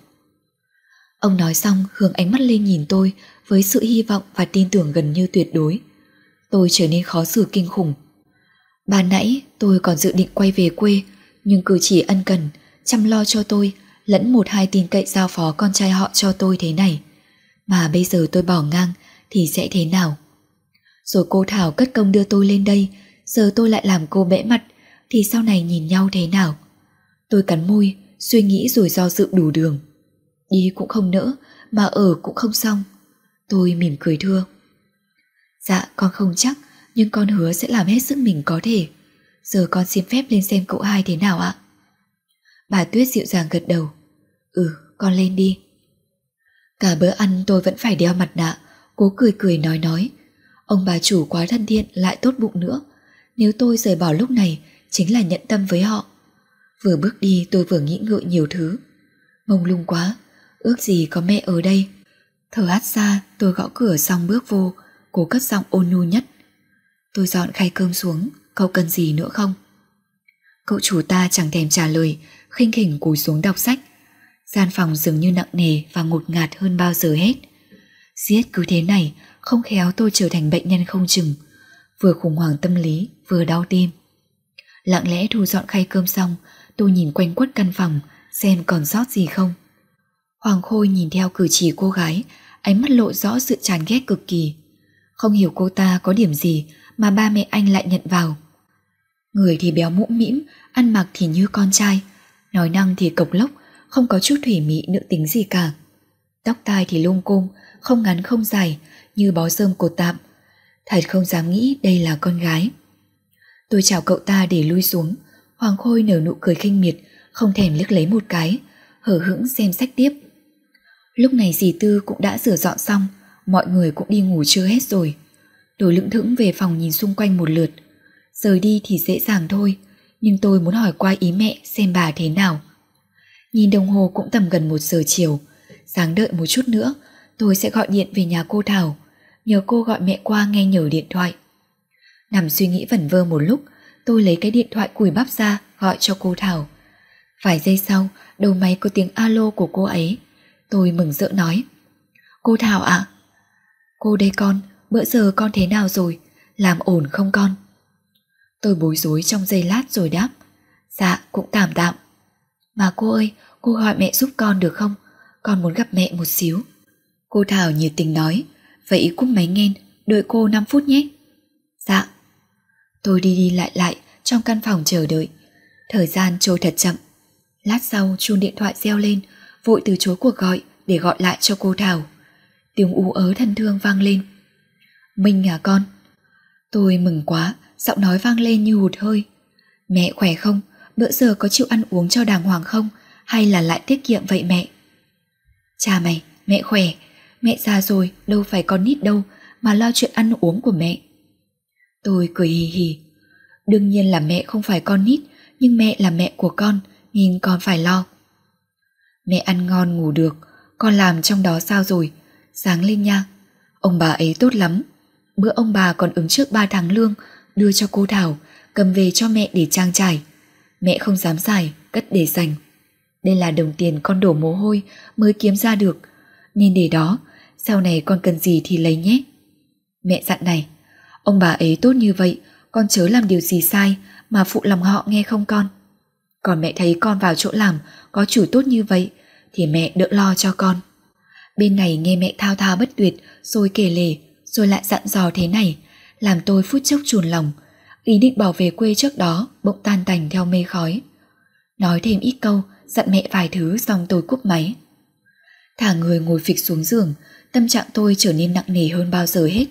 Ông nói xong hướng ánh mắt lên nhìn tôi với sự hy vọng và tin tưởng gần như tuyệt đối. tôi trở nên khó xử kinh khủng. Ban nãy tôi còn dự định quay về quê, nhưng cử chỉ ân cần, chăm lo cho tôi, lẫn một hai tin cậy giao phó con trai họ cho tôi thế này. Mà bây giờ tôi bỏ ngang thì sẽ thế nào? Rồi cô Thảo cất công đưa tôi lên đây, giờ tôi lại làm cô bẽ mặt, thì sau này nhìn nhau thế nào? Tôi cắn môi, suy nghĩ rồi do dự đủ đường. Đi cũng không nỡ, mà ở cũng không xong. Tôi mỉm cười thưa. Dạ con không chắc, nhưng con hứa sẽ làm hết sức mình có thể. Giờ con xin phép lên xem cậu hai thế nào ạ. Bà Tuyết dịu dàng gật đầu. Ừ, con lên đi. Cả bữa ăn tôi vẫn phải đeo mặt nạ, cố cười cười nói nói. Ông bà chủ quá thân thiện lại tốt bụng nữa. Nếu tôi rời bỏ lúc này, chính là nhận tâm với họ. Vừa bước đi tôi vừa nghĩ ngợi nhiều thứ. Mông lung quá, ước gì có mẹ ở đây. Thở hát ra, tôi gõ cửa xong bước vô, cố cất giọng ôn nhu nhất. Tôi dọn khay cơm xuống, cậu cần gì nữa không? Cậu chủ ta chẳng thèm trả lời, khinh khỉnh cúi xuống đọc sách. Gian phòng dường như nặng nề và ngột ngạt hơn bao giờ hết. Giết cứ thế này, không khéo tôi trở thành bệnh nhân không chừng. Vừa khủng hoảng tâm lý, vừa đau tim. Lặng lẽ thu dọn khay cơm xong, tôi nhìn quanh quất căn phòng, xem còn sót gì không. Hoàng Khôi nhìn theo cử chỉ cô gái, ánh mắt lộ rõ sự chán ghét cực kỳ. Không hiểu cô ta có điểm gì mà ba mẹ anh lại nhận vào. Người thì béo mũm mĩm, ăn mặc thì như con trai, nói năng thì cộc lốc, không có chút thủy mỹ nữ tính gì cả. Tóc tai thì lung cung không ngắn không dài, như bó rơm cột tạm. Thật không dám nghĩ đây là con gái. Tôi chào cậu ta để lui xuống, Hoàng Khôi nở nụ cười khinh miệt, không thèm liếc lấy một cái, hở hững xem sách tiếp. Lúc này dì Tư cũng đã rửa dọn xong, mọi người cũng đi ngủ chưa hết rồi. Tôi lững thững về phòng nhìn xung quanh một lượt. Rời đi thì dễ dàng thôi, nhưng tôi muốn hỏi qua ý mẹ xem bà thế nào. Nhìn đồng hồ cũng tầm gần một giờ chiều, sáng đợi một chút nữa, tôi sẽ gọi điện về nhà cô Thảo, nhờ cô gọi mẹ qua nghe nhờ điện thoại. Nằm suy nghĩ vẩn vơ một lúc, tôi lấy cái điện thoại cùi bắp ra gọi cho cô Thảo. Vài giây sau, đầu máy có tiếng alo của cô ấy. Tôi mừng rỡ nói. Cô Thảo ạ. Cô đây con, bữa giờ con thế nào rồi? Làm ổn không con? Tôi bối rối trong giây lát rồi đáp. Dạ, cũng tạm tạm. Mà cô ơi, cô gọi mẹ giúp con được không? Con muốn gặp mẹ một xíu. Cô Thảo nhiệt tình nói. Vậy cúp máy nghen đợi cô 5 phút nhé. Dạ. Tôi đi đi lại lại trong căn phòng chờ đợi. Thời gian trôi thật chậm. Lát sau chuông điện thoại reo lên, vội từ chối cuộc gọi để gọi lại cho cô Thảo. Tiếng u ớ thân thương vang lên. Minh à con? Tôi mừng quá, giọng nói vang lên như hụt hơi. Mẹ khỏe không? Bữa giờ có chịu ăn uống cho đàng hoàng không? Hay là lại tiết kiệm vậy mẹ? Cha mày, mẹ khỏe. Mẹ già rồi, đâu phải con nít đâu mà lo chuyện ăn uống của mẹ. Tôi cười hì hì. Đương nhiên là mẹ không phải con nít, nhưng mẹ là mẹ của con, nên con phải lo. Mẹ ăn ngon ngủ được, con làm trong đó sao rồi? Sáng lên nha. Ông bà ấy tốt lắm. Bữa ông bà còn ứng trước 3 tháng lương, đưa cho cô Thảo, cầm về cho mẹ để trang trải. Mẹ không dám xài, cất để dành. Đây là đồng tiền con đổ mồ hôi mới kiếm ra được, nên để đó, sau này con cần gì thì lấy nhé. Mẹ dặn này, ông bà ấy tốt như vậy, con chớ làm điều gì sai mà phụ lòng họ nghe không con. Còn mẹ thấy con vào chỗ làm có chủ tốt như vậy thì mẹ đỡ lo cho con. Bên này nghe mẹ thao thao bất tuyệt rồi kể lể rồi lại dặn dò thế này làm tôi phút chốc chuồn lòng. Ý định bỏ về quê trước đó bỗng tan tành theo mê khói. Nói thêm ít câu dặn mẹ vài thứ xong tôi cúp máy. Thả người ngồi phịch xuống giường tâm trạng tôi trở nên nặng nề hơn bao giờ hết.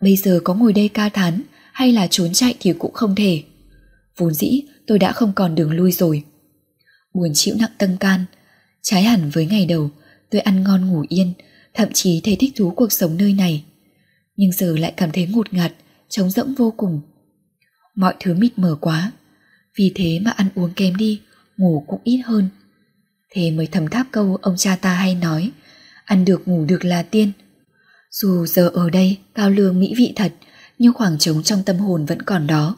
Bây giờ có ngồi đây ca thán hay là trốn chạy thì cũng không thể. Vốn dĩ tôi đã không còn đường lui rồi. Buồn chịu nặng tâm can, trái hẳn với ngày đầu tôi ăn ngon ngủ yên, thậm chí thấy thích thú cuộc sống nơi này. Nhưng giờ lại cảm thấy ngột ngạt, trống rỗng vô cùng. Mọi thứ mịt mờ quá, vì thế mà ăn uống kém đi, ngủ cũng ít hơn. Thế mới thầm tháp câu ông cha ta hay nói, ăn được ngủ được là tiên. Dù giờ ở đây cao lương mỹ vị thật, nhưng khoảng trống trong tâm hồn vẫn còn đó.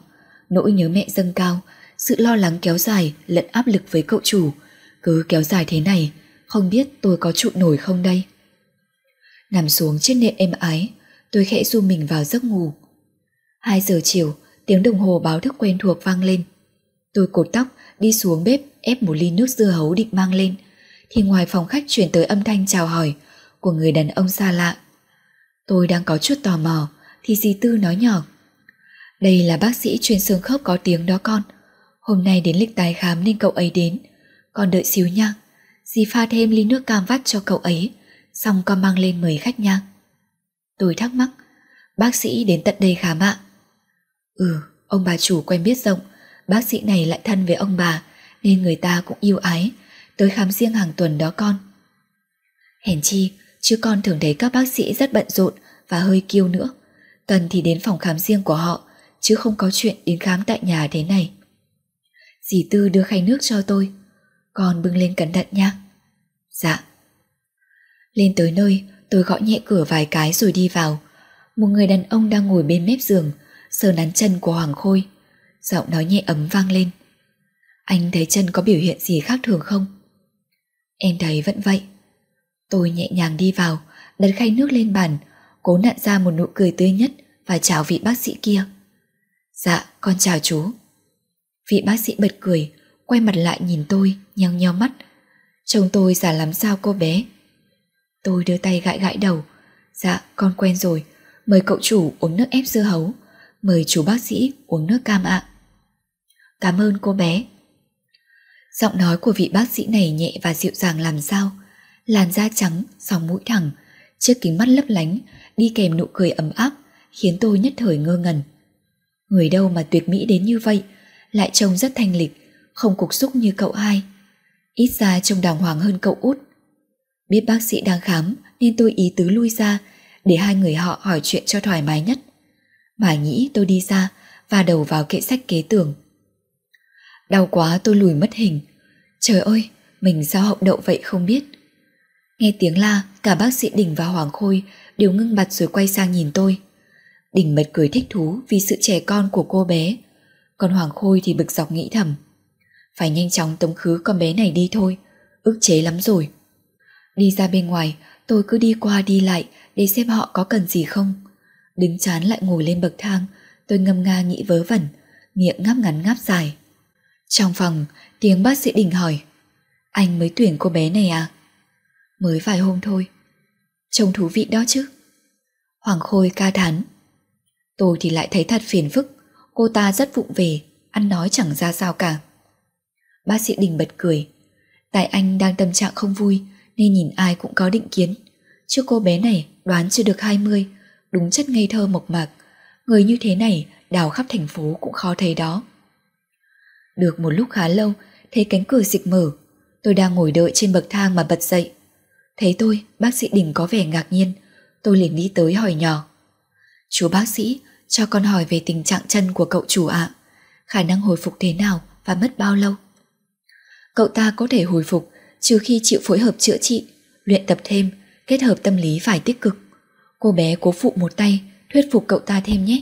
Nỗi nhớ mẹ dâng cao, sự lo lắng kéo dài lẫn áp lực với cậu chủ. Cứ kéo dài thế này, không biết tôi có trụ nổi không đây. Nằm xuống trên nệm êm ái, tôi khẽ du mình vào giấc ngủ. 2 giờ chiều, tiếng đồng hồ báo thức quen thuộc vang lên. Tôi cột tóc, đi xuống bếp ép một ly nước dưa hấu định mang lên, thì ngoài phòng khách chuyển tới âm thanh chào hỏi của người đàn ông xa lạ. Tôi đang có chút tò mò, thì dì Tư nói nhỏ. Đây là bác sĩ chuyên xương khớp có tiếng đó con. Hôm nay đến lịch tái khám nên cậu ấy đến. Con đợi xíu nha. Dì pha thêm ly nước cam vắt cho cậu ấy, xong con mang lên mời khách nha. Tôi thắc mắc, bác sĩ đến tận đây khám ạ. Ừ, ông bà chủ quen biết rộng, bác sĩ này lại thân với ông bà, nên người ta cũng yêu ái, tới khám riêng hàng tuần đó con. Hèn chi, chứ con thường thấy các bác sĩ rất bận rộn và hơi kiêu nữa. Cần thì đến phòng khám riêng của họ, chứ không có chuyện đến khám tại nhà thế này. Dì Tư đưa khay nước cho tôi, con bưng lên cẩn thận nha. Dạ. Lên tới nơi, tôi gõ nhẹ cửa vài cái rồi đi vào. Một người đàn ông đang ngồi bên mép giường, sờ nắn chân của Hoàng Khôi. Giọng nói nhẹ ấm vang lên. Anh thấy chân có biểu hiện gì khác thường không? Em thấy vẫn vậy. Tôi nhẹ nhàng đi vào, đặt khay nước lên bàn, cố nặn ra một nụ cười tươi nhất và chào vị bác sĩ kia. Dạ, con chào chú. Vị bác sĩ bật cười, quay mặt lại nhìn tôi, nheo nheo mắt. Chồng tôi già làm sao cô bé. Tôi đưa tay gãi gãi đầu. Dạ, con quen rồi. Mời cậu chủ uống nước ép dưa hấu. Mời chú bác sĩ uống nước cam ạ. Cảm ơn cô bé. Giọng nói của vị bác sĩ này nhẹ và dịu dàng làm sao. Làn da trắng, sóng mũi thẳng, chiếc kính mắt lấp lánh, đi kèm nụ cười ấm áp, khiến tôi nhất thời ngơ ngẩn. Người đâu mà tuyệt mỹ đến như vậy, lại trông rất thanh lịch, không cục xúc như cậu hai. Ít ra trông đàng hoàng hơn cậu út. Biết bác sĩ đang khám nên tôi ý tứ lui ra để hai người họ hỏi chuyện cho thoải mái nhất. Mà nghĩ tôi đi ra và đầu vào kệ sách kế tường. Đau quá tôi lùi mất hình. Trời ơi, mình sao hậu đậu vậy không biết. Nghe tiếng la, cả bác sĩ Đình và Hoàng Khôi đều ngưng mặt rồi quay sang nhìn tôi. Đình bật cười thích thú vì sự trẻ con của cô bé, còn Hoàng Khôi thì bực dọc nghĩ thầm. Phải nhanh chóng tống khứ con bé này đi thôi, ức chế lắm rồi. Đi ra bên ngoài, tôi cứ đi qua đi lại để xem họ có cần gì không. Đứng chán lại ngồi lên bậc thang, tôi ngâm nga nghĩ vớ vẩn, miệng ngáp ngắn ngáp dài. Trong phòng, tiếng bác sĩ Đình hỏi, anh mới tuyển cô bé này à? Mới vài hôm thôi. Trông thú vị đó chứ. Hoàng Khôi ca thán. Tôi thì lại thấy thật phiền phức, cô ta rất vụng về, ăn nói chẳng ra sao cả. Bác sĩ Đình bật cười. Tại anh đang tâm trạng không vui nên nhìn ai cũng có định kiến. Chứ cô bé này đoán chưa được 20, đúng chất ngây thơ mộc mạc. Người như thế này đào khắp thành phố cũng khó thấy đó. Được một lúc khá lâu, thấy cánh cửa dịch mở. Tôi đang ngồi đợi trên bậc thang mà bật dậy. Thấy tôi, bác sĩ Đình có vẻ ngạc nhiên. Tôi liền đi tới hỏi nhỏ. Chú bác sĩ, cho con hỏi về tình trạng chân của cậu chủ ạ. Khả năng hồi phục thế nào và mất bao lâu? Cậu ta có thể hồi phục trừ khi chịu phối hợp chữa trị, luyện tập thêm, kết hợp tâm lý phải tích cực. Cô bé cố phụ một tay, thuyết phục cậu ta thêm nhé.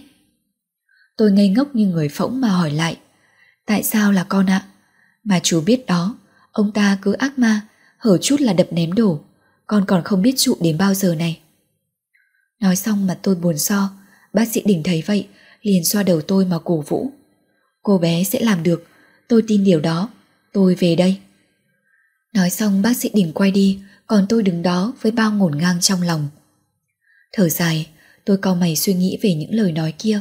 Tôi ngây ngốc như người phỗng mà hỏi lại. Tại sao là con ạ? Mà chú biết đó, ông ta cứ ác ma, hở chút là đập ném đổ. Con còn không biết trụ đến bao giờ này. Nói xong mà tôi buồn so, bác sĩ đỉnh thấy vậy, liền xoa đầu tôi mà cổ vũ. Cô bé sẽ làm được, tôi tin điều đó, tôi về đây. Nói xong bác sĩ đỉnh quay đi, còn tôi đứng đó với bao ngổn ngang trong lòng. Thở dài, tôi cau mày suy nghĩ về những lời nói kia,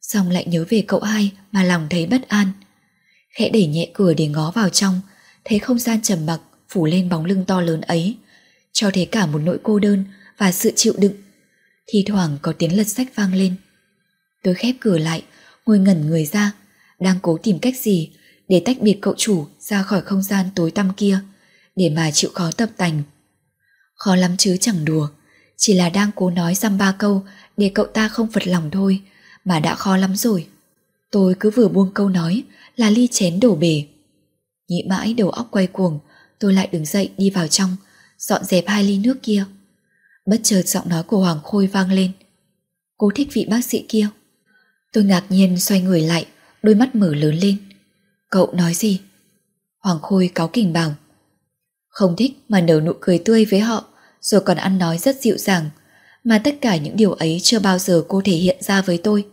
xong lại nhớ về cậu hai mà lòng thấy bất an. Khẽ đẩy nhẹ cửa để ngó vào trong, thấy không gian trầm mặc phủ lên bóng lưng to lớn ấy, cho thấy cả một nỗi cô đơn và sự chịu đựng. Thì thoảng có tiếng lật sách vang lên. Tôi khép cửa lại, ngồi ngẩn người ra, đang cố tìm cách gì để tách biệt cậu chủ ra khỏi không gian tối tăm kia, để mà chịu khó tập tành. Khó lắm chứ chẳng đùa, chỉ là đang cố nói dăm ba câu để cậu ta không phật lòng thôi, mà đã khó lắm rồi. Tôi cứ vừa buông câu nói là ly chén đổ bể. Nghĩ mãi đầu óc quay cuồng, tôi lại đứng dậy đi vào trong, dọn dẹp hai ly nước kia. Bất chợt giọng nói của Hoàng Khôi vang lên. Cô thích vị bác sĩ kia. Tôi ngạc nhiên xoay người lại, đôi mắt mở lớn lên. Cậu nói gì? Hoàng Khôi cáo kỉnh bảo. Không thích mà nở nụ cười tươi với họ, rồi còn ăn nói rất dịu dàng, mà tất cả những điều ấy chưa bao giờ cô thể hiện ra với tôi.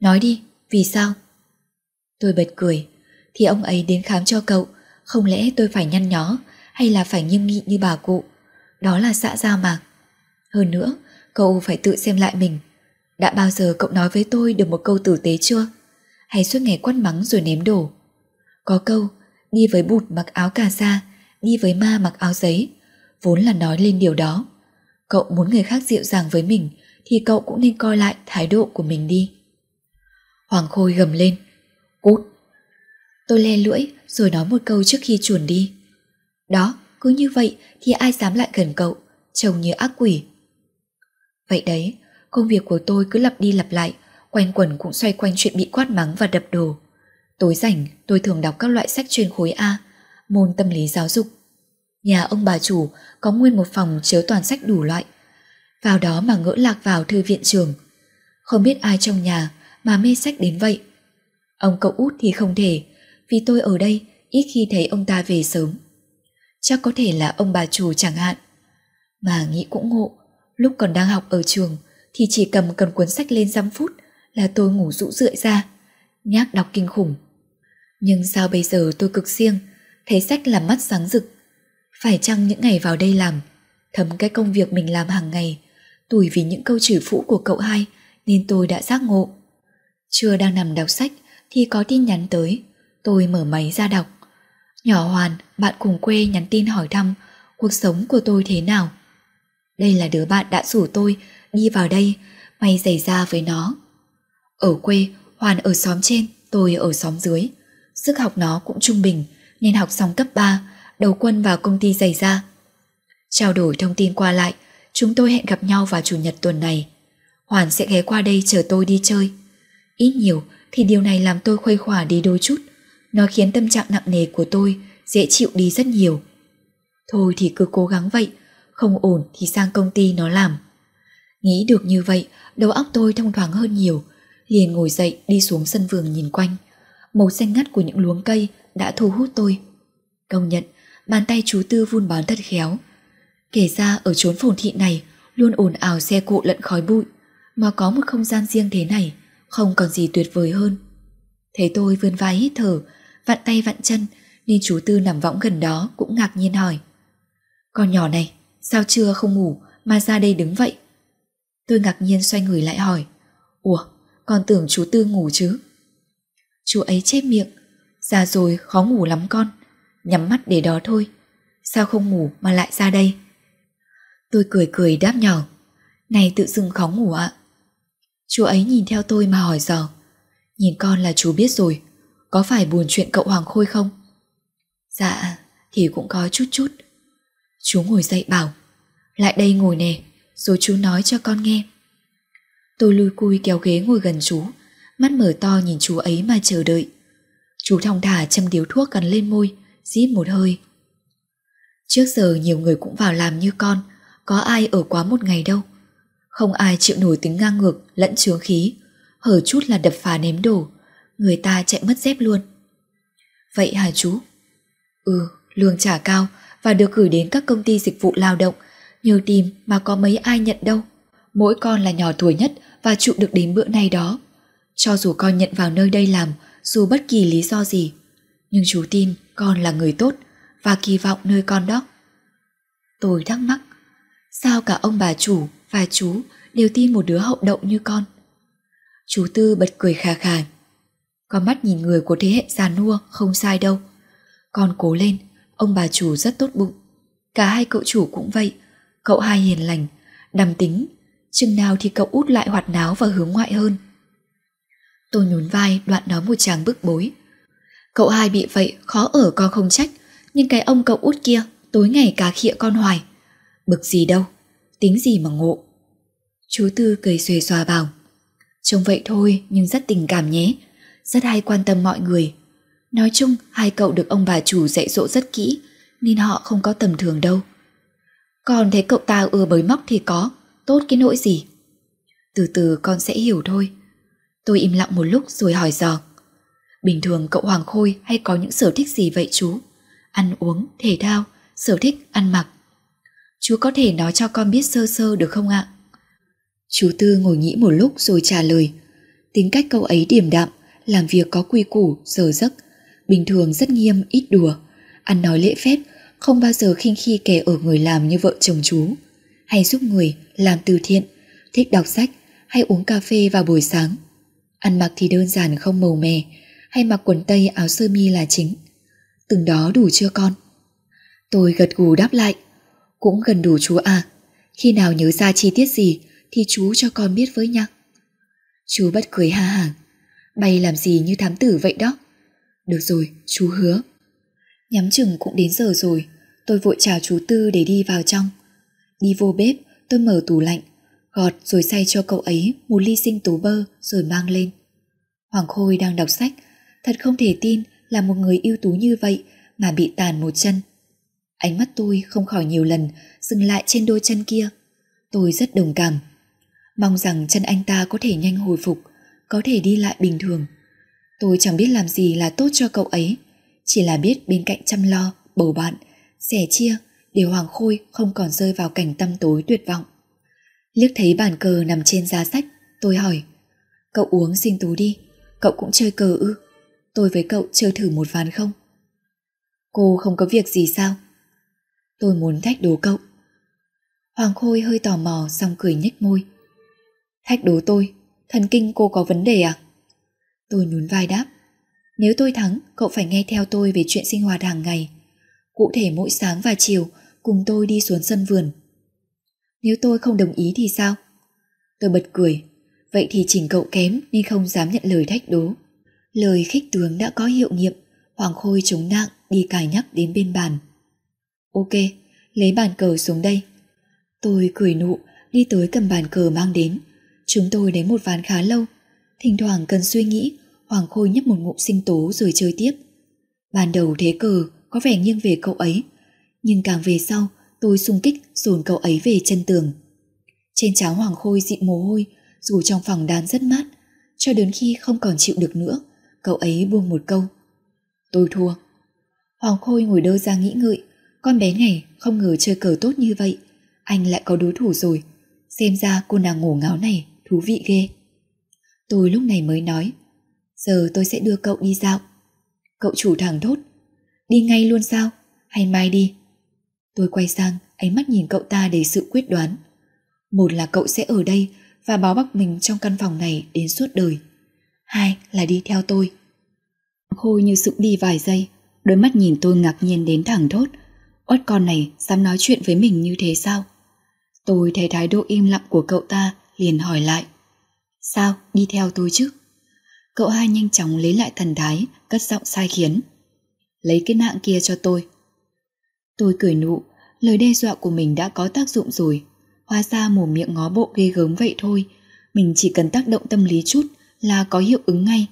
Nói đi, vì sao? Tôi bật cười, thì ông ấy đến khám cho cậu, không lẽ tôi phải nhăn nhó hay là phải nghiêm nghị như bà cụ? Đó là xã giao mà. Hơn nữa, cậu phải tự xem lại mình. Đã bao giờ cậu nói với tôi được một câu tử tế chưa? Hay suốt ngày quát mắng rồi ném đổ? Có câu, đi với bụt mặc áo cà sa, đi với ma mặc áo giấy, vốn là nói lên điều đó. Cậu muốn người khác dịu dàng với mình thì cậu cũng nên coi lại thái độ của mình đi. Hoàng Khôi gầm lên. Cút! Tôi le lưỡi rồi nói một câu trước khi chuồn đi. Đó, cứ như vậy thì ai dám lại gần cậu, trông như ác quỷ. Vậy đấy, công việc của tôi cứ lặp đi lặp lại, quanh quẩn cũng xoay quanh chuyện bị quát mắng và đập đồ. Tối rảnh, tôi thường đọc các loại sách chuyên khối A, môn tâm lý giáo dục. Nhà ông bà chủ có nguyên một phòng chứa toàn sách đủ loại. Vào đó mà ngỡ lạc vào thư viện trường. Không biết ai trong nhà mà mê sách đến vậy. Ông cậu út thì không thể, vì tôi ở đây ít khi thấy ông ta về sớm. Chắc có thể là ông bà chủ chẳng hạn. Mà nghĩ cũng ngộ, lúc còn đang học ở trường thì chỉ cầm cần cuốn sách lên dăm phút là tôi ngủ rũ rượi ra, nhác đọc kinh khủng. Nhưng sao bây giờ tôi cực siêng, thấy sách làm mắt sáng rực. Phải chăng những ngày vào đây làm, thấm cái công việc mình làm hàng ngày, tủi vì những câu chửi phũ của cậu hai nên tôi đã giác ngộ. Chưa đang nằm đọc sách thì có tin nhắn tới, tôi mở máy ra đọc. Nhỏ Hoàn, bạn cùng quê nhắn tin hỏi thăm cuộc sống của tôi thế nào. Đây là đứa bạn đã rủ tôi đi vào đây, may giày ra với nó. Ở quê, Hoàn ở xóm trên, tôi ở xóm dưới. Sức học nó cũng trung bình, nên học xong cấp 3, đầu quân vào công ty giày da. Trao đổi thông tin qua lại, chúng tôi hẹn gặp nhau vào chủ nhật tuần này. Hoàn sẽ ghé qua đây chờ tôi đi chơi. Ít nhiều thì điều này làm tôi khuây khỏa đi đôi chút. Nó khiến tâm trạng nặng nề của tôi dễ chịu đi rất nhiều. Thôi thì cứ cố gắng vậy, không ổn thì sang công ty nó làm. Nghĩ được như vậy, đầu óc tôi thông thoáng hơn nhiều, liền ngồi dậy đi xuống sân vườn nhìn quanh. Màu xanh ngắt của những luống cây đã thu hút tôi. Công nhận, bàn tay chú Tư vun bón thật khéo. Kể ra ở chốn phồn thị này luôn ồn ào xe cộ lẫn khói bụi, mà có một không gian riêng thế này, không còn gì tuyệt vời hơn. Thấy tôi vươn vai hít thở, vặn tay vặn chân, nên chú Tư nằm võng gần đó cũng ngạc nhiên hỏi. Con nhỏ này, sao trưa không ngủ mà ra đây đứng vậy? Tôi ngạc nhiên xoay người lại hỏi. Ủa, con tưởng chú Tư ngủ chứ? Chú ấy chép miệng. Già rồi khó ngủ lắm con. Nhắm mắt để đó thôi. Sao không ngủ mà lại ra đây? Tôi cười cười đáp nhỏ. Này tự dưng khó ngủ ạ. Chú ấy nhìn theo tôi mà hỏi dò. Nhìn con là chú biết rồi. Có phải buồn chuyện cậu Hoàng Khôi không? Dạ, thì cũng có chút chút. Chú ngồi dậy bảo. Lại đây ngồi nè, rồi chú nói cho con nghe. Tôi lui cui kéo ghế ngồi gần chú, mắt mở to nhìn chú ấy mà chờ đợi. Chú thong thả châm điếu thuốc gắn lên môi, rít một hơi. Trước giờ nhiều người cũng vào làm như con, có ai ở quá một ngày đâu. Không ai chịu nổi tính ngang ngược lẫn chướng khí, hở chút là đập phá ném đổ, người ta chạy mất dép luôn. Vậy hả chú? Ừ, lương trả cao và được gửi đến các công ty dịch vụ lao động, nhiều tìm mà có mấy ai nhận đâu. Mỗi con là nhỏ tuổi nhất và trụ được đến bữa nay đó. Cho dù con nhận vào nơi đây làm dù bất kỳ lý do gì, nhưng chú tin con là người tốt và kỳ vọng nơi con đó. Tôi thắc mắc, sao cả ông bà chủ và chú đều tin một đứa hậu đậu như con? Chú Tư bật cười khà khà. Con mắt nhìn người của thế hệ già nua không sai đâu. Con cố lên, ông bà chủ rất tốt bụng. Cả hai cậu chủ cũng vậy, cậu hai hiền lành, đầm tính, chừng nào thì cậu út lại hoạt náo và hướng ngoại hơn. Tôi nhún vai đoạn nói một chàng bức bối. Cậu hai bị vậy khó ở con không trách, nhưng cái ông cậu út kia tối ngày cá khịa con hoài. Bực gì đâu, tính gì mà ngộ. Chú Tư cười xuề xòa bảo. Trông vậy thôi nhưng rất tình cảm nhé, rất hay quan tâm mọi người. Nói chung hai cậu được ông bà chủ dạy dỗ rất kỹ nên họ không có tầm thường đâu. Còn thấy cậu ta ưa bới móc thì có, tốt cái nỗi gì. Từ từ con sẽ hiểu thôi. Tôi im lặng một lúc rồi hỏi dò. Bình thường cậu Hoàng Khôi hay có những sở thích gì vậy chú? Ăn uống, thể thao, sở thích, ăn mặc. Chú có thể nói cho con biết sơ sơ được không ạ? Chú Tư ngồi nghĩ một lúc rồi trả lời. Tính cách cậu ấy điềm đạm, làm việc có quy củ, giờ giấc, bình thường rất nghiêm, ít đùa, ăn nói lễ phép, không bao giờ khinh khi kẻ ở người làm như vợ chồng chú, hay giúp người, làm từ thiện, thích đọc sách hay uống cà phê vào buổi sáng. Ăn mặc thì đơn giản không màu mè, hay mặc quần tây áo sơ mi là chính. Từng đó đủ chưa con? Tôi gật gù đáp lại. Cũng gần đủ chú à. Khi nào nhớ ra chi tiết gì thì chú cho con biết với nhá Chú bất cười ha hả. Bay làm gì như thám tử vậy đó. Được rồi, chú hứa. Nhắm chừng cũng đến giờ rồi, tôi vội chào chú Tư để đi vào trong. Đi vô bếp, tôi mở tủ lạnh, gọt rồi xay cho cậu ấy một ly sinh tố bơ rồi mang lên. Hoàng Khôi đang đọc sách, thật không thể tin là một người ưu tú như vậy mà bị tàn một chân. Ánh mắt tôi không khỏi nhiều lần dừng lại trên đôi chân kia. Tôi rất đồng cảm. Mong rằng chân anh ta có thể nhanh hồi phục, có thể đi lại bình thường. Tôi chẳng biết làm gì là tốt cho cậu ấy, chỉ là biết bên cạnh chăm lo, bầu bạn, sẻ chia để Hoàng Khôi không còn rơi vào cảnh tâm tối tuyệt vọng. Liếc thấy bàn cờ nằm trên giá sách, tôi hỏi, cậu uống sinh tú đi, cậu cũng chơi cờ ư? Tôi với cậu chơi thử một ván không? Cô không có việc gì sao? Tôi muốn thách đố cậu. Hoàng Khôi hơi tò mò xong cười nhếch môi. Thách đố tôi, thần kinh cô có vấn đề à? Tôi nhún vai đáp. Nếu tôi thắng, cậu phải nghe theo tôi về chuyện sinh hoạt hàng ngày. Cụ thể mỗi sáng và chiều, cùng tôi đi xuống sân vườn. Nếu tôi không đồng ý thì sao? Tôi bật cười. Vậy thì chỉnh cậu kém nên không dám nhận lời thách đố. Lời khích tướng đã có hiệu nghiệm. Hoàng Khôi chống nặng đi cài nhắc đến bên bàn. Ok, lấy bàn cờ xuống đây. Tôi cười nụ, đi tới cầm bàn cờ mang đến. Chúng tôi đánh một ván khá lâu. Thỉnh thoảng cần suy nghĩ, Hoàng Khôi nhấp một ngụm sinh tố rồi chơi tiếp. Ban đầu thế cờ có vẻ nghiêng về cậu ấy, nhưng càng về sau tôi xung kích dồn cậu ấy về chân tường. Trên trán Hoàng Khôi dịn mồ hôi, dù trong phòng đàn rất mát, cho đến khi không còn chịu được nữa, cậu ấy buông một câu. Tôi thua. Hoàng Khôi ngồi đơ ra nghĩ ngợi, con bé này không ngờ chơi cờ tốt như vậy, anh lại có đối thủ rồi, xem ra cô nàng ngổ ngáo này thú vị ghê. Tôi lúc này mới nói, giờ tôi sẽ đưa cậu đi dạo. Cậu chủ thẳng thốt, đi ngay luôn sao, hay mai đi? Tôi quay sang, ánh mắt nhìn cậu ta đầy sự quyết đoán. Một là cậu sẽ ở đây và báo bắc mình trong căn phòng này đến suốt đời. Hai là đi theo tôi. Khôi như sụp đi vài giây, đôi mắt nhìn tôi ngạc nhiên đến thẳng thốt. Ốt con này dám nói chuyện với mình như thế sao? Tôi thấy thái độ im lặng của cậu ta liền hỏi lại. Sao, đi theo tôi chứ? Cậu hai nhanh chóng lấy lại thần thái, cất giọng sai khiến. Lấy cái nạng kia cho tôi. Tôi cười nụ, lời đe dọa của mình đã có tác dụng rồi. Hóa ra mồm miệng ngó bộ ghê gớm vậy thôi. Mình chỉ cần tác động tâm lý chút là có hiệu ứng ngay.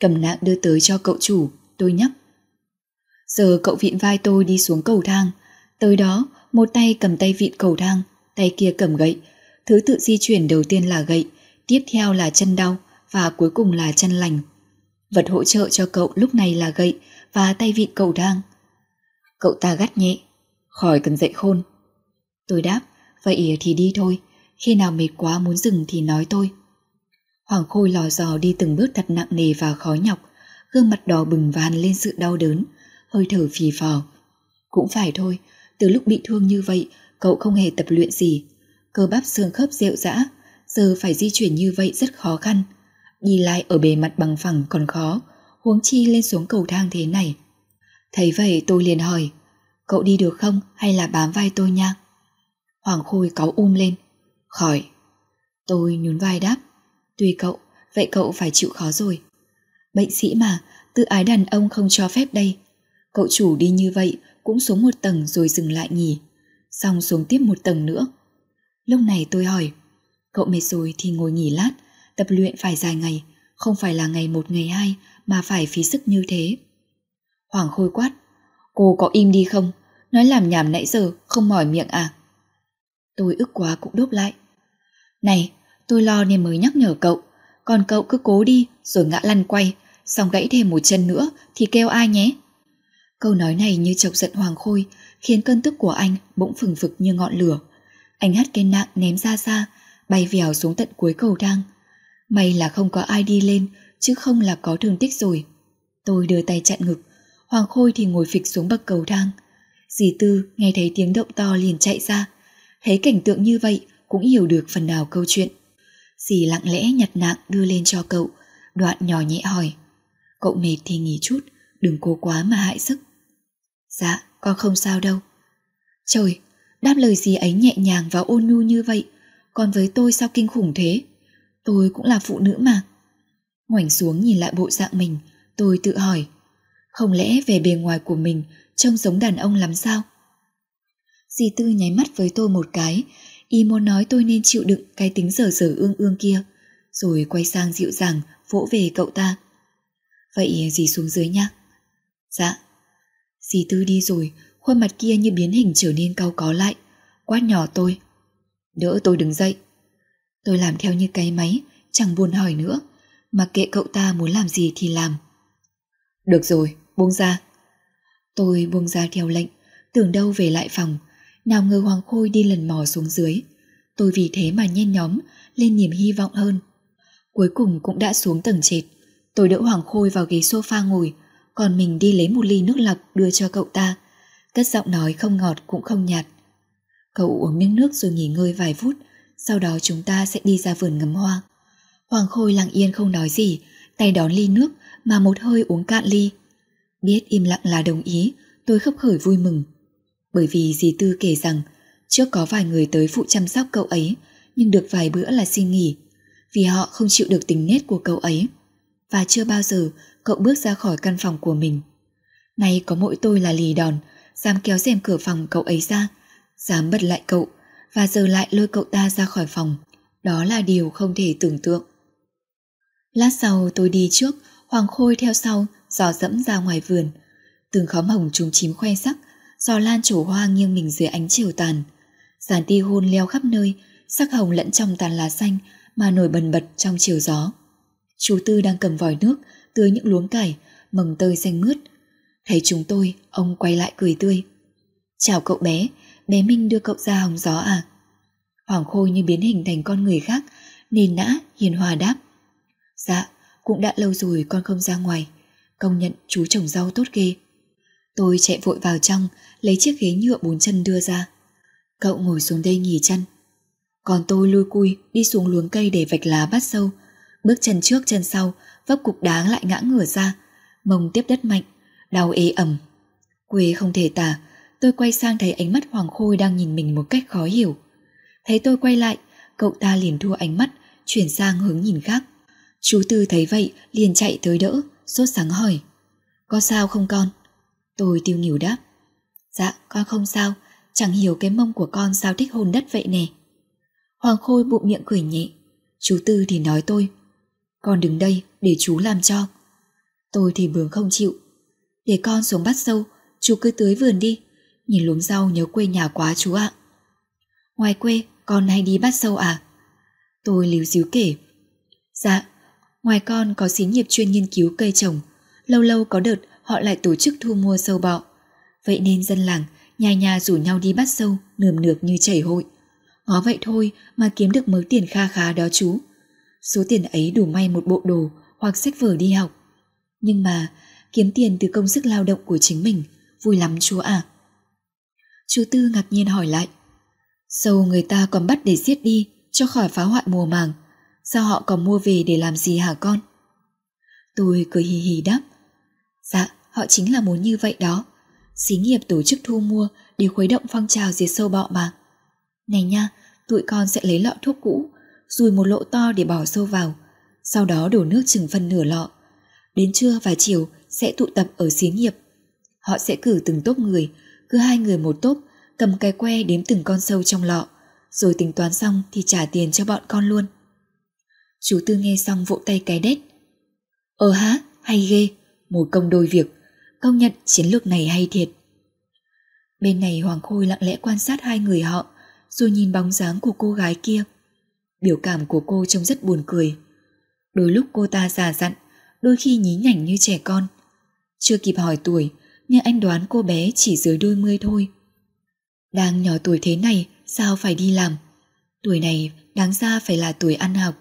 Cầm nạng đưa tới cho cậu chủ, tôi nhắc. Giờ cậu vịn vai tôi đi xuống cầu thang. Tới đó, một tay cầm tay vịn cầu thang, tay kia cầm gậy. Thứ tự di chuyển đầu tiên là gậy, tiếp theo là chân đau và cuối cùng là chân lành. Vật hỗ trợ cho cậu lúc này là gậy và tay vịn cầu thang. Cậu ta gắt nhẹ, khỏi cần dậy khôn. Tôi đáp, vậy thì đi thôi, khi nào mệt quá muốn dừng thì nói tôi. Hoàng Khôi lò dò đi từng bước thật nặng nề và khó nhọc, gương mặt đỏ bừng vàn lên sự đau đớn, hơi thở phì phò. Cũng phải thôi, từ lúc bị thương như vậy, cậu không hề tập luyện gì. Cơ bắp xương khớp rệu rã, giờ phải di chuyển như vậy rất khó khăn. Đi lại ở bề mặt bằng phẳng còn khó, huống chi lên xuống cầu thang thế này. Thấy vậy tôi liền hỏi, cậu đi được không hay là bám vai tôi nha? Hoàng Khôi cáu um lên, khỏi. Tôi nhún vai đáp, tùy cậu, vậy cậu phải chịu khó rồi. Bệnh sĩ mà, tự ái đàn ông không cho phép đây. Cậu chủ đi như vậy cũng xuống một tầng rồi dừng lại nghỉ, Xong xuống tiếp một tầng nữa. Lúc này tôi hỏi, cậu mệt rồi thì ngồi nghỉ lát, tập luyện phải dài ngày, không phải là ngày một ngày hai mà phải phí sức như thế. Hoàng Khôi quát, cô có im đi không? Nói làm nhảm nãy giờ, không mỏi miệng à? Tôi ức quá cũng đốt lại. Này, tôi lo nên mới nhắc nhở cậu, còn cậu cứ cố đi rồi ngã lăn quay, xong gãy thêm một chân nữa thì kêu ai nhé? Câu nói này như chọc giận Hoàng Khôi, khiến cơn tức của anh bỗng phừng phực như ngọn lửa. Anh hất cây nạng ném ra xa, bay vèo xuống tận cuối cầu thang. May là không có ai đi lên, chứ không là có thương tích rồi. Tôi đưa tay chặn ngực, Hoàng Khôi thì ngồi phịch xuống bậc cầu thang. Dì Tư nghe thấy tiếng động to liền chạy ra. Thấy cảnh tượng như vậy cũng hiểu được phần nào câu chuyện. Dì lặng lẽ nhặt nạng đưa lên cho cậu, đoạn nhỏ nhẹ hỏi. Cậu mệt thì nghỉ chút, đừng cố quá mà hại sức. Dạ, con không sao đâu. Trời, đáp lời gì ấy nhẹ nhàng và ôn nhu như vậy, còn với tôi sao kinh khủng thế? Tôi cũng là phụ nữ mà. Ngoảnh xuống nhìn lại bộ dạng mình, tôi tự hỏi. Không lẽ về bề ngoài của mình trông giống đàn ông lắm sao? Dì Tư nháy mắt với tôi một cái, y muốn nói tôi nên chịu đựng cái tính dở dở ương ương kia, rồi quay sang dịu dàng vỗ về cậu ta. Vậy dì xuống dưới nhá. Dạ. Dì Tư đi rồi, khuôn mặt kia như biến hình trở nên cao có lại, quát nhỏ tôi. Đỡ tôi đứng dậy. Tôi làm theo như cái máy, chẳng buồn hỏi nữa, mà kệ cậu ta muốn làm gì thì làm. Được rồi, buông ra. Tôi buông ra theo lệnh, tưởng đâu về lại phòng, nào ngờ Hoàng Khôi đi lần mò xuống dưới. Tôi vì thế mà nhen nhóm, lên niềm hy vọng hơn. Cuối cùng cũng đã xuống tầng trệt. Tôi đỡ Hoàng Khôi vào ghế sofa ngồi, còn mình đi lấy một ly nước lọc đưa cho cậu ta. Cất giọng nói không ngọt cũng không nhạt. Cậu uống miếng nước rồi nghỉ ngơi vài phút, sau đó chúng ta sẽ đi ra vườn ngắm hoa. Hoàng Khôi lặng yên không nói gì, tay đón ly nước mà một hơi uống cạn ly. Biết im lặng là đồng ý, tôi khấp khởi vui mừng. Bởi vì dì Tư kể rằng trước có vài người tới phụ chăm sóc cậu ấy nhưng được vài bữa là xin nghỉ vì họ không chịu được tính nết của cậu ấy. Và chưa bao giờ cậu bước ra khỏi căn phòng của mình. Nay có mỗi tôi là lì đòn, dám kéo rèm cửa phòng cậu ấy ra, dám bật lại cậu và giờ lại lôi cậu ta ra khỏi phòng. Đó là điều không thể tưởng tượng. Lát sau tôi đi trước, Hoàng Khôi theo sau, dò dẫm ra ngoài vườn. Từng khóm hồng trúng chím khoe sắc, giò lan trổ hoa nghiêng mình dưới ánh chiều tàn. Giàn ti hôn leo khắp nơi, sắc hồng lẫn trong tàn lá xanh mà nổi bần bật trong chiều gió. Chú Tư đang cầm vòi nước, tưới những luống cải, mầm tơi xanh mướt. Thấy chúng tôi, ông quay lại cười tươi. Chào cậu bé, bé Minh đưa cậu ra hồng gió à? Hoàng Khôi như biến hình thành con người khác, nền nã, hiền hòa đáp. Dạ, cũng đã lâu rồi con không ra ngoài. Công nhận chú trồng rau tốt ghê. Tôi chạy vội vào trong, lấy chiếc ghế nhựa bốn chân đưa ra. Cậu ngồi xuống đây nghỉ chân. Còn tôi lui cui đi xuống luống cây để vạch lá bắt sâu. Bước chân trước chân sau, vấp cục đá lại ngã ngửa ra. Mông tiếp đất mạnh, đau ế ẩm. Quê không thể tả, tôi quay sang thấy ánh mắt Hoàng Khôi đang nhìn mình một cách khó hiểu. Thấy tôi quay lại, cậu ta liền thua ánh mắt, chuyển sang hướng nhìn khác. Chú Tư thấy vậy liền chạy tới đỡ, sốt sáng hỏi. Có sao không con? Tôi tiêu nghỉu đáp. Dạ, con không sao, chẳng hiểu cái mông của con sao thích hôn đất vậy nè. Hoàng Khôi bụng miệng cười nhẹ. Chú Tư thì nói tôi. Con đứng đây để chú làm cho. Tôi thì bướng không chịu. Để con xuống bắt sâu, chú cứ tưới vườn đi. Nhìn luống rau nhớ quê nhà quá chú ạ. Ngoài quê, con hay đi bắt sâu à? Tôi líu díu kể. Dạ, ngoài con có xí nghiệp chuyên nghiên cứu cây trồng. Lâu lâu có đợt họ lại tổ chức thu mua sâu bọ. Vậy nên dân làng nhà nhà rủ nhau đi bắt sâu, nườm nượp như chảy hội. Ngó vậy thôi mà kiếm được mớ tiền kha khá đó chú. Số tiền ấy đủ may một bộ đồ hoặc sách vở đi học. Nhưng mà kiếm tiền từ công sức lao động của chính mình, vui lắm chú à. Chú Tư ngạc nhiên hỏi lại. Sâu người ta còn bắt để giết đi cho khỏi phá hoại mùa màng. Sao họ còn mua về để làm gì hả con? Tôi cười hì hì đáp. Dạ, họ chính là muốn như vậy đó. Xí nghiệp tổ chức thu mua để khuấy động phong trào diệt sâu bọ mà. Này nha, tụi con sẽ lấy lọ thuốc cũ, Rùi một lỗ to để bỏ sâu vào, sau đó đổ nước chừng phân nửa lọ. Đến trưa và chiều sẽ tụ tập ở xí nghiệp. Họ sẽ cử từng tốp người, cứ hai người một tốp, cầm cái que đếm từng con sâu trong lọ, rồi tính toán xong thì trả tiền cho bọn con luôn. Chú Tư nghe xong vỗ tay cái đét. Ờ hả, hay ghê, một công đôi việc, công nhận chiến lược này hay thiệt. Bên này Hoàng Khôi lặng lẽ quan sát hai người họ, rồi nhìn bóng dáng của cô gái kia. Biểu cảm của cô trông rất buồn cười. Đôi lúc cô ta già dặn, đôi khi nhí nhảnh như trẻ con. Chưa kịp hỏi tuổi, nhưng anh đoán cô bé chỉ dưới đôi mươi thôi. Đang nhỏ tuổi thế này, sao phải đi làm? Tuổi này đáng ra phải là tuổi ăn học.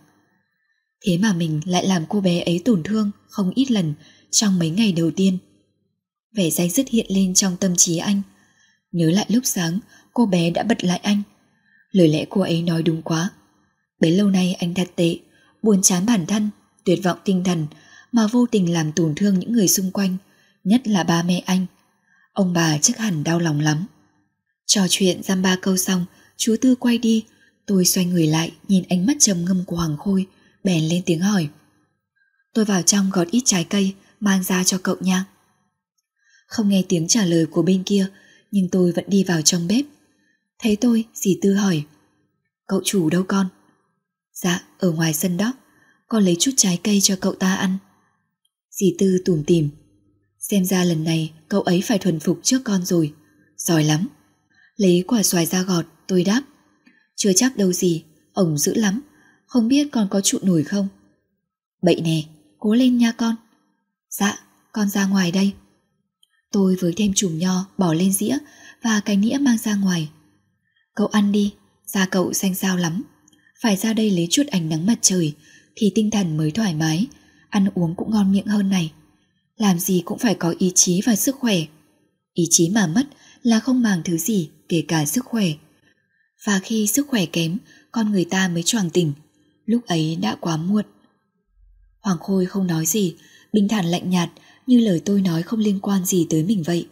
Thế mà mình lại làm cô bé ấy tổn thương không ít lần trong mấy ngày đầu tiên. Vẻ danh dứt hiện lên trong tâm trí anh. Nhớ lại lúc sáng, cô bé đã bật lại anh. Lời lẽ cô ấy nói đúng quá. Bấy lâu nay anh thật tệ, buồn chán bản thân, tuyệt vọng tinh thần, mà vô tình làm tổn thương những người xung quanh, nhất là ba mẹ anh. Ông bà chắc hẳn đau lòng lắm. Trò chuyện giam ba câu xong, chú Tư quay đi, tôi xoay người lại nhìn ánh mắt trầm ngâm của Hoàng Khôi, bèn lên tiếng hỏi. Tôi vào trong gọt ít trái cây, mang ra cho cậu nha. Không nghe tiếng trả lời của bên kia, nhưng tôi vẫn đi vào trong bếp. Thấy tôi, dì Tư hỏi. Cậu chủ đâu con? Dạ, ở ngoài sân đó. Con lấy chút trái cây cho cậu ta ăn. Dì Tư tủm tìm. Xem ra lần này cậu ấy phải thuần phục trước con rồi. Giỏi lắm. Lấy quả xoài ra gọt, tôi đáp. Chưa chắc đâu gì, ổng dữ lắm. Không biết con có trụ nổi không? Bậy nè, cố lên nha con. Dạ, con ra ngoài đây. Tôi với thêm chùm nho bỏ lên dĩa và cái nĩa mang ra ngoài. Cậu ăn đi, da cậu xanh xao lắm. Phải ra đây lấy chút ánh nắng mặt trời thì tinh thần mới thoải mái, ăn uống cũng ngon miệng hơn này. Làm gì cũng phải có ý chí và sức khỏe. Ý chí mà mất là không màng thứ gì, kể cả sức khỏe. Và khi sức khỏe kém, con người ta mới choàng tỉnh. Lúc ấy đã quá muộn. Hoàng Khôi không nói gì, bình thản lạnh nhạt như lời tôi nói không liên quan gì tới mình vậy.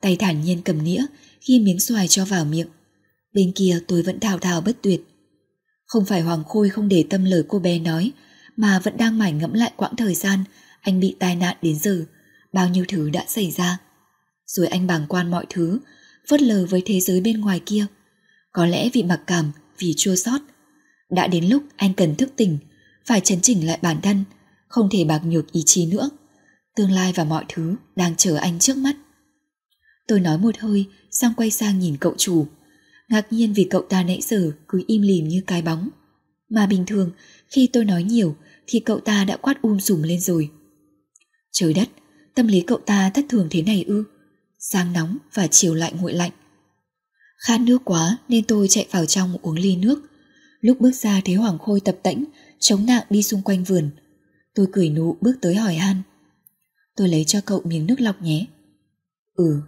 Tay thản nhiên cầm nĩa, khi miếng xoài cho vào miệng. Bên kia tôi vẫn thào thào bất tuyệt. Không phải Hoàng Khôi không để tâm lời cô bé nói, mà vẫn đang mải ngẫm lại quãng thời gian anh bị tai nạn đến giờ, bao nhiêu thứ đã xảy ra. Rồi anh bàng quan mọi thứ, phớt lờ với thế giới bên ngoài kia. Có lẽ vì mặc cảm, vì chua xót Đã đến lúc anh cần thức tỉnh, phải chấn chỉnh lại bản thân, không thể bạc nhược ý chí nữa. Tương lai và mọi thứ đang chờ anh trước mắt. Tôi nói một hơi, xong quay sang nhìn cậu chủ. Ngạc nhiên vì cậu ta nãy giờ cứ im lìm như cái bóng. Mà bình thường, khi tôi nói nhiều thì cậu ta đã quát um sùm lên rồi. Trời đất, tâm lý cậu ta thất thường thế này ư. Sáng nóng và chiều lại nguội lạnh. Khát nước quá nên tôi chạy vào trong uống ly nước. Lúc bước ra thấy Hoàng Khôi tập tễnh, chống nạng đi xung quanh vườn. Tôi cười nụ bước tới hỏi han. Tôi lấy cho cậu miếng nước lọc nhé. Ừ.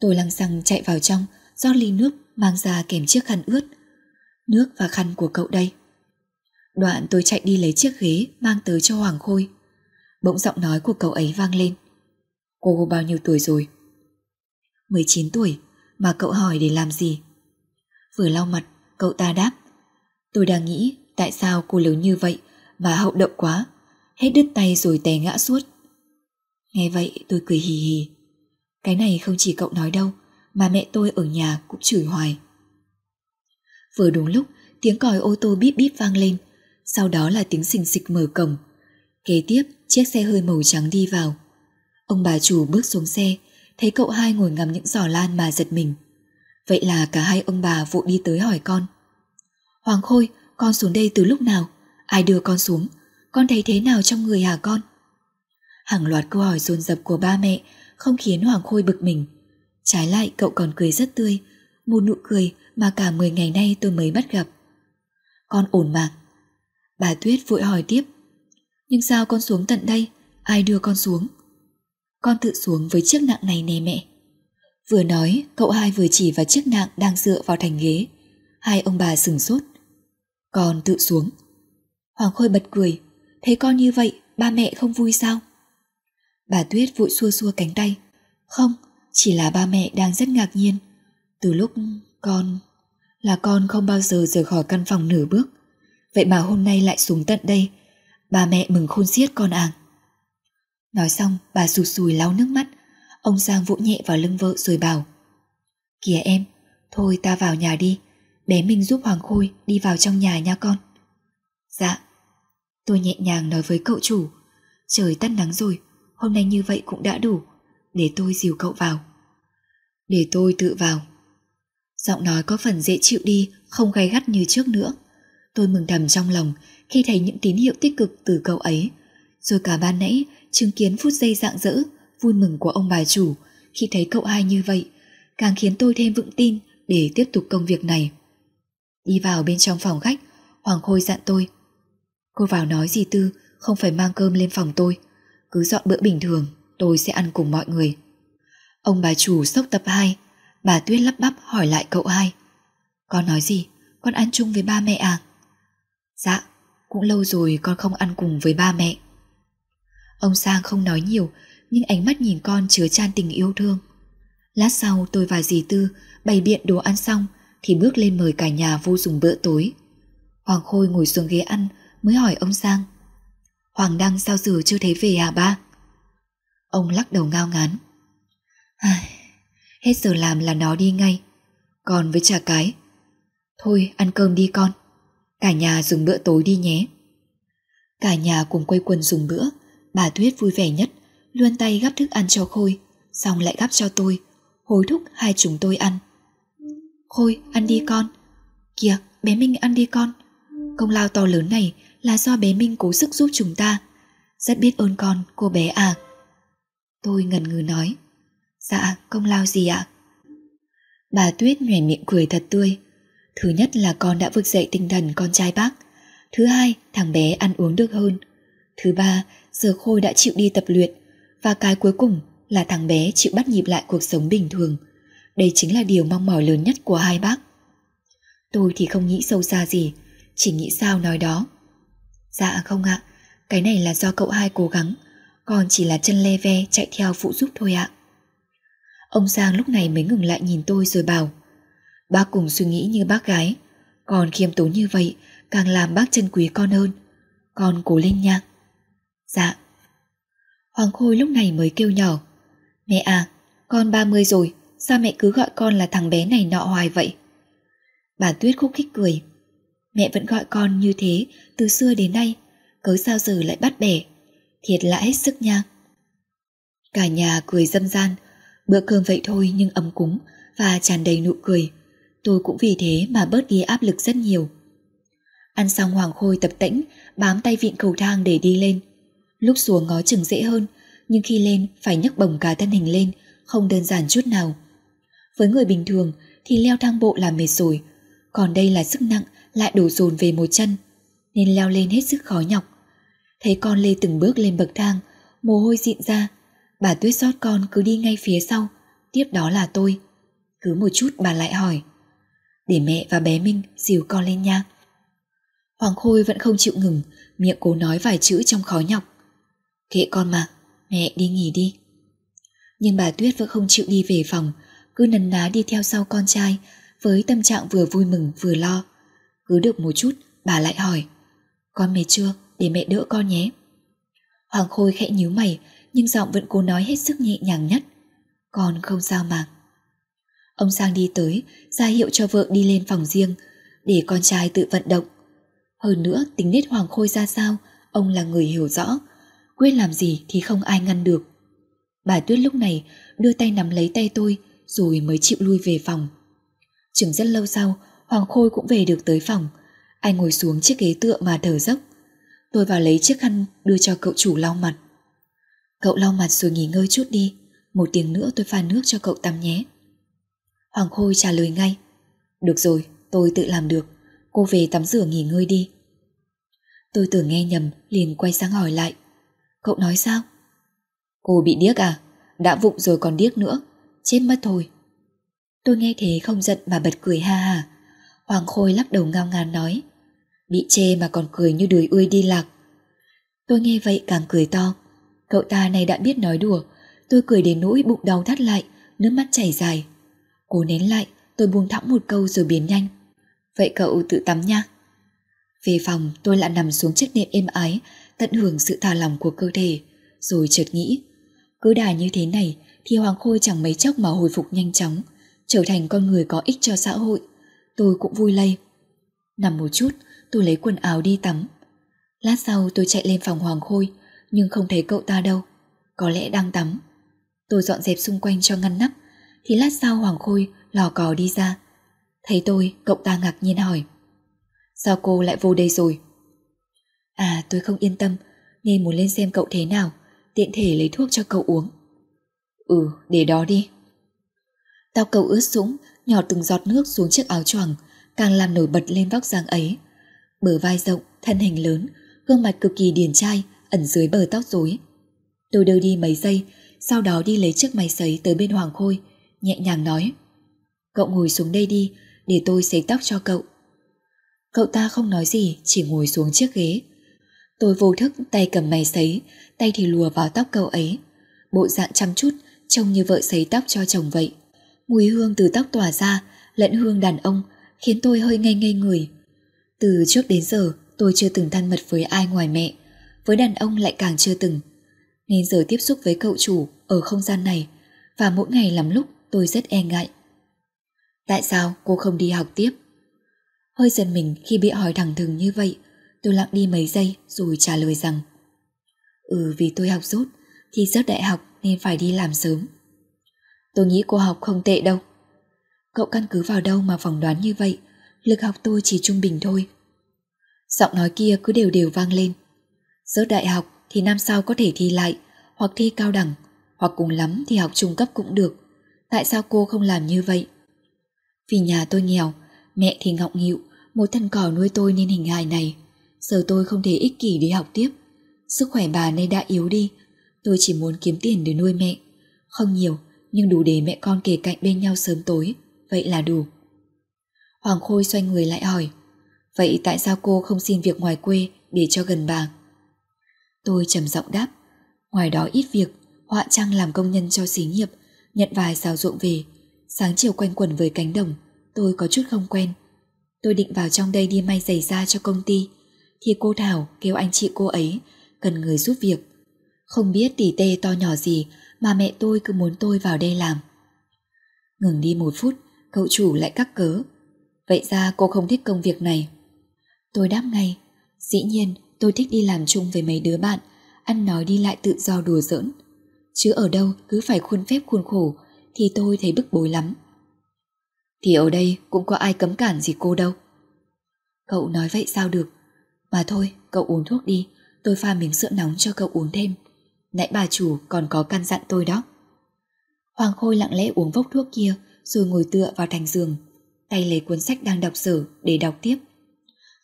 Tôi lăng xăng chạy vào trong, rót ly nước mang ra kèm chiếc khăn ướt. Nước và khăn của cậu đây. Đoạn tôi chạy đi lấy chiếc ghế mang tới cho Hoàng Khôi. Bỗng giọng nói của cậu ấy vang lên. Cô bao nhiêu tuổi rồi? 19 tuổi, mà cậu hỏi để làm gì? Vừa lau mặt, cậu ta đáp. Tôi đang nghĩ tại sao cô lớn như vậy mà hậu động quá, hết đứt tay rồi té ngã suốt. Nghe vậy tôi cười hì hì. Cái này không chỉ cậu nói đâu, mà mẹ tôi ở nhà cũng chửi hoài. Vừa đúng lúc, tiếng còi ô tô bíp bíp vang lên, sau đó là tiếng xình xịch mở cổng. Kế tiếp, chiếc xe hơi màu trắng đi vào. Ông bà chủ bước xuống xe, thấy cậu hai ngồi ngắm những giỏ lan mà giật mình. Vậy là cả hai ông bà vội đi tới hỏi con. Hoàng Khôi, con xuống đây từ lúc nào? Ai đưa con xuống? Con thấy thế nào trong người hả con? Hàng loạt câu hỏi dồn dập của ba mẹ không khiến Hoàng Khôi bực mình. Trái lại cậu còn cười rất tươi, một nụ cười mà cả 10 ngày nay tôi mới bắt gặp. Con ổn mà. Bà Tuyết vội hỏi tiếp. Nhưng sao con xuống tận đây? Ai đưa con xuống? Con tự xuống với chiếc nạng này nè mẹ. Vừa nói, cậu hai vừa chỉ vào chiếc nạng đang dựa vào thành ghế. Hai ông bà sừng sốt. Con tự xuống. Hoàng Khôi bật cười. Thấy con như vậy, ba mẹ không vui sao? Bà Tuyết vội xua xua cánh tay. Không, chỉ là ba mẹ đang rất ngạc nhiên. Từ lúc con... Là con không bao giờ rời khỏi căn phòng nửa bước. Vậy mà hôm nay lại xuống tận đây. Ba mẹ mừng khôn xiết con àng. Nói xong, bà sụt sùi lau nước mắt Ông Giang vỗ nhẹ vào lưng vợ rồi bảo, Kìa em, Thôi ta vào nhà đi Bé mình giúp Hoàng Khôi đi vào trong nhà nha con Dạ Tôi nhẹ nhàng nói với cậu chủ, Trời tắt nắng rồi, Hôm nay như vậy cũng đã đủ để tôi dìu cậu vào Để tôi tự vào Giọng nói có phần dễ chịu đi Không gay gắt như trước nữa Tôi mừng thầm trong lòng Khi thấy những tín hiệu tích cực từ cậu ấy Rồi cả ban nãy chứng kiến phút giây rạng rỡ, vui mừng của ông bà chủ khi thấy cậu hai như vậy, càng khiến tôi thêm vững tin để tiếp tục công việc này. Đi vào bên trong phòng khách, Hoàng Khôi dặn tôi. Cô vào nói gì Tư không phải mang cơm lên phòng tôi. Cứ dọn bữa bình thường, tôi sẽ ăn cùng mọi người. Ông bà chủ sốc tập 2, bà Tuyết lắp bắp hỏi lại cậu hai. Con nói gì? Con ăn chung với ba mẹ à? Dạ, cũng lâu rồi con không ăn cùng với ba mẹ. Ông Sang không nói nhiều, nhưng ánh mắt nhìn con chứa chan tình yêu thương. Lát sau tôi và dì Tư bày biện đồ ăn xong thì bước lên mời cả nhà vô dùng bữa tối. Hoàng Khôi ngồi xuống ghế ăn mới hỏi ông Sang. Hoàng Đăng sao giờ chưa thấy về à ba? Ông lắc đầu ngao ngán. Ai, hết giờ làm là nó đi ngay. Còn với trà cái. Thôi ăn cơm đi con. Cả nhà dùng bữa tối đi nhé. Cả nhà cùng quây quần dùng bữa. Bà Tuyết vui vẻ nhất, luôn tay gắp thức ăn cho Khôi, xong lại gắp cho tôi, hối thúc hai chúng tôi ăn. Khôi, ăn đi con. Kìa, bé Minh ăn đi con. Công lao to lớn này là do bé Minh cố sức giúp chúng ta. Rất biết ơn con, cô bé à. Tôi ngần ngừ nói. Dạ, công lao gì ạ? Bà Tuyết nhoẻn miệng cười thật tươi. Thứ nhất là con đã vực dậy tinh thần con trai bác. Thứ hai, thằng bé ăn uống được hơn. Thứ ba, giờ Khôi đã chịu đi tập luyện. Và cái cuối cùng là thằng bé chịu bắt nhịp lại cuộc sống bình thường. Đây chính là điều mong mỏi lớn nhất của hai bác. Tôi thì không nghĩ sâu xa gì, chỉ nghĩ sao nói đó. Dạ không ạ, cái này là do cậu hai cố gắng, còn chỉ là chân le ve chạy theo phụ giúp thôi ạ. Ông Giang lúc này mới ngừng lại nhìn tôi rồi bảo, Bác cùng suy nghĩ như bác gái, Còn khiêm tốn như vậy, Càng làm bác chân quý con hơn. Con cố lên nha. Dạ. Hoàng Khôi lúc này mới kêu nhỏ, Mẹ à Con 30 rồi, Sao mẹ cứ gọi con là thằng bé này nọ hoài vậy? Bà Tuyết khúc khích cười, Mẹ vẫn gọi con như thế, Từ xưa đến nay, Cớ sao giờ lại bắt bẻ? Thiệt là hết sức nha. Cả nhà cười dâm gian, Bữa cơm vậy thôi nhưng ấm cúng Và tràn đầy nụ cười. Tôi cũng vì thế mà bớt đi áp lực rất nhiều. Ăn xong Hoàng Khôi tập tĩnh, Bám tay vịn cầu thang để đi lên. Lúc xuống ngó chừng dễ hơn, Nhưng khi lên phải nhấc bổng cả thân hình lên, Không đơn giản chút nào. Với người bình thường thì leo thang bộ là mệt rồi, Còn đây là sức nặng Lại đổ dồn về một chân, Nên leo lên hết sức khó nhọc. Thấy con lê từng bước lên bậc thang, Mồ hôi dịn ra. Bà Tuyết xót con cứ đi ngay phía sau, Tiếp đó là tôi. Cứ một chút bà lại hỏi. Để mẹ và bé Minh dìu con lên nha. Hoàng Khôi vẫn không chịu ngừng, Miệng cố nói vài chữ trong khó nhọc. Kệ con mà, Mẹ đi nghỉ đi. Nhưng bà Tuyết vẫn không chịu đi về phòng, Cứ nấn ná đi theo sau con trai, Với tâm trạng vừa vui mừng vừa lo. Cứ được một chút, bà lại hỏi. Con mệt chưa? Để mẹ đỡ con nhé Hoàng Khôi khẽ nhíu mày nhưng giọng vẫn cố nói hết sức nhẹ nhàng nhất. Con không sao mà. Ông Sang đi tới, ra hiệu cho vợ đi lên phòng riêng, để con trai tự vận động. Hơn nữa, tính nết Hoàng Khôi ra sao, ông là người hiểu rõ, quyết làm gì thì không ai ngăn được. Bà Tuyết lúc này đưa tay nắm lấy tay tôi, rồi mới chịu lui về phòng. Chừng rất lâu sau, Hoàng Khôi cũng về được tới phòng. Anh ngồi xuống chiếc ghế tựa mà thở dốc. Tôi vào lấy chiếc khăn đưa cho cậu chủ lau mặt. Cậu lau mặt rồi nghỉ ngơi chút đi Một tiếng nữa tôi pha nước cho cậu tắm nhé. Hoàng Khôi trả lời ngay. Được rồi, tôi tự làm được. Cô về tắm rửa nghỉ ngơi đi. Tôi tưởng nghe nhầm liền quay sang hỏi lại. Cậu nói sao? Cô bị điếc à? Đã vụng rồi còn điếc nữa. Chết mất thôi. Tôi nghe thế không giận mà bật cười ha ha. Hoàng Khôi lắc đầu ngao ngán nói. Bị chê mà còn cười như đuổi ươi đi lạc. Tôi nghe vậy càng cười to. Cậu ta này đã biết nói đùa. Tôi cười đến nỗi bụng đau thắt lại, Nước mắt chảy dài. Cố nén lại, tôi buông thõng một câu rồi biến nhanh. Vậy cậu tự tắm nha. Về phòng, tôi lại nằm xuống chiếc nệm êm ái, Tận hưởng sự thả lòng của cơ thể. Rồi chợt nghĩ, Cứ đà như thế này Thì Hoàng Khôi chẳng mấy chốc mà hồi phục nhanh chóng, Trở thành con người có ích cho xã hội. Tôi cũng vui lây. Nằm một chút tôi lấy quần áo đi tắm Lát sau tôi chạy lên phòng Hoàng Khôi nhưng không thấy cậu ta đâu. Có lẽ đang tắm. Tôi dọn dẹp xung quanh cho ngăn nắp, thì lát sau Hoàng Khôi lò cò đi ra. Thấy tôi, cậu ta ngạc nhiên hỏi. Sao cô lại vô đây rồi? À tôi không yên tâm, nên muốn lên xem cậu thế nào, tiện thể lấy thuốc cho cậu uống. Ừ, để đó đi. Tao cậu ướt sũng, nhỏ từng giọt nước xuống chiếc áo choàng, càng làm nổi bật lên vóc dáng ấy. Bờ vai rộng, thân hình lớn, gương mặt cực kỳ điển trai, ẩn dưới bờ tóc rối. Tôi đưa đi mấy giây, sau đó đi lấy chiếc máy sấy tới bên Hoàng Khôi, nhẹ nhàng nói. Cậu ngồi xuống đây đi, để tôi sấy tóc cho cậu. Cậu ta không nói gì, chỉ ngồi xuống chiếc ghế. Tôi vô thức tay cầm máy sấy, tay thì lùa vào tóc cậu ấy. Bộ dạng chăm chút, trông như vợ sấy tóc cho chồng vậy. Mùi hương từ tóc tỏa ra, lẫn hương đàn ông, khiến tôi hơi ngây ngây người. Từ trước đến giờ, tôi chưa từng thân mật với ai ngoài mẹ, với đàn ông lại càng chưa từng. Nên giờ tiếp xúc với cậu chủ ở không gian này, và mỗi ngày lắm lúc tôi rất e ngại. Tại sao cô không đi học tiếp? Hơi giận mình khi bị hỏi thẳng thừng như vậy, tôi lặng đi mấy giây rồi trả lời rằng Ừ vì tôi học rốt, thì rớt đại học nên phải đi làm sớm. Tôi nghĩ cô học không tệ đâu. Cậu căn cứ vào đâu mà phỏng đoán như vậy, lực học tôi chỉ trung bình thôi. Giọng nói kia cứ đều đều vang lên. Rớt đại học thì năm sau có thể thi lại, hoặc thi cao đẳng, hoặc cùng lắm thì học trung cấp cũng được. Tại sao cô không làm như vậy? Vì nhà tôi nghèo, mẹ thì ngọng nghịu, một thân cỏ nuôi tôi nên hình hài này. Giờ tôi không thể ích kỷ đi học tiếp. Sức khỏe bà nay đã yếu đi, tôi chỉ muốn kiếm tiền để nuôi mẹ. Không nhiều, nhưng đủ để mẹ con kề cạnh bên nhau sớm tối, vậy là đủ. Hoàng Khôi xoay người lại hỏi, vậy tại sao cô không xin việc ngoài quê để cho gần bà? Tôi trầm giọng đáp, ngoài đó ít việc, họa trang làm công nhân cho xí nghiệp, nhận vài xào ruộng về, sáng chiều quanh quẩn với cánh đồng, tôi có chút không quen. Tôi định vào trong đây đi may giày da cho công ty, thì cô Thảo kêu anh chị cô ấy cần người giúp việc. Không biết tỉ tê to nhỏ gì mà mẹ tôi cứ muốn tôi vào đây làm. Ngừng đi một phút, cậu chủ lại cắt cớ. Vậy ra cô không thích công việc này. Tôi đáp ngay, dĩ nhiên tôi thích đi làm chung với mấy đứa bạn, ăn nói đi lại tự do đùa giỡn. Chứ ở đâu cứ phải khuôn phép khuôn khổ thì tôi thấy bức bối lắm. Thì ở đây cũng có ai cấm cản gì cô đâu. Cậu nói vậy sao được? Mà thôi, cậu uống thuốc đi, tôi pha miếng sữa nóng cho cậu uống thêm. Nãy bà chủ còn có căn dặn tôi đó. Hoàng Khôi lặng lẽ uống vốc thuốc kia rồi ngồi tựa vào thành giường, tay lấy cuốn sách đang đọc sử để đọc tiếp.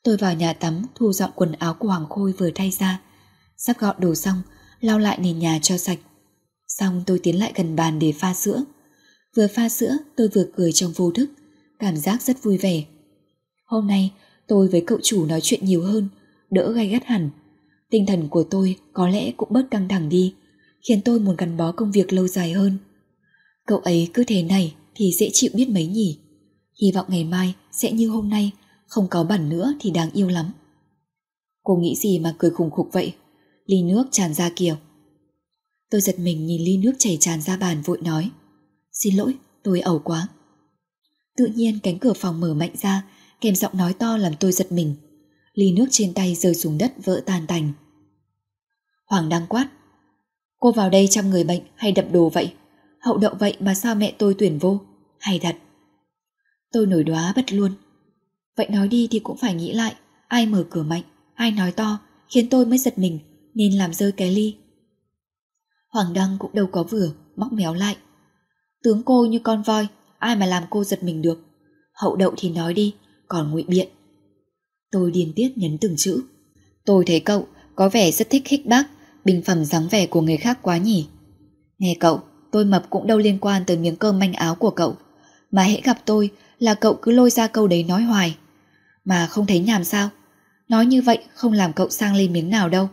Tôi vào nhà tắm thu dọn quần áo của Hoàng Khôi vừa thay ra, sắp gọn đồ xong, lau lại nền nhà cho sạch. Xong tôi tiến lại gần bàn để pha sữa. Vừa pha sữa tôi vừa cười trong vô thức, cảm giác rất vui vẻ. Hôm nay tôi với cậu chủ nói chuyện nhiều hơn, đỡ gay gắt hẳn. Tinh thần của tôi có lẽ cũng bớt căng thẳng đi, khiến tôi muốn gắn bó công việc lâu dài hơn. Cậu ấy cứ thế này thì dễ chịu biết mấy nhỉ. Hy vọng ngày mai sẽ như hôm nay, không có bẩn nữa thì đáng yêu lắm. Cô nghĩ gì mà cười khùng khục vậy? Ly nước tràn ra kìa. Tôi giật mình nhìn ly nước chảy tràn ra bàn vội nói. Xin lỗi, tôi ẩu quá. Tự nhiên cánh cửa phòng mở mạnh ra, kèm giọng nói to làm tôi giật mình. Ly nước trên tay rơi xuống đất vỡ tan tành. Hoàng đang quát. Cô vào đây chăm người bệnh hay đập đồ vậy? Hậu đậu vậy mà sao mẹ tôi tuyển vô? Hay thật. Tôi nổi đoá bật luôn. Vậy nói đi thì cũng phải nghĩ lại. Ai mở cửa mạnh, ai nói to, khiến tôi mới giật mình, nên làm rơi cái ly. Hoàng Đăng cũng đâu có vừa, móc méo lại. Tướng cô như con voi, ai mà làm cô giật mình được. Hậu đậu thì nói đi, còn ngụy biện. Tôi điên tiết nhấn từng chữ. Tôi thấy cậu có vẻ rất thích khích bác, bình phẩm dáng vẻ của người khác quá nhỉ. Nghe cậu, tôi mập cũng đâu liên quan tới miếng cơm manh áo của cậu. Mà hễ gặp tôi là cậu cứ lôi ra câu đấy nói hoài. Mà không thấy nhàm sao? Nói như vậy không làm cậu sang lên miếng nào đâu.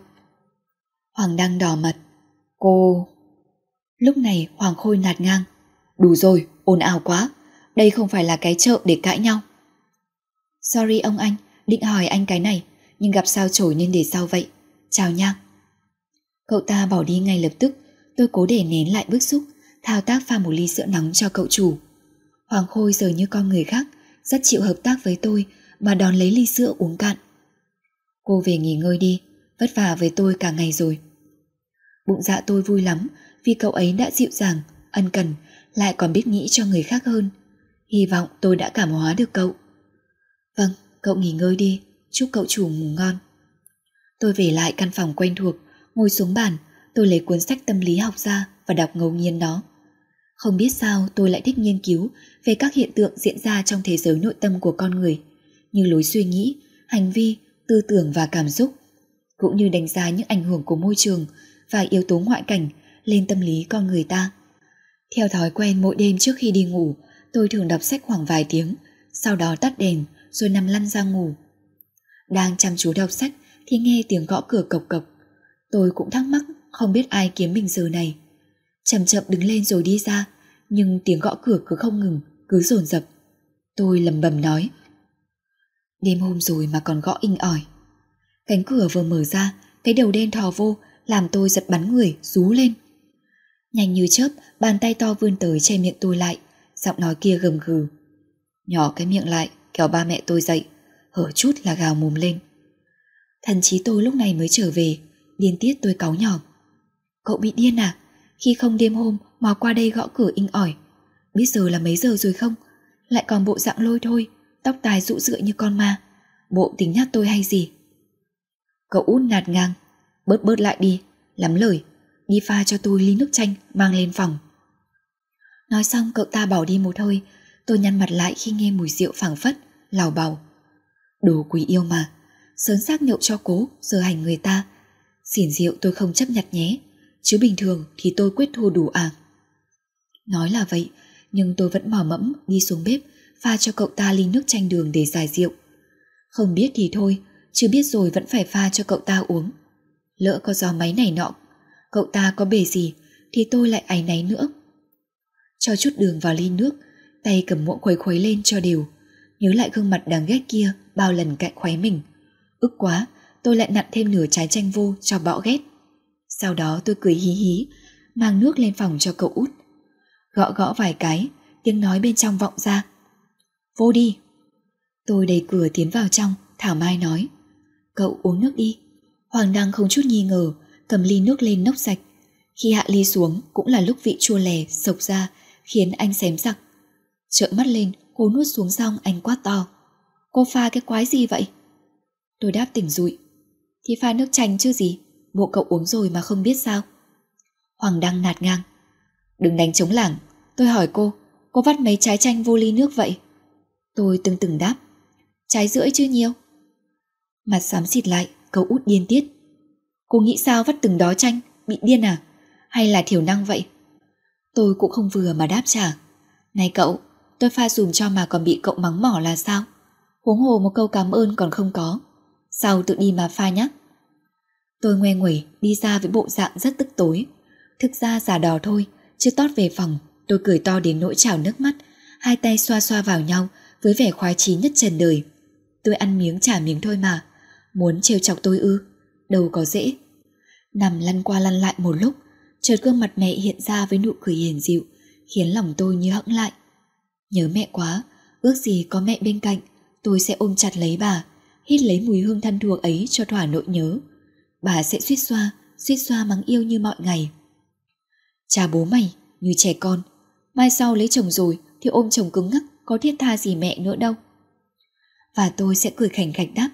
Hoàng Đăng đỏ mặt. Cô... Lúc này Hoàng Khôi nạt ngang. Đủ rồi, ồn ào quá. Đây không phải là cái chợ để cãi nhau. Sorry ông anh, định hỏi anh cái này, nhưng gặp sao chổi nên để sau vậy. Chào nha. Cậu ta bỏ đi ngay lập tức, tôi cố để nén lại bức xúc, thao tác pha một ly sữa nóng cho cậu chủ. Hoàng Khôi giờ như con người khác, rất chịu hợp tác với tôi mà đón lấy ly sữa uống cạn. Cô về nghỉ ngơi đi, vất vả với tôi cả ngày rồi. Bụng dạ tôi vui lắm vì cậu ấy đã dịu dàng, ân cần, lại còn biết nghĩ cho người khác hơn. Hy vọng tôi đã cảm hóa được cậu. Vâng, cậu nghỉ ngơi đi, chúc cậu chủ ngủ ngon. Tôi về lại căn phòng quen thuộc, ngồi xuống bàn, tôi lấy cuốn sách tâm lý học ra và đọc ngẫu nhiên nó. Không biết sao tôi lại thích nghiên cứu về các hiện tượng diễn ra trong thế giới nội tâm của con người, như lối suy nghĩ, hành vi, tư tưởng và cảm xúc. cũng như đánh giá những ảnh hưởng của môi trường và yếu tố ngoại cảnh lên tâm lý con người ta. Theo thói quen mỗi đêm trước khi đi ngủ, tôi thường đọc sách khoảng vài tiếng, sau đó tắt đèn rồi nằm lăn ra ngủ. Đang chăm chú đọc sách thì nghe tiếng gõ cửa cộc cộc. Tôi cũng thắc mắc không biết ai kiếm mình giờ này. Chậm chậm đứng lên rồi đi ra, nhưng tiếng gõ cửa cứ không ngừng, cứ dồn dập. Tôi lầm bầm nói. Đêm hôm rồi mà còn gõ inh ỏi. Cánh cửa vừa mở ra, cái đầu đen thò vô, làm tôi giật bắn người, rú lên. Nhanh như chớp, bàn tay to vươn tới che miệng tôi lại, giọng nói kia gầm gừ. Nhỏ cái miệng lại, kéo ba mẹ tôi dậy, hở chút là gào mồm lên. Thần chí tôi lúc này mới trở về, điên tiết tôi cáu nhỏ. Cậu bị điên à? Khi không đêm hôm mà qua đây gõ cửa inh ỏi. Biết giờ là mấy giờ rồi không? Lại còn bộ dạng lôi thôi, tóc tài rụ rượi như con ma. Bộ tính nhát tôi hay gì? Cậu út nạt ngang, bớt bớt lại đi, lắm lời, đi pha cho tôi ly nước chanh mang lên phòng. Nói xong cậu ta bỏ đi một hơi, tôi nhăn mặt lại khi nghe mùi rượu phảng phất, lào bào. Đồ quý yêu mà, sớm xác nhậu cho cố, giờ hành người ta. Xỉn rượu tôi không chấp nhặt nhé, chứ bình thường thì tôi quyết thua đủ à. Nói là vậy, nhưng tôi vẫn mò mẫm đi xuống bếp pha cho cậu ta ly nước chanh đường để giải rượu. Không biết thì thôi, chứ biết rồi vẫn phải pha cho cậu ta uống. Lỡ có gió máy này nọ, cậu ta có bề gì thì tôi lại áy náy nữa. Cho chút đường vào ly nước, tay cầm muỗng khuấy khuấy lên cho đều, nhớ lại gương mặt đáng ghét kia bao lần cạnh khuấy mình. Ức quá, tôi lại nặn thêm nửa trái chanh vô cho bão ghét. Sau đó tôi cười hí hí, mang nước lên phòng cho cậu út. Gõ gõ vài cái, tiếng nói bên trong vọng ra. Vô đi. Tôi đẩy cửa tiến vào trong, Thảo Mai nói. Cậu uống nước đi. Hoàng Đăng không chút nghi ngờ, cầm ly nước lên nốc sạch. Khi hạ ly xuống cũng là lúc vị chua lè sộc ra, khiến anh xém giặc. Trợn mắt lên, cô nuốt xuống xong anh quát to. Cô pha cái quái gì vậy? Tôi đáp tỉnh rụi. Thì pha nước chanh chứ gì, bộ cậu uống rồi mà không biết sao. Hoàng Đăng nạt ngang. Đừng đánh chống lảng, tôi hỏi cô, cô vắt mấy trái chanh vô ly nước vậy? Tôi từng từng đáp. Trái rưỡi chứ nhiều. Mặt xám xịt lại, cậu út điên tiết. Cô nghĩ sao vắt từng đó chanh, bị điên à? Hay là thiểu năng vậy? Tôi cũng không vừa mà đáp trả. Này cậu, tôi pha dùm cho mà còn bị cậu mắng mỏ là sao? Huống hồ một câu cảm ơn còn không có. Sao tự đi mà pha nhắc Tôi ngoe nguẩy đi ra với bộ dạng rất tức tối. Thực ra giả đò thôi, chưa tót về phòng, tôi cười to đến nỗi trào nước mắt, hai tay xoa xoa vào nhau với vẻ khoái chí nhất trần đời. Tôi ăn miếng trả miếng thôi mà, muốn trêu chọc tôi ư, đâu có dễ. Nằm lăn qua lăn lại một lúc, chợt gương mặt mẹ hiện ra với nụ cười hiền dịu, khiến lòng tôi như hững lại. Nhớ mẹ quá, ước gì có mẹ bên cạnh, tôi sẽ ôm chặt lấy bà, hít lấy mùi hương thân thuộc ấy cho thỏa nỗi nhớ. Bà sẽ suýt xoa, suýt xoa mắng yêu như mọi ngày. Cha bố mày, như trẻ con, mai sau lấy chồng rồi thì ôm chồng cứng ngắc, có thiết tha gì mẹ nữa đâu. Và tôi sẽ cười khảnh khạch đáp,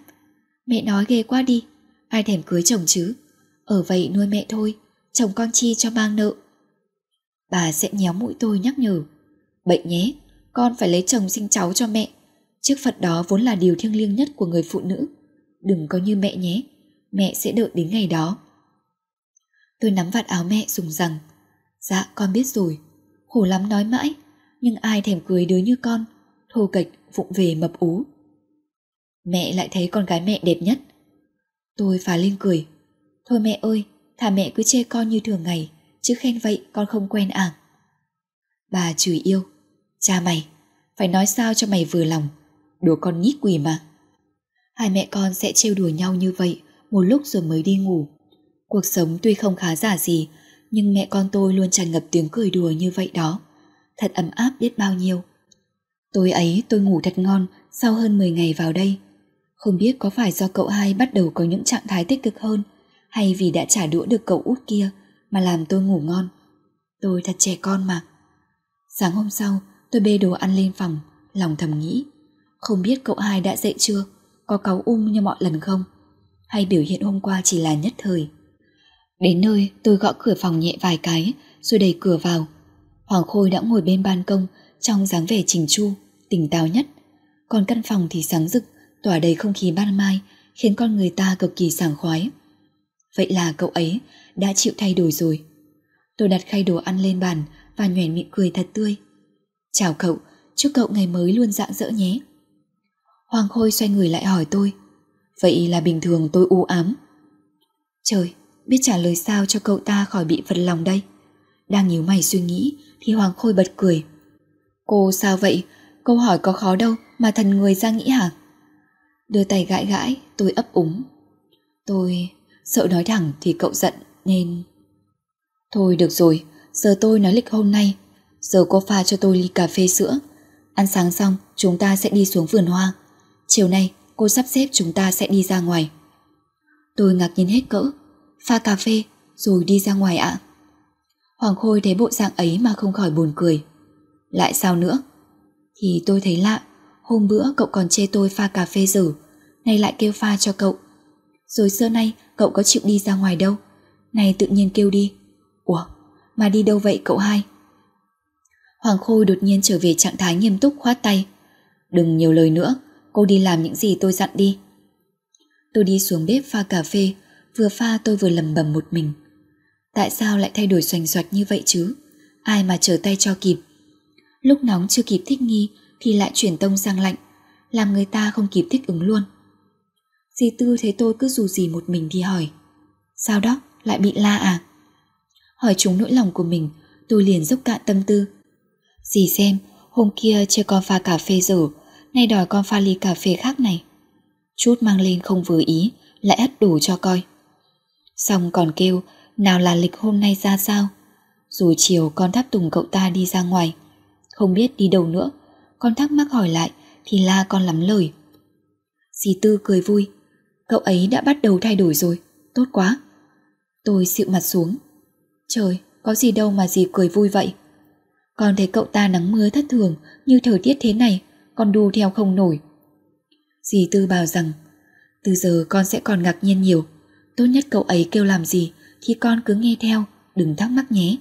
mẹ nói ghê quá đi, ai thèm cưới chồng chứ, ở vậy nuôi mẹ thôi, chồng con chi cho mang nợ. Bà sẽ nhéo mũi tôi nhắc nhở, bệnh nhé, con phải lấy chồng sinh cháu cho mẹ, chiếc Phật đó vốn là điều thiêng liêng nhất của người phụ nữ. Đừng có như mẹ nhé, mẹ sẽ đợi đến ngày đó. Tôi nắm vạt áo mẹ dùng rằng, dạ con biết rồi, khổ lắm nói mãi, nhưng ai thèm cưới đứa như con, thô kệch, vụng về mập ú. Mẹ lại thấy con gái mẹ đẹp nhất. Tôi phá lên cười. Thôi mẹ ơi, thà mẹ cứ chê con như thường ngày, chứ khen vậy con không quen à. Bà chửi yêu. Cha mày, phải nói sao cho mày vừa lòng, đùa con nhít quỷ mà. Hai mẹ con sẽ trêu đùa nhau như vậy một lúc rồi mới đi ngủ. Cuộc sống tuy không khá giả gì, nhưng mẹ con tôi luôn tràn ngập tiếng cười đùa như vậy đó. Thật ấm áp biết bao nhiêu. Tối ấy tôi ngủ thật ngon sau hơn 10 ngày vào đây. Không biết có phải do cậu hai bắt đầu có những trạng thái tích cực hơn hay vì đã trả đũa được cậu út kia mà làm tôi ngủ ngon. Tôi thật trẻ con mà. Sáng hôm sau tôi bê đồ ăn lên phòng, lòng thầm nghĩ. Không biết cậu hai đã dậy chưa, có cáu ung như mọi lần không? Hay biểu hiện hôm qua chỉ là nhất thời? Đến nơi tôi gõ cửa phòng nhẹ vài cái rồi đẩy cửa vào. Hoàng Khôi đã ngồi bên ban công trong dáng vẻ chỉnh chu, tỉnh táo nhất. Còn căn phòng thì sáng rực, tỏa đầy không khí ban mai, khiến con người ta cực kỳ sảng khoái. Vậy là cậu ấy đã chịu thay đổi rồi. Tôi đặt khay đồ ăn lên bàn và nhoẻn miệng cười thật tươi. Chào cậu, chúc cậu ngày mới luôn rạng rỡ nhé. Hoàng Khôi xoay người lại hỏi tôi. Vậy là bình thường tôi u ám. Trời, biết trả lời sao cho cậu ta khỏi bị phật lòng đây. Đang nhíu mày suy nghĩ thì Hoàng Khôi bật cười. Cô sao vậy? Câu hỏi có khó đâu mà thần người ra nghĩ hả? Đưa tay gãi gãi, tôi ấp úng. Tôi sợ nói thẳng thì cậu giận nên... Thôi được rồi, giờ tôi nói lịch hôm nay. Giờ cô pha cho tôi ly cà phê sữa. Ăn sáng xong, chúng ta sẽ đi xuống vườn hoa. Chiều nay, cô sắp xếp chúng ta sẽ đi ra ngoài. Tôi ngạc nhiên hết cỡ. Pha cà phê, rồi đi ra ngoài ạ. Hoàng Khôi thấy bộ dạng ấy mà không khỏi buồn cười. Lại sao nữa? Thì tôi thấy lạ, hôm bữa cậu còn chê tôi pha cà phê dở, nay lại kêu pha cho cậu. Rồi xưa nay cậu có chịu đi ra ngoài đâu, nay tự nhiên kêu đi. Ủa, mà đi đâu vậy cậu hai? Hoàng Khôi đột nhiên trở về trạng thái nghiêm túc khoát tay. Đừng nhiều lời nữa, cô đi làm những gì tôi dặn đi. Tôi đi xuống bếp pha cà phê, vừa pha tôi vừa lầm bầm một mình. Tại sao lại thay đổi xoành xoạch như vậy chứ? Ai mà trở tay cho kịp? Lúc nóng chưa kịp thích nghi thì lại chuyển tông sang lạnh, làm người ta không kịp thích ứng luôn. Dì Tư thấy tôi cứ dù gì một mình thì hỏi Sao đó, lại bị la à? Hỏi chúng nỗi lòng của mình, tôi liền dốc cạn tâm tư. Dì xem, hôm kia chưa con pha cà phê dở, nay đòi con pha ly cà phê khác này. Chút mang lên không vừa ý, lại ắt đủ cho coi. Xong còn kêu, nào là lịch hôm nay ra sao? Rồi chiều con thắp tùng cậu ta đi ra ngoài. Không biết đi đâu nữa, con thắc mắc hỏi lại thì la con lắm lời. Dì Tư cười vui, cậu ấy đã bắt đầu thay đổi rồi, tốt quá. Tôi xịu mặt xuống. Trời, có gì đâu mà dì cười vui vậy. Con thấy cậu ta nắng mưa thất thường như thời tiết thế này, con đu theo không nổi. Dì Tư bảo rằng, từ giờ con sẽ còn ngạc nhiên nhiều, tốt nhất cậu ấy kêu làm gì thì con cứ nghe theo, đừng thắc mắc nhé.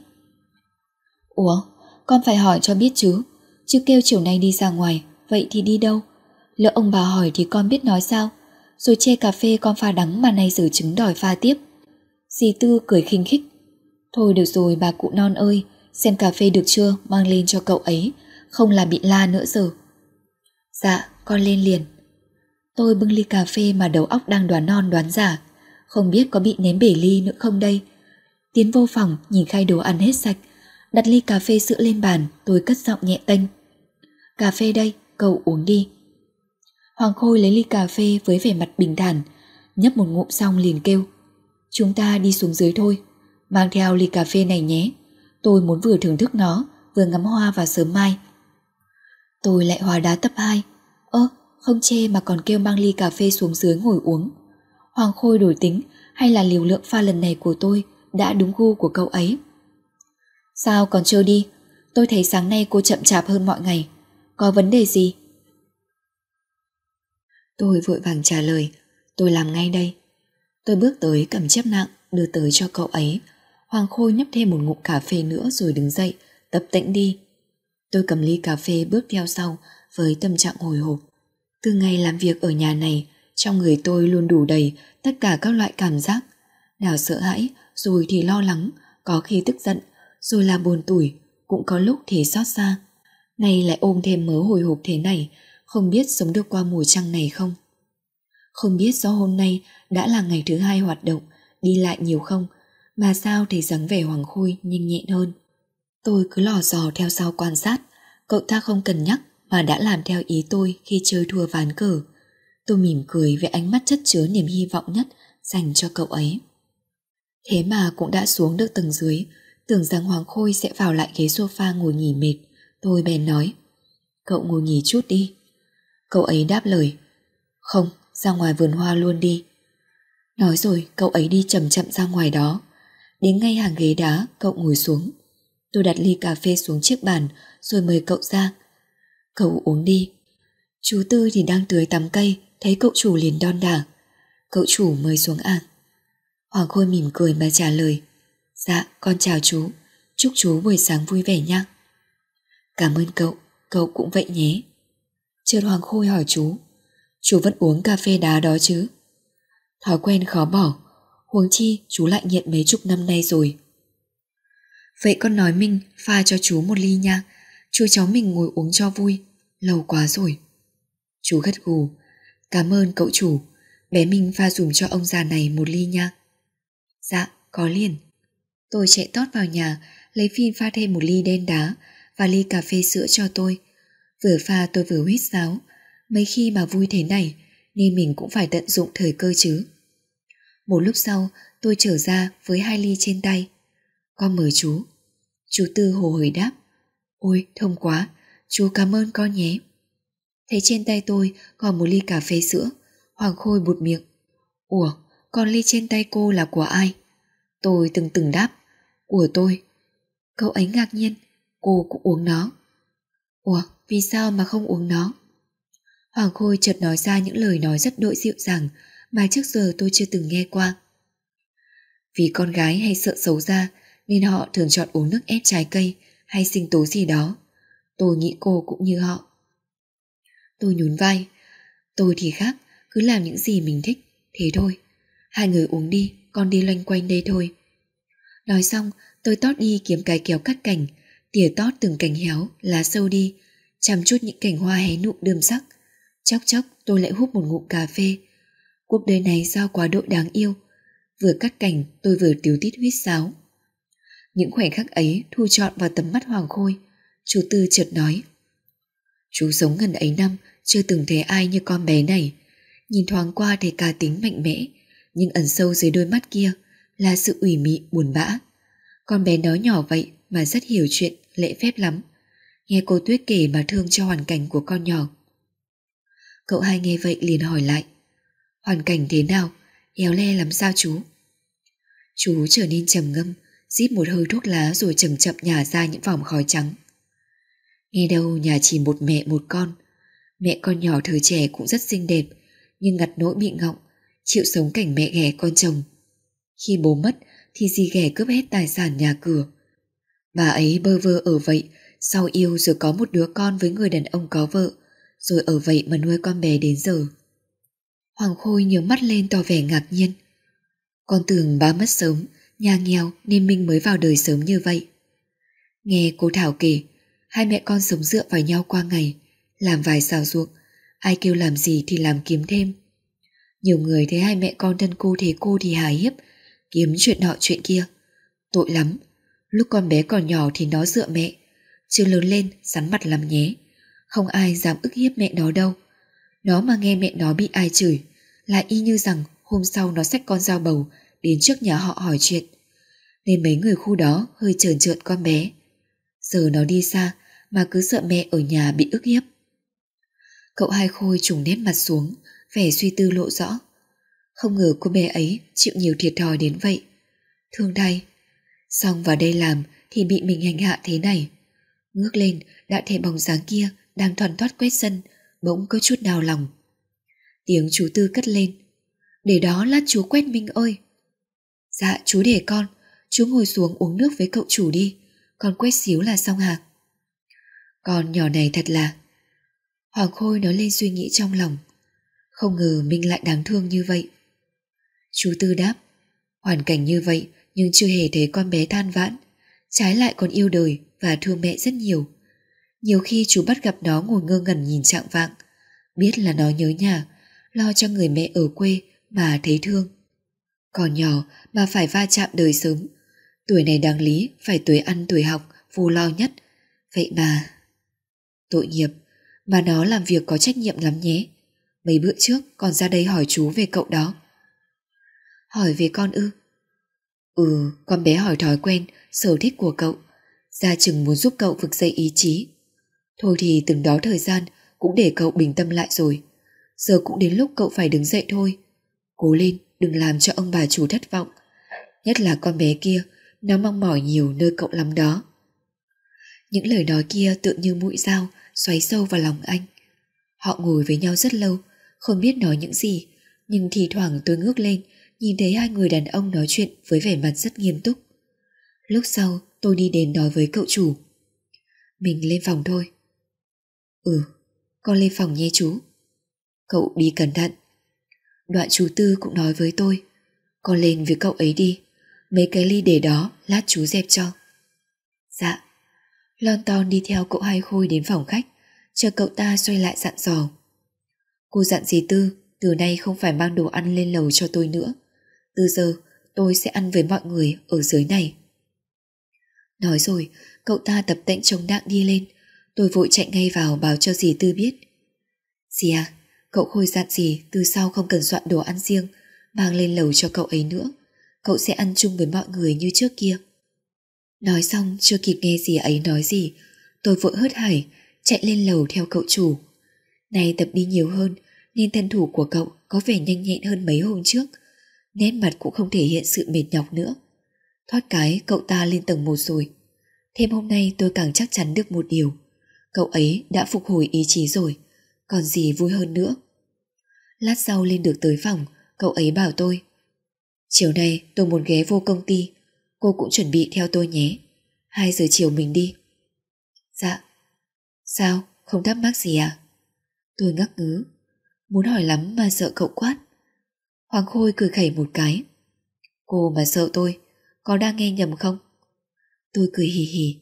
Ủa, con phải hỏi cho biết chứ, chứ kêu chiều nay đi ra ngoài, vậy thì đi đâu? Lỡ ông bà hỏi thì con biết nói sao? Rồi chê cà phê con pha đắng mà nay giờ trứng đòi pha tiếp. Dì Tư cười khinh khích. Thôi được rồi bà cụ non ơi, xem cà phê được chưa, mang lên cho cậu ấy, không là bị la nữa giờ. Dạ, con lên liền. Tôi bưng ly cà phê mà đầu óc đang đoán non đoán giả, không biết có bị ném bể ly nữa không đây. Tiến vô phòng nhìn khay đồ ăn hết sạch, đặt ly cà phê sữa lên bàn, tôi cất giọng nhẹ tênh. Cà phê đây, cậu uống đi. Hoàng Khôi lấy ly cà phê với vẻ mặt bình thản, nhấp một ngụm xong liền kêu. Chúng ta đi xuống dưới thôi, mang theo ly cà phê này nhé. Tôi muốn vừa thưởng thức nó, vừa ngắm hoa vào sớm mai. Tôi lại hòa đá tập 2. Ơ, không chê mà còn kêu mang ly cà phê xuống dưới ngồi uống. Hoàng Khôi đổi tính hay là liều lượng pha lần này của tôi đã đúng gu của cậu ấy. Sao còn chưa đi? Tôi thấy sáng nay cô chậm chạp hơn mọi ngày. Có vấn đề gì? Tôi vội vàng trả lời, tôi làm ngay đây. Tôi bước tới cầm chép nặng, đưa tới cho cậu ấy. Hoàng Khôi nhấp thêm một ngụm cà phê nữa rồi đứng dậy, tập tĩnh đi. Tôi cầm ly cà phê bước theo sau với tâm trạng hồi hộp. Từ ngày làm việc ở nhà này, trong người tôi luôn đủ đầy tất cả các loại cảm giác. Nào sợ hãi, rồi thì lo lắng, có khi tức giận, rồi là buồn tủi, cũng có lúc thì xót xa. Nay lại ôm thêm mớ hồi hộp thế này, không biết sống được qua mùa trăng này không. Không biết do hôm nay đã là ngày thứ hai hoạt động, đi lại nhiều không, mà sao thấy dáng vẻ Hoàng Khôi nhanh nhẹn hơn. Tôi cứ lò dò theo sau quan sát, cậu ta không cần nhắc mà đã làm theo ý tôi khi chơi thua ván cờ. Tôi mỉm cười với ánh mắt chất chứa niềm hy vọng nhất dành cho cậu ấy. Thế mà cũng đã xuống được tầng dưới, tưởng rằng Hoàng Khôi sẽ vào lại ghế sofa ngồi nghỉ mệt. Tôi bèn nói, cậu ngồi nghỉ chút đi. Cậu ấy đáp lời, không, ra ngoài vườn hoa luôn đi. Nói rồi cậu ấy đi chậm chậm ra ngoài đó. Đến ngay hàng ghế đá, cậu ngồi xuống. Tôi đặt ly cà phê xuống chiếc bàn rồi mời cậu ra. Cậu uống đi. Chú Tư thì đang tưới tắm cây, thấy cậu chủ liền đon đả. Cậu chủ mời xuống ăn. Hoàng Khôi mỉm cười mà trả lời. Dạ, con chào chú. Chúc chú buổi sáng vui vẻ nhé. Cảm ơn cậu, cậu cũng vậy nhé. Chợt Hoàng Khôi hỏi chú. Chú vẫn uống cà phê đá đó chứ? Thói quen khó bỏ. Huống chi chú lại nghiện mấy chục năm nay rồi. Vậy con nói Minh pha cho chú một ly nha, chú cháu mình ngồi uống cho vui, lâu quá rồi. Chú gật gù, cảm ơn cậu chủ, bé Minh pha dùm cho ông già này một ly nha. Dạ, có liền. Tôi chạy tót vào nhà, lấy phin pha thêm một ly đen đá và ly cà phê sữa cho tôi. Vừa pha tôi vừa huyết sáo, mấy khi mà vui thế này nên mình cũng phải tận dụng thời cơ chứ. Một lúc sau tôi trở ra với hai ly trên tay. Con mời chú. Chú Tư hồ hởi đáp. Ôi thông quá, chú cảm ơn con nhé. Thấy trên tay tôi còn một ly cà phê sữa, Hoàng Khôi bụt miệng. Ủa, còn ly trên tay cô là của ai? Tôi từng từng đáp. Của tôi. Cậu ấy ngạc nhiên, cô cũng uống nó. Ủa, vì sao mà không uống nó? Hoàng Khôi chợt nói ra những lời nói rất đội dịu dàng mà trước giờ tôi chưa từng nghe qua. Vì con gái hay sợ xấu ra nên họ thường chọn uống nước ép trái cây hay sinh tố gì đó. Tôi nghĩ cô cũng như họ. Tôi nhún vai. Tôi thì khác, cứ làm những gì mình thích, thế thôi. Hai người uống đi, con đi loanh quanh đây thôi. Nói xong, tôi tót đi kiếm cái kéo cắt cành, tỉa tót từng cành héo, lá sâu đi, chăm chút những cành hoa hé nụ đơm sắc. Chốc chốc tôi lại hút một ngụm cà phê. Cuộc đời này sao quá độ đáng yêu. Vừa cắt cành tôi vừa tiếu tít huyết sáo. Những khoảnh khắc ấy thu trọn vào tấm mắt Hoàng Khôi. Chú Tư chợt nói. Chú sống gần ấy năm chưa từng thấy ai như con bé này. Nhìn thoáng qua thấy cá tính mạnh mẽ, nhưng ẩn sâu dưới đôi mắt kia là sự ủy mị buồn bã. Con bé nó nhỏ vậy mà rất hiểu chuyện, lễ phép lắm. Nghe cô Tuyết kể mà thương cho hoàn cảnh của con nhỏ. Cậu hai nghe vậy liền hỏi lại. Hoàn cảnh thế nào? Éo le làm sao chú? Chú trở nên trầm ngâm, Xít một hơi thuốc lá rồi chậm chậm nhả ra những vòng khói trắng. Nghe đâu nhà chỉ một mẹ một con. Mẹ con nhỏ thời trẻ cũng rất xinh đẹp, nhưng ngặt nỗi bị ngọng, chịu sống cảnh mẹ ghẻ con chồng. Khi bố mất thì dì ghẻ cướp hết tài sản nhà cửa. Bà ấy bơ vơ ở vậy, sau yêu rồi có một đứa con với người đàn ông có vợ, rồi ở vậy mà nuôi con bé đến giờ. Hoàng Khôi nhớ mắt lên tỏ vẻ ngạc nhiên. Con tưởng ba mất sớm, nhà nghèo nên Minh mới vào đời sớm như vậy. Nghe cô Thảo kể, hai mẹ con sống dựa vào nhau qua ngày, làm vài xào ruộng, ai kêu làm gì thì làm kiếm thêm. Nhiều người thấy hai mẹ con thân cô thế cô thì hài hiếp, kiếm chuyện nọ chuyện kia. Tội lắm, lúc con bé còn nhỏ thì nó dựa mẹ, chưa lớn lên sắn mặt làm nhé. Không ai dám ức hiếp mẹ nó đâu. Nó mà nghe mẹ nó bị ai chửi, là y như rằng hôm sau nó xách con dao bầu đến trước nhà họ hỏi chuyện. Nên mấy người khu đó hơi trờn trợn con bé. Giờ nó đi xa mà cứ sợ mẹ ở nhà bị ức hiếp. Cậu hai khôi trùng nét mặt xuống, vẻ suy tư lộ rõ. Không ngờ cô bé ấy chịu nhiều thiệt thòi đến vậy. Thương thay. Xong vào đây làm thì bị mình hành hạ thế này. Ngước lên đã thấy bóng dáng kia đang thoăn thoát quét sân, bỗng có chút đau lòng. Tiếng chú Tư cất lên. Để đó lát chú quét Minh ơi. Dạ chú để con, chú ngồi xuống uống nước với cậu chủ đi, con quét xíu là xong hạc Con nhỏ này thật là... Hoàng Khôi nói lên suy nghĩ trong lòng. Không ngờ Minh lại đáng thương như vậy. Chú Tư đáp, hoàn cảnh như vậy nhưng chưa hề thấy con bé than vãn, trái lại còn yêu đời và thương mẹ rất nhiều. Nhiều khi chú bắt gặp nó ngồi ngơ ngẩn nhìn trạng vạng, biết là nó nhớ nhà, lo cho người mẹ ở quê mà thấy thương. Còn nhỏ mà phải va chạm đời sớm, tuổi này đáng lý phải tuổi ăn tuổi học, vô lo nhất. Vậy mà... Tội nghiệp, mà nó làm việc có trách nhiệm lắm nhé. Mấy bữa trước còn ra đây hỏi chú về cậu đó. Hỏi về con ư? Ừ, con bé hỏi thói quen, sở thích của cậu. Gia chừng muốn giúp cậu vực dậy ý chí. Thôi thì từng đó thời gian cũng để cậu bình tâm lại rồi. Giờ cũng đến lúc cậu phải đứng dậy thôi. Cố lên, đừng làm cho ông bà chủ thất vọng. Nhất là con bé kia, nó mong mỏi nhiều nơi cậu lắm đó. Những lời nói kia tự như mũi dao xoáy sâu vào lòng anh. Họ ngồi với nhau rất lâu, không biết nói những gì, nhưng thì thoảng tôi ngước lên, nhìn thấy hai người đàn ông nói chuyện với vẻ mặt rất nghiêm túc. Lúc sau tôi đi đến nói với cậu chủ. Mình lên phòng thôi. Ừ, con lên phòng nhé chú. Cậu đi cẩn thận. Đoạn chú Tư cũng nói với tôi. Con lên với cậu ấy đi, mấy cái ly để đó lát chú dẹp cho. Dạ. Lon ton đi theo cậu hai khôi đến phòng khách, chờ cậu ta xoay lại dặn dò. Cô dặn dì Tư, từ nay không phải mang đồ ăn lên lầu cho tôi nữa. Từ giờ, tôi sẽ ăn với mọi người ở dưới này. Nói rồi, cậu ta tập tễnh chống đạn đi lên. Tôi vội chạy ngay vào báo cho dì Tư biết. Dì à, cậu Khôi dặn gì từ sau không cần soạn đồ ăn riêng, mang lên lầu cho cậu ấy nữa. Cậu sẽ ăn chung với mọi người như trước kia. Nói xong chưa kịp nghe gì ấy nói gì, tôi vội hớt hải, chạy lên lầu theo cậu chủ. Nay tập đi nhiều hơn, nên thân thủ của cậu có vẻ nhanh nhẹn hơn mấy hôm trước. Nét mặt cũng không thể hiện sự mệt nhọc nữa. Thoát cái cậu ta lên tầng một rồi. Thêm hôm nay tôi càng chắc chắn được một điều. Cậu ấy đã phục hồi ý chí rồi. Còn gì vui hơn nữa. Lát sau lên được tới phòng, cậu ấy bảo tôi. Chiều nay tôi muốn ghé vô công ty. Cô cũng chuẩn bị theo tôi nhé. 2 giờ chiều mình đi. Dạ. Sao? Không thắc mắc gì à? Tôi ngắc ngứ. Muốn hỏi lắm mà sợ cậu quát. Hoàng Khôi cười khẩy một cái. Cô mà sợ tôi, có đang nghe nhầm không? Tôi cười hì hì.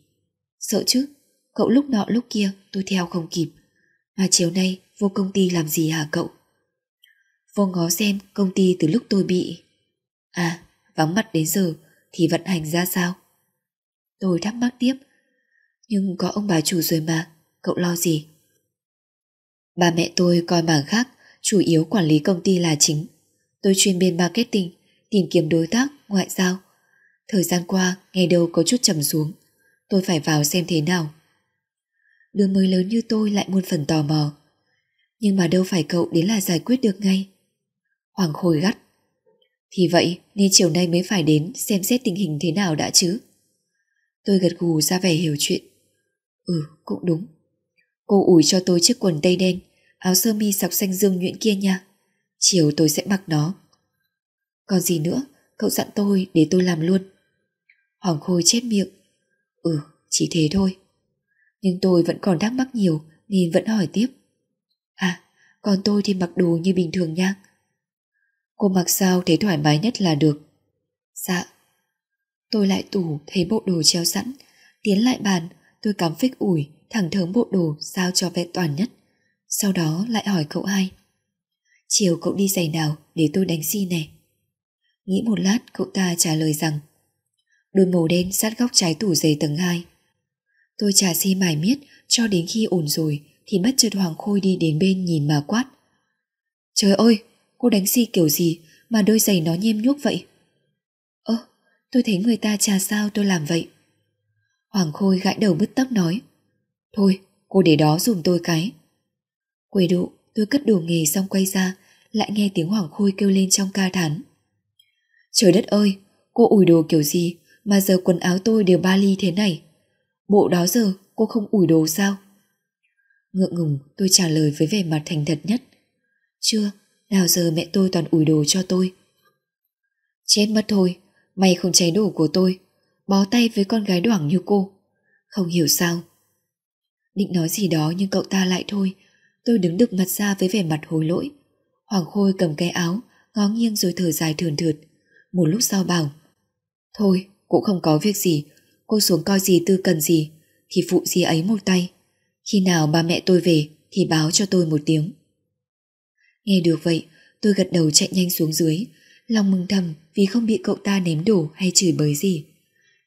Sợ chứ, cậu lúc nọ lúc kia tôi theo không kịp. Mà chiều nay vô công ty làm gì hả cậu? Vô ngó xem công ty từ lúc tôi bị... À, vắng mặt đến giờ thì vận hành ra sao? Tôi thắc mắc tiếp. Nhưng có ông bà chủ rồi mà, cậu lo gì? bà mẹ tôi coi mảng khác, chủ yếu quản lý công ty là chính. Tôi chuyên bên marketing, tìm kiếm đối tác, ngoại giao. Thời gian qua, ngày đầu có chút trầm xuống. Tôi phải vào xem thế nào. Đứa mới lớn như tôi lại muôn phần tò mò. Nhưng mà đâu phải cậu đến là giải quyết được ngay. Hoàng Khôi gắt. Thì vậy nên chiều nay mới phải đến xem xét tình hình thế nào đã chứ. Tôi gật gù ra vẻ hiểu chuyện. Ừ, cũng đúng. Cô ủi cho tôi chiếc quần tây đen, áo sơ mi sọc xanh dương nhuyễn kia nha. Chiều tôi sẽ mặc nó. Còn gì nữa, cậu dặn tôi để tôi làm luôn. Hoàng Khôi chép miệng. Ừ, chỉ thế thôi. Nhưng tôi vẫn còn thắc mắc nhiều nên vẫn hỏi tiếp. À, còn tôi thì mặc đồ như bình thường nha. Cô mặc sao thấy thoải mái nhất là được. Dạ. Tôi lại tủ thấy bộ đồ treo sẵn, tiến lại bàn, tôi cắm phích ủi, thẳng thớm bộ đồ sao cho vẹn toàn nhất. Sau đó lại hỏi cậu hai. Chiều cậu đi giày nào để tôi đánh xi nè. Nghĩ một lát cậu ta trả lời rằng Đôi màu đen sát góc trái tủ giày tầng 2 Tôi trả xi mải miết cho đến khi ổn rồi thì bất chợt Hoàng Khôi đi đến bên nhìn mà quát. Trời ơi, cô đánh xi kiểu gì mà đôi giày nó nhem nhuốc vậy? Ơ, tôi thấy người ta trà sao tôi làm vậy. Hoàng Khôi gãi đầu bứt tóc nói. Thôi, cô để đó dùm tôi cái. Quầy độ, tôi cất đồ nghề xong quay ra, lại nghe tiếng Hoàng Khôi kêu lên trong ca thán. Trời đất ơi, cô ủi đồ kiểu gì mà giờ quần áo tôi đều ba ly thế này? Bộ đó giờ cô không ủi đồ sao? Ngượng ngùng tôi trả lời với vẻ mặt thành thật nhất. Chưa, nào giờ mẹ tôi toàn ủi đồ cho tôi. Chết mất thôi, mày không cháy đồ của tôi, bó tay với con gái đoảng như cô. Không hiểu sao. Định nói gì đó nhưng cậu ta lại thôi, tôi đứng đực mặt ra với vẻ mặt hối lỗi. Hoàng Khôi cầm cái áo, ngó nghiêng rồi thở dài thườn thượt. Một lúc sau bảo, thôi, cũng không có việc gì, cô xuống coi gì tư cần gì, thì phụ gì ấy một tay. Khi nào ba mẹ tôi về thì báo cho tôi một tiếng. Nghe được vậy, tôi gật đầu chạy nhanh xuống dưới, lòng mừng thầm vì không bị cậu ta ném đổ hay chửi bới gì.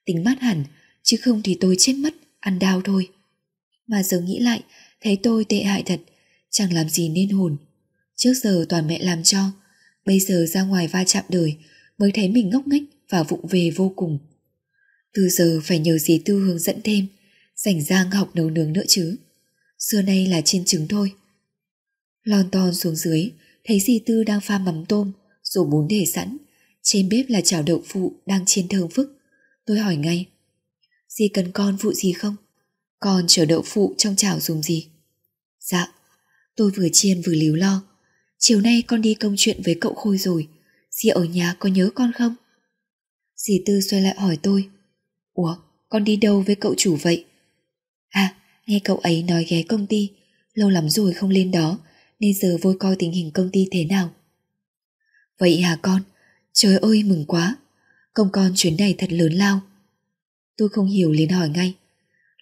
Tính mát hẳn, chứ không thì tôi chết mất, ăn đau thôi. Mà giờ nghĩ lại, thấy tôi tệ hại thật, chẳng làm gì nên hồn. Trước giờ toàn mẹ làm cho, bây giờ ra ngoài va chạm đời mới thấy mình ngốc nghếch và vụng về vô cùng. Từ giờ phải nhờ dì Tư hướng dẫn thêm, rảnh rang học nấu nướng nữa chứ. Xưa nay là chiên trứng thôi. Lon ton xuống dưới, thấy dì Tư đang pha mắm tôm, rồi bún để sẵn. Trên bếp là chảo đậu phụ đang chiên thơm phức. Tôi hỏi ngay. Dì cần con phụ gì không? Con chở đậu phụ trong chảo dùng gì? Dạ, tôi vừa chiên vừa líu lo. Chiều nay con đi công chuyện với cậu Khôi rồi. Dì ở nhà có nhớ con không? Dì Tư xoay lại hỏi tôi. Ủa, con đi đâu với cậu chủ vậy? À, nghe cậu ấy nói ghé công ty, lâu lắm rồi không lên đó, nên giờ vô coi tình hình công ty thế nào. Vậy hả con? Trời ơi mừng quá, công con chuyến này thật lớn lao. Tôi không hiểu liền hỏi ngay.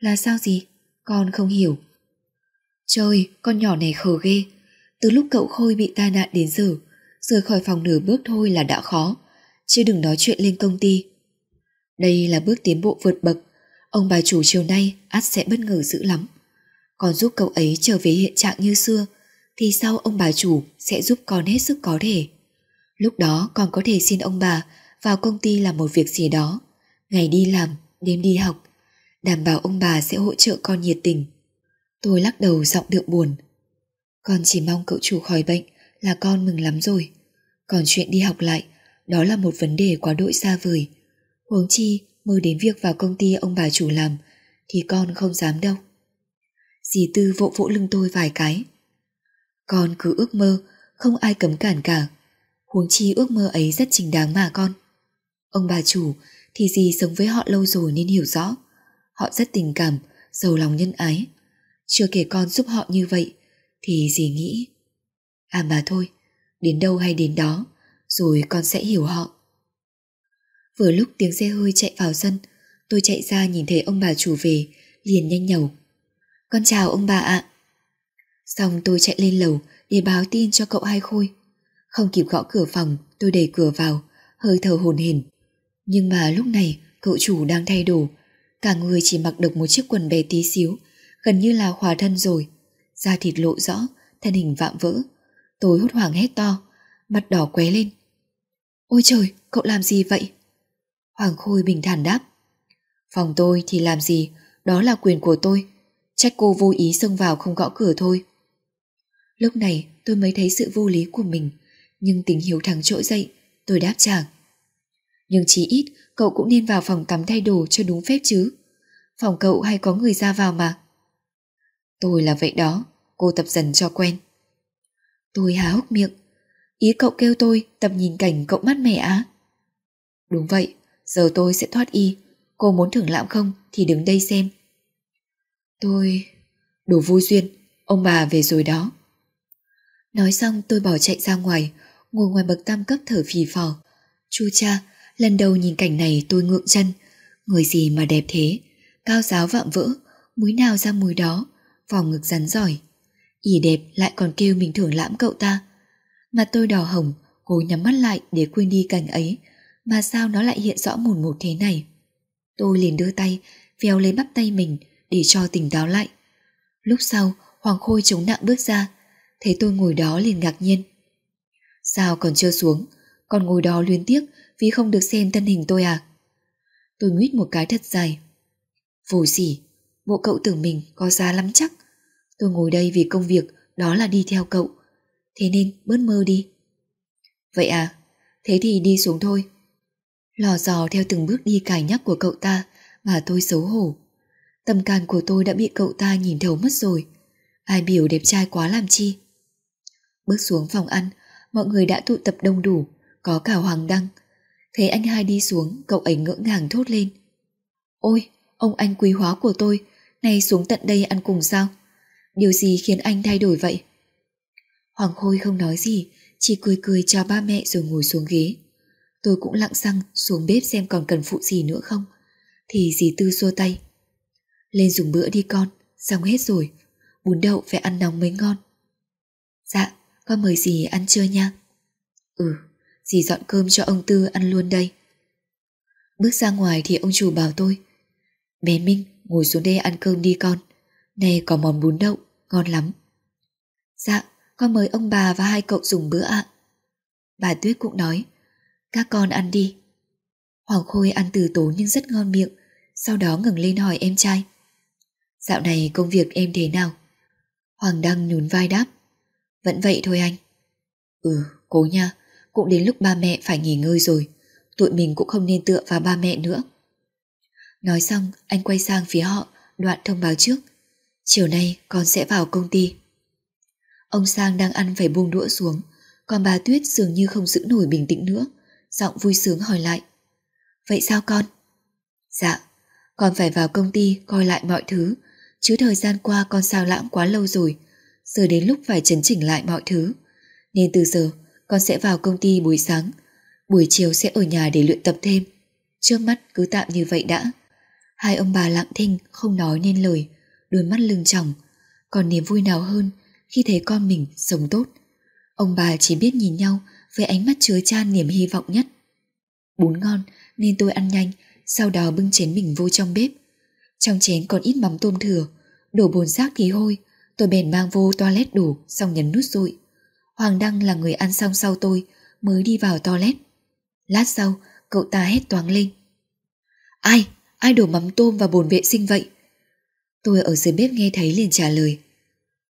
Là sao gì? Con không hiểu. Trời, con nhỏ này khờ ghê. Từ lúc cậu Khôi bị tai nạn đến giờ, rời khỏi phòng nửa bước thôi là đã khó, chứ đừng nói chuyện lên công ty. Đây là bước tiến bộ vượt bậc, ông bà chủ chiều nay át sẽ bất ngờ dữ lắm. Còn giúp cậu ấy trở về hiện trạng như xưa, thì sau ông bà chủ sẽ giúp con hết sức có thể. Lúc đó con có thể xin ông bà vào công ty làm một việc gì đó, ngày đi làm, đêm đi học, đảm bảo ông bà sẽ hỗ trợ con nhiệt tình. Tôi lắc đầu giọng đượm buồn. Con chỉ mong cậu chủ khỏi bệnh là con mừng lắm rồi. Còn chuyện đi học lại, đó là một vấn đề quá đội xa vời. Huống chi mơ đến việc vào công ty ông bà chủ làm thì con không dám đâu. Dì Tư vỗ vỗ lưng tôi vài cái. Con cứ ước mơ, không ai cấm cản cả. Huống chi ước mơ ấy rất chính đáng mà con. Ông bà chủ thì gì sống với họ lâu rồi nên hiểu rõ. Họ rất tình cảm, giàu lòng nhân ái. Chưa kể con giúp họ như vậy thì gì nghĩ. À mà thôi, đến đâu hay đến đó, rồi con sẽ hiểu họ. Vừa lúc tiếng xe hơi chạy vào sân, tôi chạy ra nhìn thấy ông bà chủ về, liền nhanh nhầu. Con chào ông bà ạ. Xong tôi chạy lên lầu để báo tin cho cậu hai khôi. Không kịp gõ cửa phòng, tôi đẩy cửa vào, hơi thở hồn hển. Nhưng mà lúc này cậu chủ đang thay đồ, cả người chỉ mặc được một chiếc quần bé tí xíu, gần như là khỏa thân rồi. Da thịt lộ rõ, thân hình vạm vỡ. Tôi hốt hoảng hét to, mặt đỏ qué lên. Ôi trời, cậu làm gì vậy? Hoàng Khôi bình thản đáp. Phòng tôi thì làm gì, đó là quyền của tôi. Trách cô vô ý xông vào không gõ cửa thôi. Lúc này tôi mới thấy sự vô lý của mình, nhưng tình hiếu thắng trỗi dậy, tôi đáp chàng. Nhưng chí ít cậu cũng nên vào phòng tắm thay đồ cho đúng phép chứ. Phòng cậu hay có người ra vào mà. Tôi là vậy đó, cô tập dần cho quen. Tôi há hốc miệng. Ý cậu kêu tôi tập nhìn cảnh cậu mắt mẻ á. Đúng vậy, giờ tôi sẽ thoát y. Cô muốn thưởng lãm không thì đứng đây xem. Tôi... Đồ vui duyên, ông bà về rồi đó. Nói xong tôi bỏ chạy ra ngoài, ngồi ngoài bậc tam cấp thở phì phò. Chu cha, lần đầu nhìn cảnh này tôi ngượng chân. Người gì mà đẹp thế, cao giáo vạm vỡ, múi nào ra múi đó, vòng ngực rắn giỏi. ỉ đẹp lại còn kêu mình thưởng lãm cậu ta. Mặt tôi đỏ hồng, cố nhắm mắt lại để quên đi cảnh ấy, mà sao nó lại hiện rõ mồn một thế này. Tôi liền đưa tay, véo lấy bắp tay mình để cho tỉnh táo lại. Lúc sau, Hoàng Khôi chống nặng bước ra, thấy tôi ngồi đó liền ngạc nhiên. Sao còn chưa xuống, còn ngồi đó luyến tiếc vì không được xem thân hình tôi à? Tôi nguyết một cái thật dài. Vô gì, bộ cậu tưởng mình có giá lắm chắc. Tôi ngồi đây vì công việc đó là đi theo cậu. Thế nên bớt mơ đi. Vậy à, thế thì đi xuống thôi. Lò dò theo từng bước đi cài nhắc của cậu ta mà tôi xấu hổ. Tâm can của tôi đã bị cậu ta nhìn thấu mất rồi. Ai biểu đẹp trai quá làm chi. Bước xuống phòng ăn, mọi người đã tụ tập đông đủ, có cả Hoàng Đăng. Thấy anh hai đi xuống, cậu ấy ngỡ ngàng thốt lên. Ôi, ông anh quý hóa của tôi, nay xuống tận đây ăn cùng sao? Điều gì khiến anh thay đổi vậy? Hoàng Khôi không nói gì, chỉ cười cười chào ba mẹ rồi ngồi xuống ghế. Tôi cũng lặng xăng xuống bếp xem còn cần phụ gì nữa không. Thì dì Tư xua tay. Lên dùng bữa đi con, xong hết rồi. Bún đậu phải ăn nóng mới ngon. Dạ, con mời dì ăn trưa nha. Ừ, dì dọn cơm cho ông Tư ăn luôn đây. Bước ra ngoài thì ông chủ bảo tôi. Bé Minh, ngồi xuống đây ăn cơm đi con. Này có món bún đậu, ngon lắm. Dạ, con mời ông bà và hai cậu dùng bữa ạ. Bà Tuyết cũng nói, các con ăn đi. Hoàng Khôi ăn từ tốn nhưng rất ngon miệng, sau đó ngừng lên hỏi em trai. Dạo này công việc em thế nào? Hoàng Đăng nhún vai đáp. Vẫn vậy thôi anh. Ừ, cố nha, cũng đến lúc ba mẹ phải nghỉ ngơi rồi. Tụi mình cũng không nên tựa vào ba mẹ nữa. Nói xong, anh quay sang phía họ, đoạn thông báo trước. Chiều nay con sẽ vào công ty. Ông Sang đang ăn phải buông đũa xuống, còn bà Tuyết dường như không giữ nổi bình tĩnh nữa, giọng vui sướng hỏi lại. Vậy sao con? Dạ, con phải vào công ty coi lại mọi thứ, chứ thời gian qua con sao lãng quá lâu rồi, giờ đến lúc phải chấn chỉnh lại mọi thứ. Nên từ giờ con sẽ vào công ty buổi sáng, Buổi chiều sẽ ở nhà để luyện tập thêm. Trước mắt cứ tạm như vậy đã. Hai ông bà lặng thinh không nói nên lời, đôi mắt lưng tròng. Còn niềm vui nào hơn khi thấy con mình sống tốt. Ông bà chỉ biết nhìn nhau với ánh mắt chứa chan niềm hy vọng nhất. Bún ngon nên tôi ăn nhanh, sau đó bưng chén mình vô trong bếp. Trong chén còn ít mắm tôm thừa, đổ bồn rác thì hôi, tôi bèn mang vô toilet đủ xong nhấn nút rụi. Hoàng Đăng là người ăn xong sau tôi mới đi vào toilet. Lát sau, cậu ta hét toáng lên. Ai? Ai đổ mắm tôm vào bồn vệ sinh vậy? Tôi ở dưới bếp nghe thấy liền trả lời.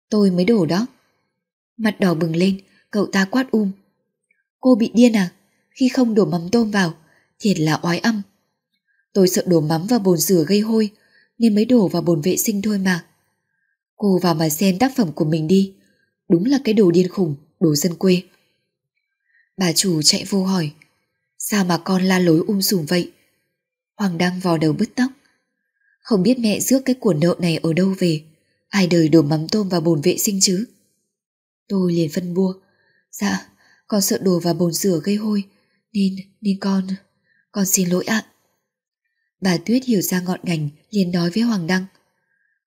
Tôi mới đổ đó. Mặt đỏ bừng lên, cậu ta quát um. Cô bị điên à? Khi không đổ mắm tôm vào, thiệt là oái âm. Tôi sợ đổ mắm vào bồn rửa gây hôi, nên mới đổ vào bồn vệ sinh thôi mà. Cô vào mà xem tác phẩm của mình đi. Đúng là cái đồ điên khủng, đồ dân quê. Bà chủ chạy vô hỏi. Sao mà con la lối um sùm vậy? Hoàng Đăng vò đầu bứt tóc. Không biết mẹ rước cái cuộn nợ này ở đâu về. Ai đời đổ mắm tôm vào bồn vệ sinh chứ? Tôi liền phân bua. Dạ, con sợ đồ vào bồn rửa gây hôi. Nên, nên con... Con xin lỗi ạ. Bà Tuyết hiểu ra ngọn ngành liền nói với Hoàng Đăng.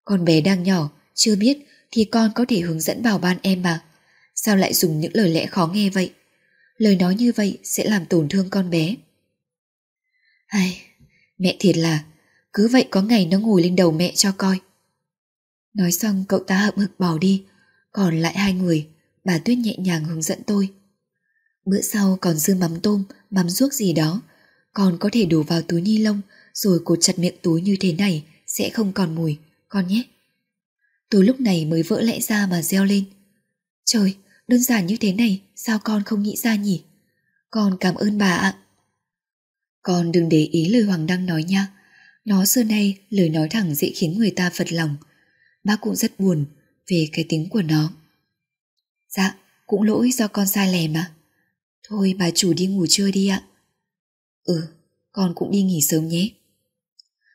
Con bé đang nhỏ, chưa biết thì con có thể hướng dẫn bảo ban em mà. Sao lại dùng những lời lẽ khó nghe vậy? Lời nói như vậy sẽ làm tổn thương con bé. Ai, mẹ thiệt là, cứ vậy có ngày nó ngồi lên đầu mẹ cho coi. Nói xong cậu ta hậm hực bỏ đi, còn lại hai người, bà Tuyết nhẹ nhàng hướng dẫn tôi. Bữa sau còn dư mắm tôm, mắm ruốc gì đó, còn có thể đổ vào túi ni lông rồi cột chặt miệng túi như thế này sẽ không còn mùi, con nhé. Tôi lúc này mới vỡ lẽ ra mà reo lên. Trời, đơn giản như thế này sao con không nghĩ ra nhỉ? Con cảm ơn bà ạ. Con đừng để ý lời Hoàng Đăng nói nha. Nó xưa nay lời nói thẳng dễ khiến người ta phật lòng. Bác cũng rất buồn về cái tính của nó. Dạ, cũng lỗi do con sai lẻ mà. Thôi bà chủ đi ngủ trưa đi ạ. Ừ, con cũng đi nghỉ sớm nhé.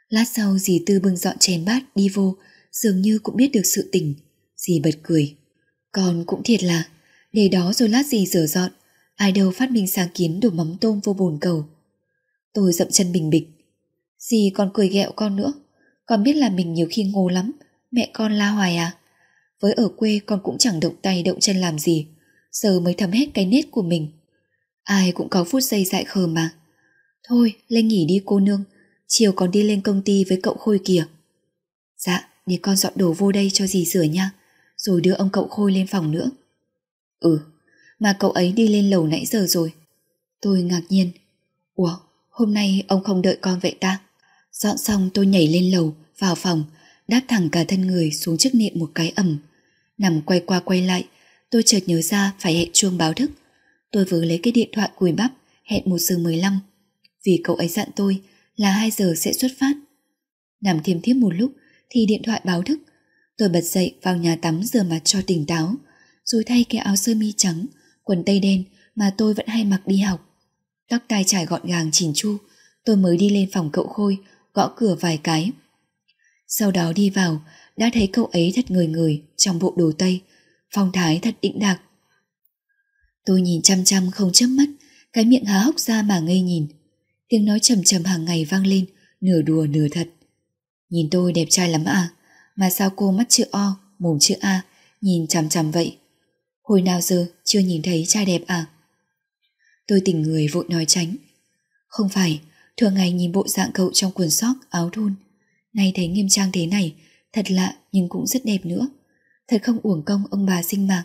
Lát sau dì Tư bưng dọn chén bát đi vô, dường như cũng biết được sự tình. Dì bật cười. Con cũng thiệt là, để đó rồi lát dì rửa dọn, ai đâu phát minh sáng kiến đổ mắm tôm vô bồn cầu. Tôi dậm chân bình bịch. Dì còn cười ghẹo con nữa, con biết là mình nhiều khi ngô lắm, mẹ con la hoài à. Với ở quê con cũng chẳng động tay động chân làm gì, giờ mới thấm hết cái nết của mình. Ai cũng có phút giây dại khờ mà. Thôi, lên nghỉ đi cô nương, chiều còn đi lên công ty với cậu Khôi kìa. Dạ, để con dọn đồ vô đây cho dì rửa nha, rồi đưa ông cậu Khôi lên phòng nữa. Ừ, mà cậu ấy đi lên lầu nãy giờ rồi. Tôi ngạc nhiên. Ủa, hôm nay ông không đợi con vậy ta? Dọn xong tôi nhảy lên lầu, vào phòng, đáp thẳng cả thân người xuống trước nệm một cái ẩm. Nằm quay qua quay lại, tôi chợt nhớ ra phải hẹn chuông báo thức. Tôi vừa lấy cái điện thoại cùi bắp, hẹn 1 giờ 15 vì cậu ấy dặn tôi là 2 giờ sẽ xuất phát. Nằm thiêm thiếp một lúc thì điện thoại báo thức. Tôi bật dậy vào nhà tắm rửa mặt cho tỉnh táo, rồi thay cái áo sơ mi trắng, quần tây đen mà tôi vẫn hay mặc đi học. Tóc tai trải gọn gàng chỉn chu, tôi mới đi lên phòng cậu Khôi, gõ cửa vài cái. Sau đó đi vào, đã thấy cậu ấy thật người người trong bộ đồ tây, phong thái thật đĩnh đạc. Tôi nhìn chăm chăm không chớp mắt, cái miệng há hốc ra mà ngây nhìn. Tiếng nói trầm trầm hàng ngày vang lên, nửa đùa nửa thật. Nhìn tôi đẹp trai lắm à, mà sao cô mắt chữ O, mồm chữ A, nhìn chằm chằm vậy? Hồi nào giờ chưa nhìn thấy trai đẹp à? Tôi tỉnh người vội nói tránh. Không phải, thường ngày nhìn bộ dạng cậu trong quần sóc, áo thun. Nay thấy nghiêm trang thế này, thật lạ nhưng cũng rất đẹp nữa. Thật không uổng công ông bà sinh mạng.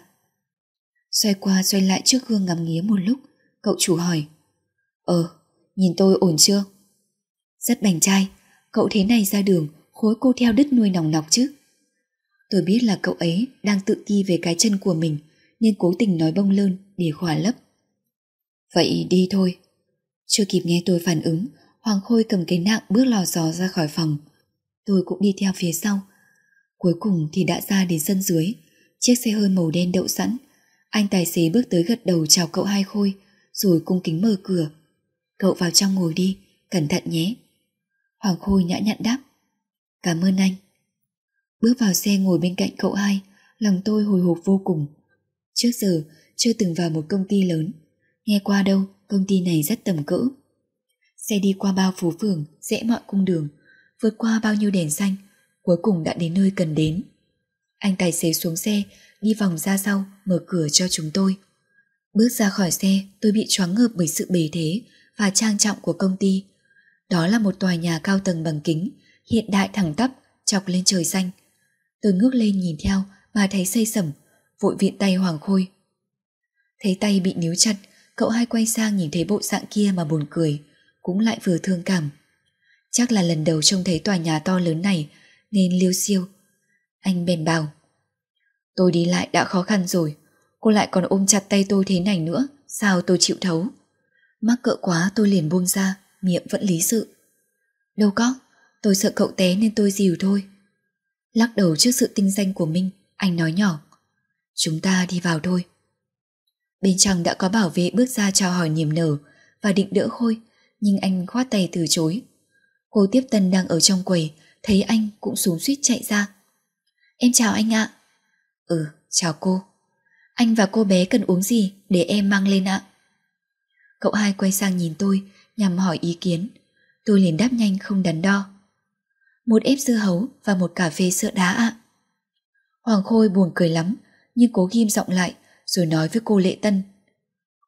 Xoay qua xoay lại trước gương ngắm nghía một lúc, cậu chủ hỏi. Ờ, Nhìn tôi ổn chưa? Rất bảnh trai, cậu thế này ra đường khối cô theo đứt nuôi nòng nọc chứ. Tôi biết là cậu ấy đang tự ti về cái chân của mình nên cố tình nói bông lơn để khỏa lấp. Vậy đi thôi. Chưa kịp nghe tôi phản ứng, Hoàng Khôi cầm cái nạng bước lò dò ra khỏi phòng. Tôi cũng đi theo phía sau. Cuối cùng thì đã ra đến sân dưới. Chiếc xe hơi màu đen đậu sẵn. Anh tài xế bước tới gật đầu chào cậu hai Khôi, rồi cung kính mở cửa. Cậu vào trong ngồi đi, cẩn thận nhé. Hoàng Khôi nhã nhặn đáp. Cảm ơn anh. Bước vào xe ngồi bên cạnh cậu hai, lòng tôi hồi hộp vô cùng. Trước giờ chưa từng vào một công ty lớn, Nghe qua đâu, công ty này rất tầm cỡ. Xe đi qua bao phố phường, rẽ mọi cung đường, vượt qua bao nhiêu đèn xanh, cuối cùng đã đến nơi cần đến. Anh tài xế xuống xe, đi vòng ra sau, mở cửa cho chúng tôi. Bước ra khỏi xe, tôi bị choáng ngợp bởi sự bề thế và trang trọng của công ty. Đó là một tòa nhà cao tầng bằng kính, hiện đại thẳng tắp, chọc lên trời xanh. Tôi ngước lên nhìn theo mà thấy xây sẩm, vội viện tay Hoàng Khôi. Thấy tay bị níu chặt, cậu hai quay sang nhìn thấy bộ dạng kia mà buồn cười, cũng lại vừa thương cảm. Chắc là lần đầu trông thấy tòa nhà to lớn này nên liêu siêu. Anh bèn bảo. Tôi đi lại đã khó khăn rồi, cô lại còn ôm chặt tay tôi thế này nữa, sao tôi chịu thấu. Mắc cỡ quá tôi liền buông ra, miệng vẫn lý sự. Đâu có, tôi sợ cậu té nên tôi dìu thôi. Lắc đầu trước sự tinh danh của Minh, anh nói nhỏ. Chúng ta đi vào thôi. Bên trong đã có bảo vệ bước ra chào hỏi niềm nở và định đỡ Khôi, nhưng anh khoát tay từ chối. Cô tiếp tân đang ở trong quầy, thấy anh cũng xuống suýt chạy ra. Em chào anh ạ. Ừ, chào cô. Anh và cô bé cần uống gì để em mang lên ạ? Cậu hai quay sang nhìn tôi nhằm hỏi ý kiến. Tôi liền đáp nhanh không đắn đo. Một ép dưa hấu và một cà phê sữa đá ạ. Hoàng Khôi buồn cười lắm, nhưng cố ghim giọng lại rồi nói với cô Lệ Tân.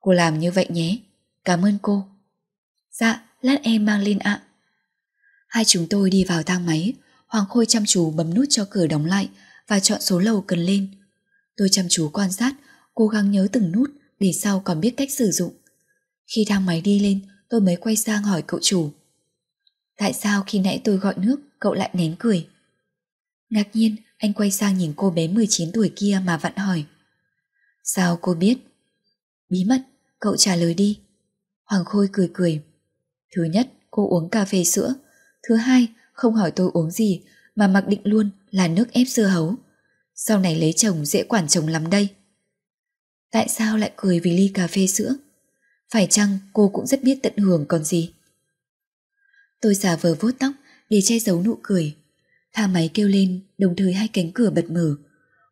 Cô làm như vậy nhé, cảm ơn cô. Dạ, lát em mang lên ạ. Hai chúng tôi đi vào thang máy, Hoàng Khôi chăm chú bấm nút cho cửa đóng lại và chọn số lầu cần lên. Tôi chăm chú quan sát, cố gắng nhớ từng nút để sau còn biết cách sử dụng. Khi thang máy đi lên, tôi mới quay sang hỏi cậu chủ. Tại sao khi nãy tôi gọi nước, cậu lại nén cười? Ngạc nhiên, anh quay sang nhìn cô bé 19 tuổi kia mà vặn hỏi. Sao cô biết? Bí mật, cậu trả lời đi. Hoàng Khôi cười cười. Thứ nhất, cô uống cà phê sữa. Thứ hai, không hỏi tôi uống gì mà mặc định luôn là nước ép dưa hấu. Sau này lấy chồng dễ quản chồng lắm đây. Tại sao lại cười vì ly cà phê sữa? Phải chăng cô cũng rất biết tận hưởng còn gì? Tôi giả vờ vuốt tóc để che giấu nụ cười. Thang máy kêu lên, đồng thời hai cánh cửa bật mở.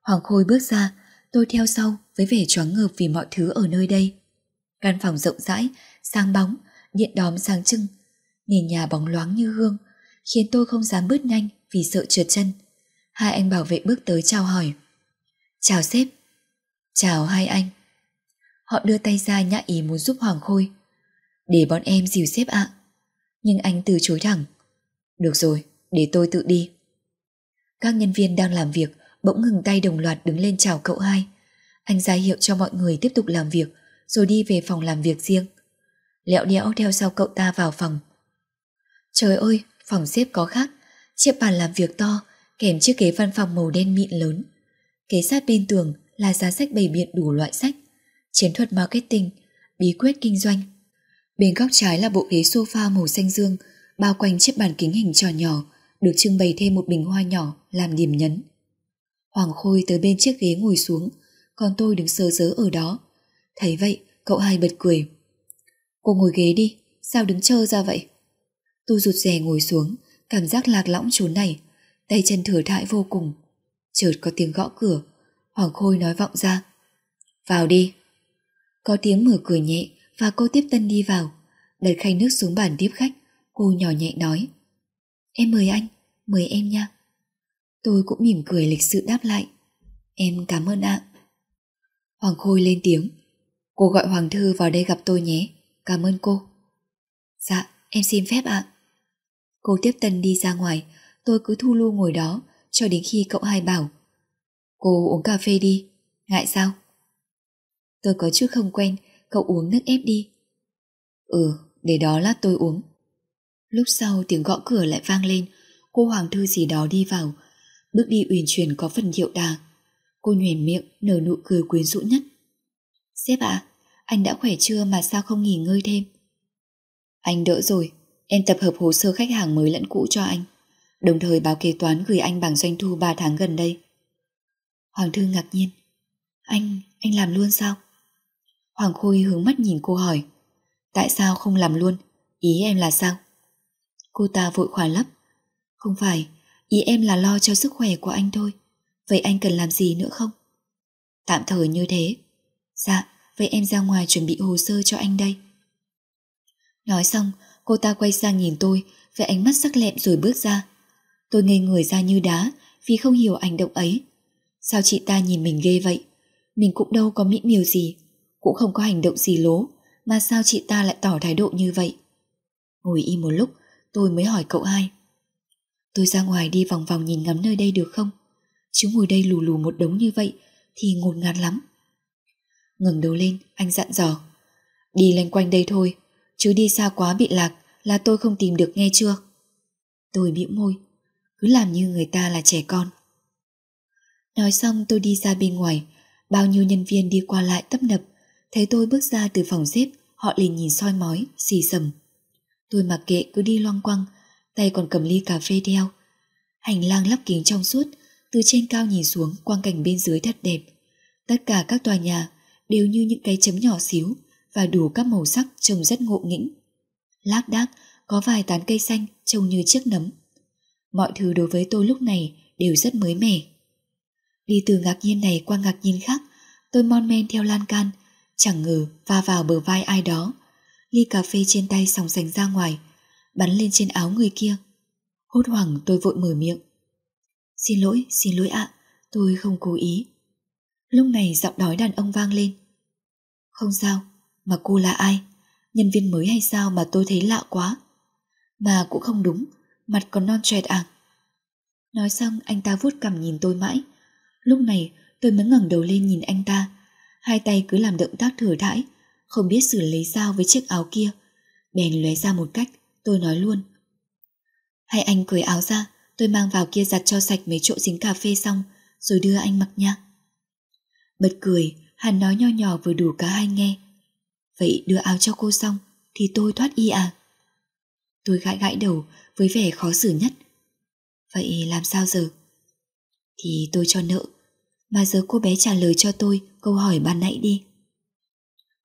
Hoàng Khôi bước ra, tôi theo sau với vẻ choáng ngợp vì mọi thứ ở nơi đây. Căn phòng rộng rãi, sáng bóng, điện đóm sáng trưng, nền nhà bóng loáng như hương, khiến tôi không dám bước nhanh vì sợ trượt chân. Hai anh bảo vệ bước tới chào hỏi. Chào sếp. Chào hai anh. Họ đưa tay ra nhã ý muốn giúp Hoàng Khôi. Để bọn em dìu xếp ạ. Nhưng anh từ chối thẳng. Được rồi, để tôi tự đi. Các nhân viên đang làm việc bỗng ngừng tay đồng loạt đứng lên chào cậu hai. Anh ra hiệu cho mọi người tiếp tục làm việc rồi đi về phòng làm việc riêng. Lẹo đẽo theo sau cậu ta vào phòng. Trời ơi, phòng xếp có khác. Chiếc bàn làm việc to kèm chiếc ghế văn phòng màu đen mịn lớn. Kế sát bên tường là giá sách bày biện đủ loại sách, chiến thuật marketing, bí quyết kinh doanh. Bên góc trái là bộ ghế sofa màu xanh dương, bao quanh chiếc bàn kính hình tròn nhỏ, được trưng bày thêm một bình hoa nhỏ làm điểm nhấn. Hoàng Khôi tới bên chiếc ghế ngồi xuống, còn tôi đứng sờ dớ ở đó. Thấy vậy, cậu hai bật cười. Cô ngồi ghế đi, sao đứng chờ ra vậy? Tôi rụt rè ngồi xuống, cảm giác lạc lõng chốn này, tay chân thừa thãi vô cùng. Chợt có tiếng gõ cửa, Hoàng Khôi nói vọng ra. Vào đi. Có tiếng mở cửa nhẹ và cô tiếp tân đi vào, đặt khay nước xuống bàn tiếp khách, cô nhỏ nhẹ nói. Em mời anh, mời em nha. Tôi cũng mỉm cười lịch sự đáp lại. Em cảm ơn ạ. Hoàng Khôi lên tiếng. Cô gọi Hoàng Thư vào đây gặp tôi nhé. Cảm ơn cô. Dạ, em xin phép ạ. Cô tiếp tân đi ra ngoài, tôi cứ thu lưu ngồi đó cho đến khi cậu hai bảo. Cô uống cà phê đi, ngại sao? Tôi có chút không quen, cậu uống nước ép đi. Ừ, để đó lát tôi uống. Lúc sau tiếng gõ cửa lại vang lên, cô Hoàng Thư gì đó đi vào, bước đi uyển chuyển có phần hiệu đà. Cô nhoẻn miệng, nở nụ cười quyến rũ nhất. Sếp ạ, anh đã khỏe chưa mà sao không nghỉ ngơi thêm? Anh đỡ rồi, em tập hợp hồ sơ khách hàng mới lẫn cũ cho anh. Đồng thời báo kế toán gửi anh bằng doanh thu 3 tháng gần đây. Hoàng Thư ngạc nhiên. Anh, anh làm luôn sao? Hoàng Khôi hướng mắt nhìn cô hỏi. Tại sao không làm luôn? Ý em là sao? Cô ta vội khỏa lấp. Không phải, ý em là lo cho sức khỏe của anh thôi. Vậy anh cần làm gì nữa không? Tạm thời như thế. Dạ, vậy em ra ngoài chuẩn bị hồ sơ cho anh đây. Nói xong, cô ta quay sang nhìn tôi với ánh mắt sắc lẹm rồi bước ra. Tôi ngây người ra như đá vì không hiểu hành động ấy. Sao chị ta nhìn mình ghê vậy? Mình cũng đâu có mỹ miều gì, cũng không có hành động gì lố, mà sao chị ta lại tỏ thái độ như vậy? Ngồi im một lúc, tôi mới hỏi cậu hai. Tôi ra ngoài đi vòng vòng nhìn ngắm nơi đây được không? Chứ ngồi đây lù lù một đống như vậy thì ngột ngạt lắm. ngẩng đầu lên, anh dặn dò. Đi lanh quanh đây thôi, chứ đi xa quá bị lạc là tôi không tìm được nghe chưa? Tôi bĩu môi, cứ làm như người ta là trẻ con. Nói xong tôi đi ra bên ngoài, bao nhiêu nhân viên đi qua lại tấp nập, thấy tôi bước ra từ phòng xếp, họ liền nhìn soi mói, xì sầm. Tôi mặc kệ cứ đi loang quăng, tay còn cầm ly cà phê đeo. Hành lang lắp kính trong suốt, từ trên cao nhìn xuống quang cảnh bên dưới thật đẹp. Tất cả các tòa nhà đều như những cái chấm nhỏ xíu và đủ các màu sắc trông rất ngộ nghĩnh. Lác đác có vài tán cây xanh trông như chiếc nấm. Mọi thứ đối với tôi lúc này đều rất mới mẻ. Đi từ ngạc nhiên này qua ngạc nhiên khác, tôi mon men theo lan can, chẳng ngờ va vào bờ vai ai đó. Ly cà phê trên tay sòng sành ra ngoài, bắn lên trên áo người kia. Hốt hoảng tôi vội mở miệng. Xin lỗi, xin lỗi ạ, tôi không cố ý. Lúc này giọng đói đàn ông vang lên. Không sao, mà cô là ai? Nhân viên mới hay sao mà tôi thấy lạ quá? Mà cũng không đúng, mặt còn non trẻ à? Nói xong anh ta vuốt cằm nhìn tôi mãi. Lúc này tôi mới ngẩng đầu lên nhìn anh ta. Hai tay cứ làm động tác thừa thãi, không biết xử lý sao với chiếc áo kia. Bèn lóe ra một cách, tôi nói luôn. Hay anh cởi áo ra, tôi mang vào kia giặt cho sạch mấy chỗ dính cà phê xong, rồi đưa anh mặc nha. Bật cười, hắn nói nho nhỏ vừa đủ cả hai nghe. Vậy đưa áo cho cô xong, thì tôi thoát y à? Tôi gãi gãi đầu với vẻ khó xử nhất. Vậy làm sao giờ? Thì tôi cho nợ. Mà giờ cô bé trả lời cho tôi câu hỏi ban nãy đi.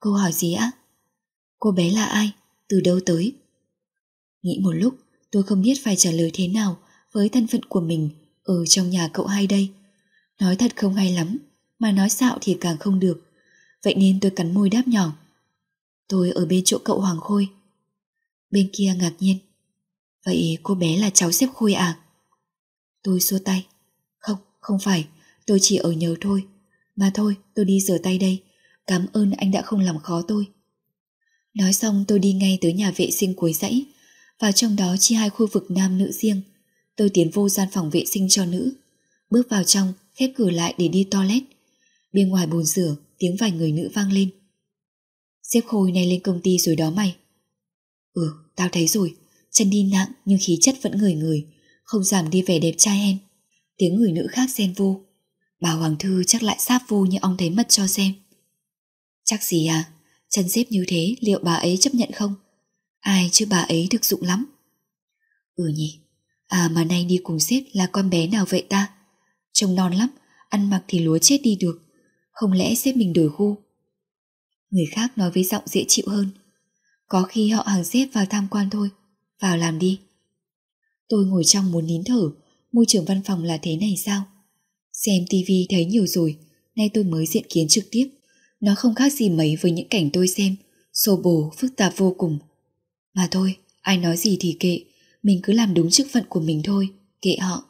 Câu hỏi gì á? Cô bé là ai? Từ đâu tới? Nghĩ một lúc, tôi không biết phải trả lời thế nào với thân phận của mình ở trong nhà cậu hai đây. Nói thật không hay lắm, mà nói xạo thì càng không được. Vậy nên tôi cắn môi đáp nhỏ. Tôi ở bên chỗ cậu Hoàng Khôi. Bên kia ngạc nhiên. Vậy cô bé là cháu xếp Khôi à? Tôi xua tay. Không, không phải, tôi chỉ ở nhờ thôi. Mà thôi, tôi đi rửa tay đây. Cảm ơn anh đã không làm khó tôi. Nói xong tôi đi ngay tới nhà vệ sinh cuối dãy. vào trong đó chia hai khu vực nam nữ riêng. Tôi tiến vô gian phòng vệ sinh cho nữ. Bước vào trong, khép cửa lại để đi toilet. Bên ngoài bồn rửa, tiếng vài người nữ vang lên. Xếp khôi này lên công ty rồi đó mày. Ừ, tao thấy rồi. Chân đi nặng nhưng khí chất vẫn người người, không giảm đi vẻ đẹp trai em Tiếng người nữ khác xen vô. Bà Hoàng Thư chắc lại sáp vô như ông thấy mất cho xem. Chắc gì à, chân xếp như thế liệu bà ấy chấp nhận không? Ai chứ bà ấy thực dụng lắm. Ừ nhỉ, à mà nay đi cùng xếp là con bé nào vậy ta? Trông non lắm, ăn mặc thì lúa chết đi được. Không lẽ xếp mình đổi gu? Người khác nói với giọng dễ chịu hơn. Có khi họ hàng xếp vào tham quan thôi, vào làm đi. Tôi ngồi trong muốn nín thở, môi trường văn phòng là thế này sao? Xem tivi thấy nhiều rồi, nay tôi mới diện kiến trực tiếp. Nó không khác gì mấy với những cảnh tôi xem, xô bồ, phức tạp vô cùng. Mà thôi, ai nói gì thì kệ, mình cứ làm đúng chức phận của mình thôi, kệ họ.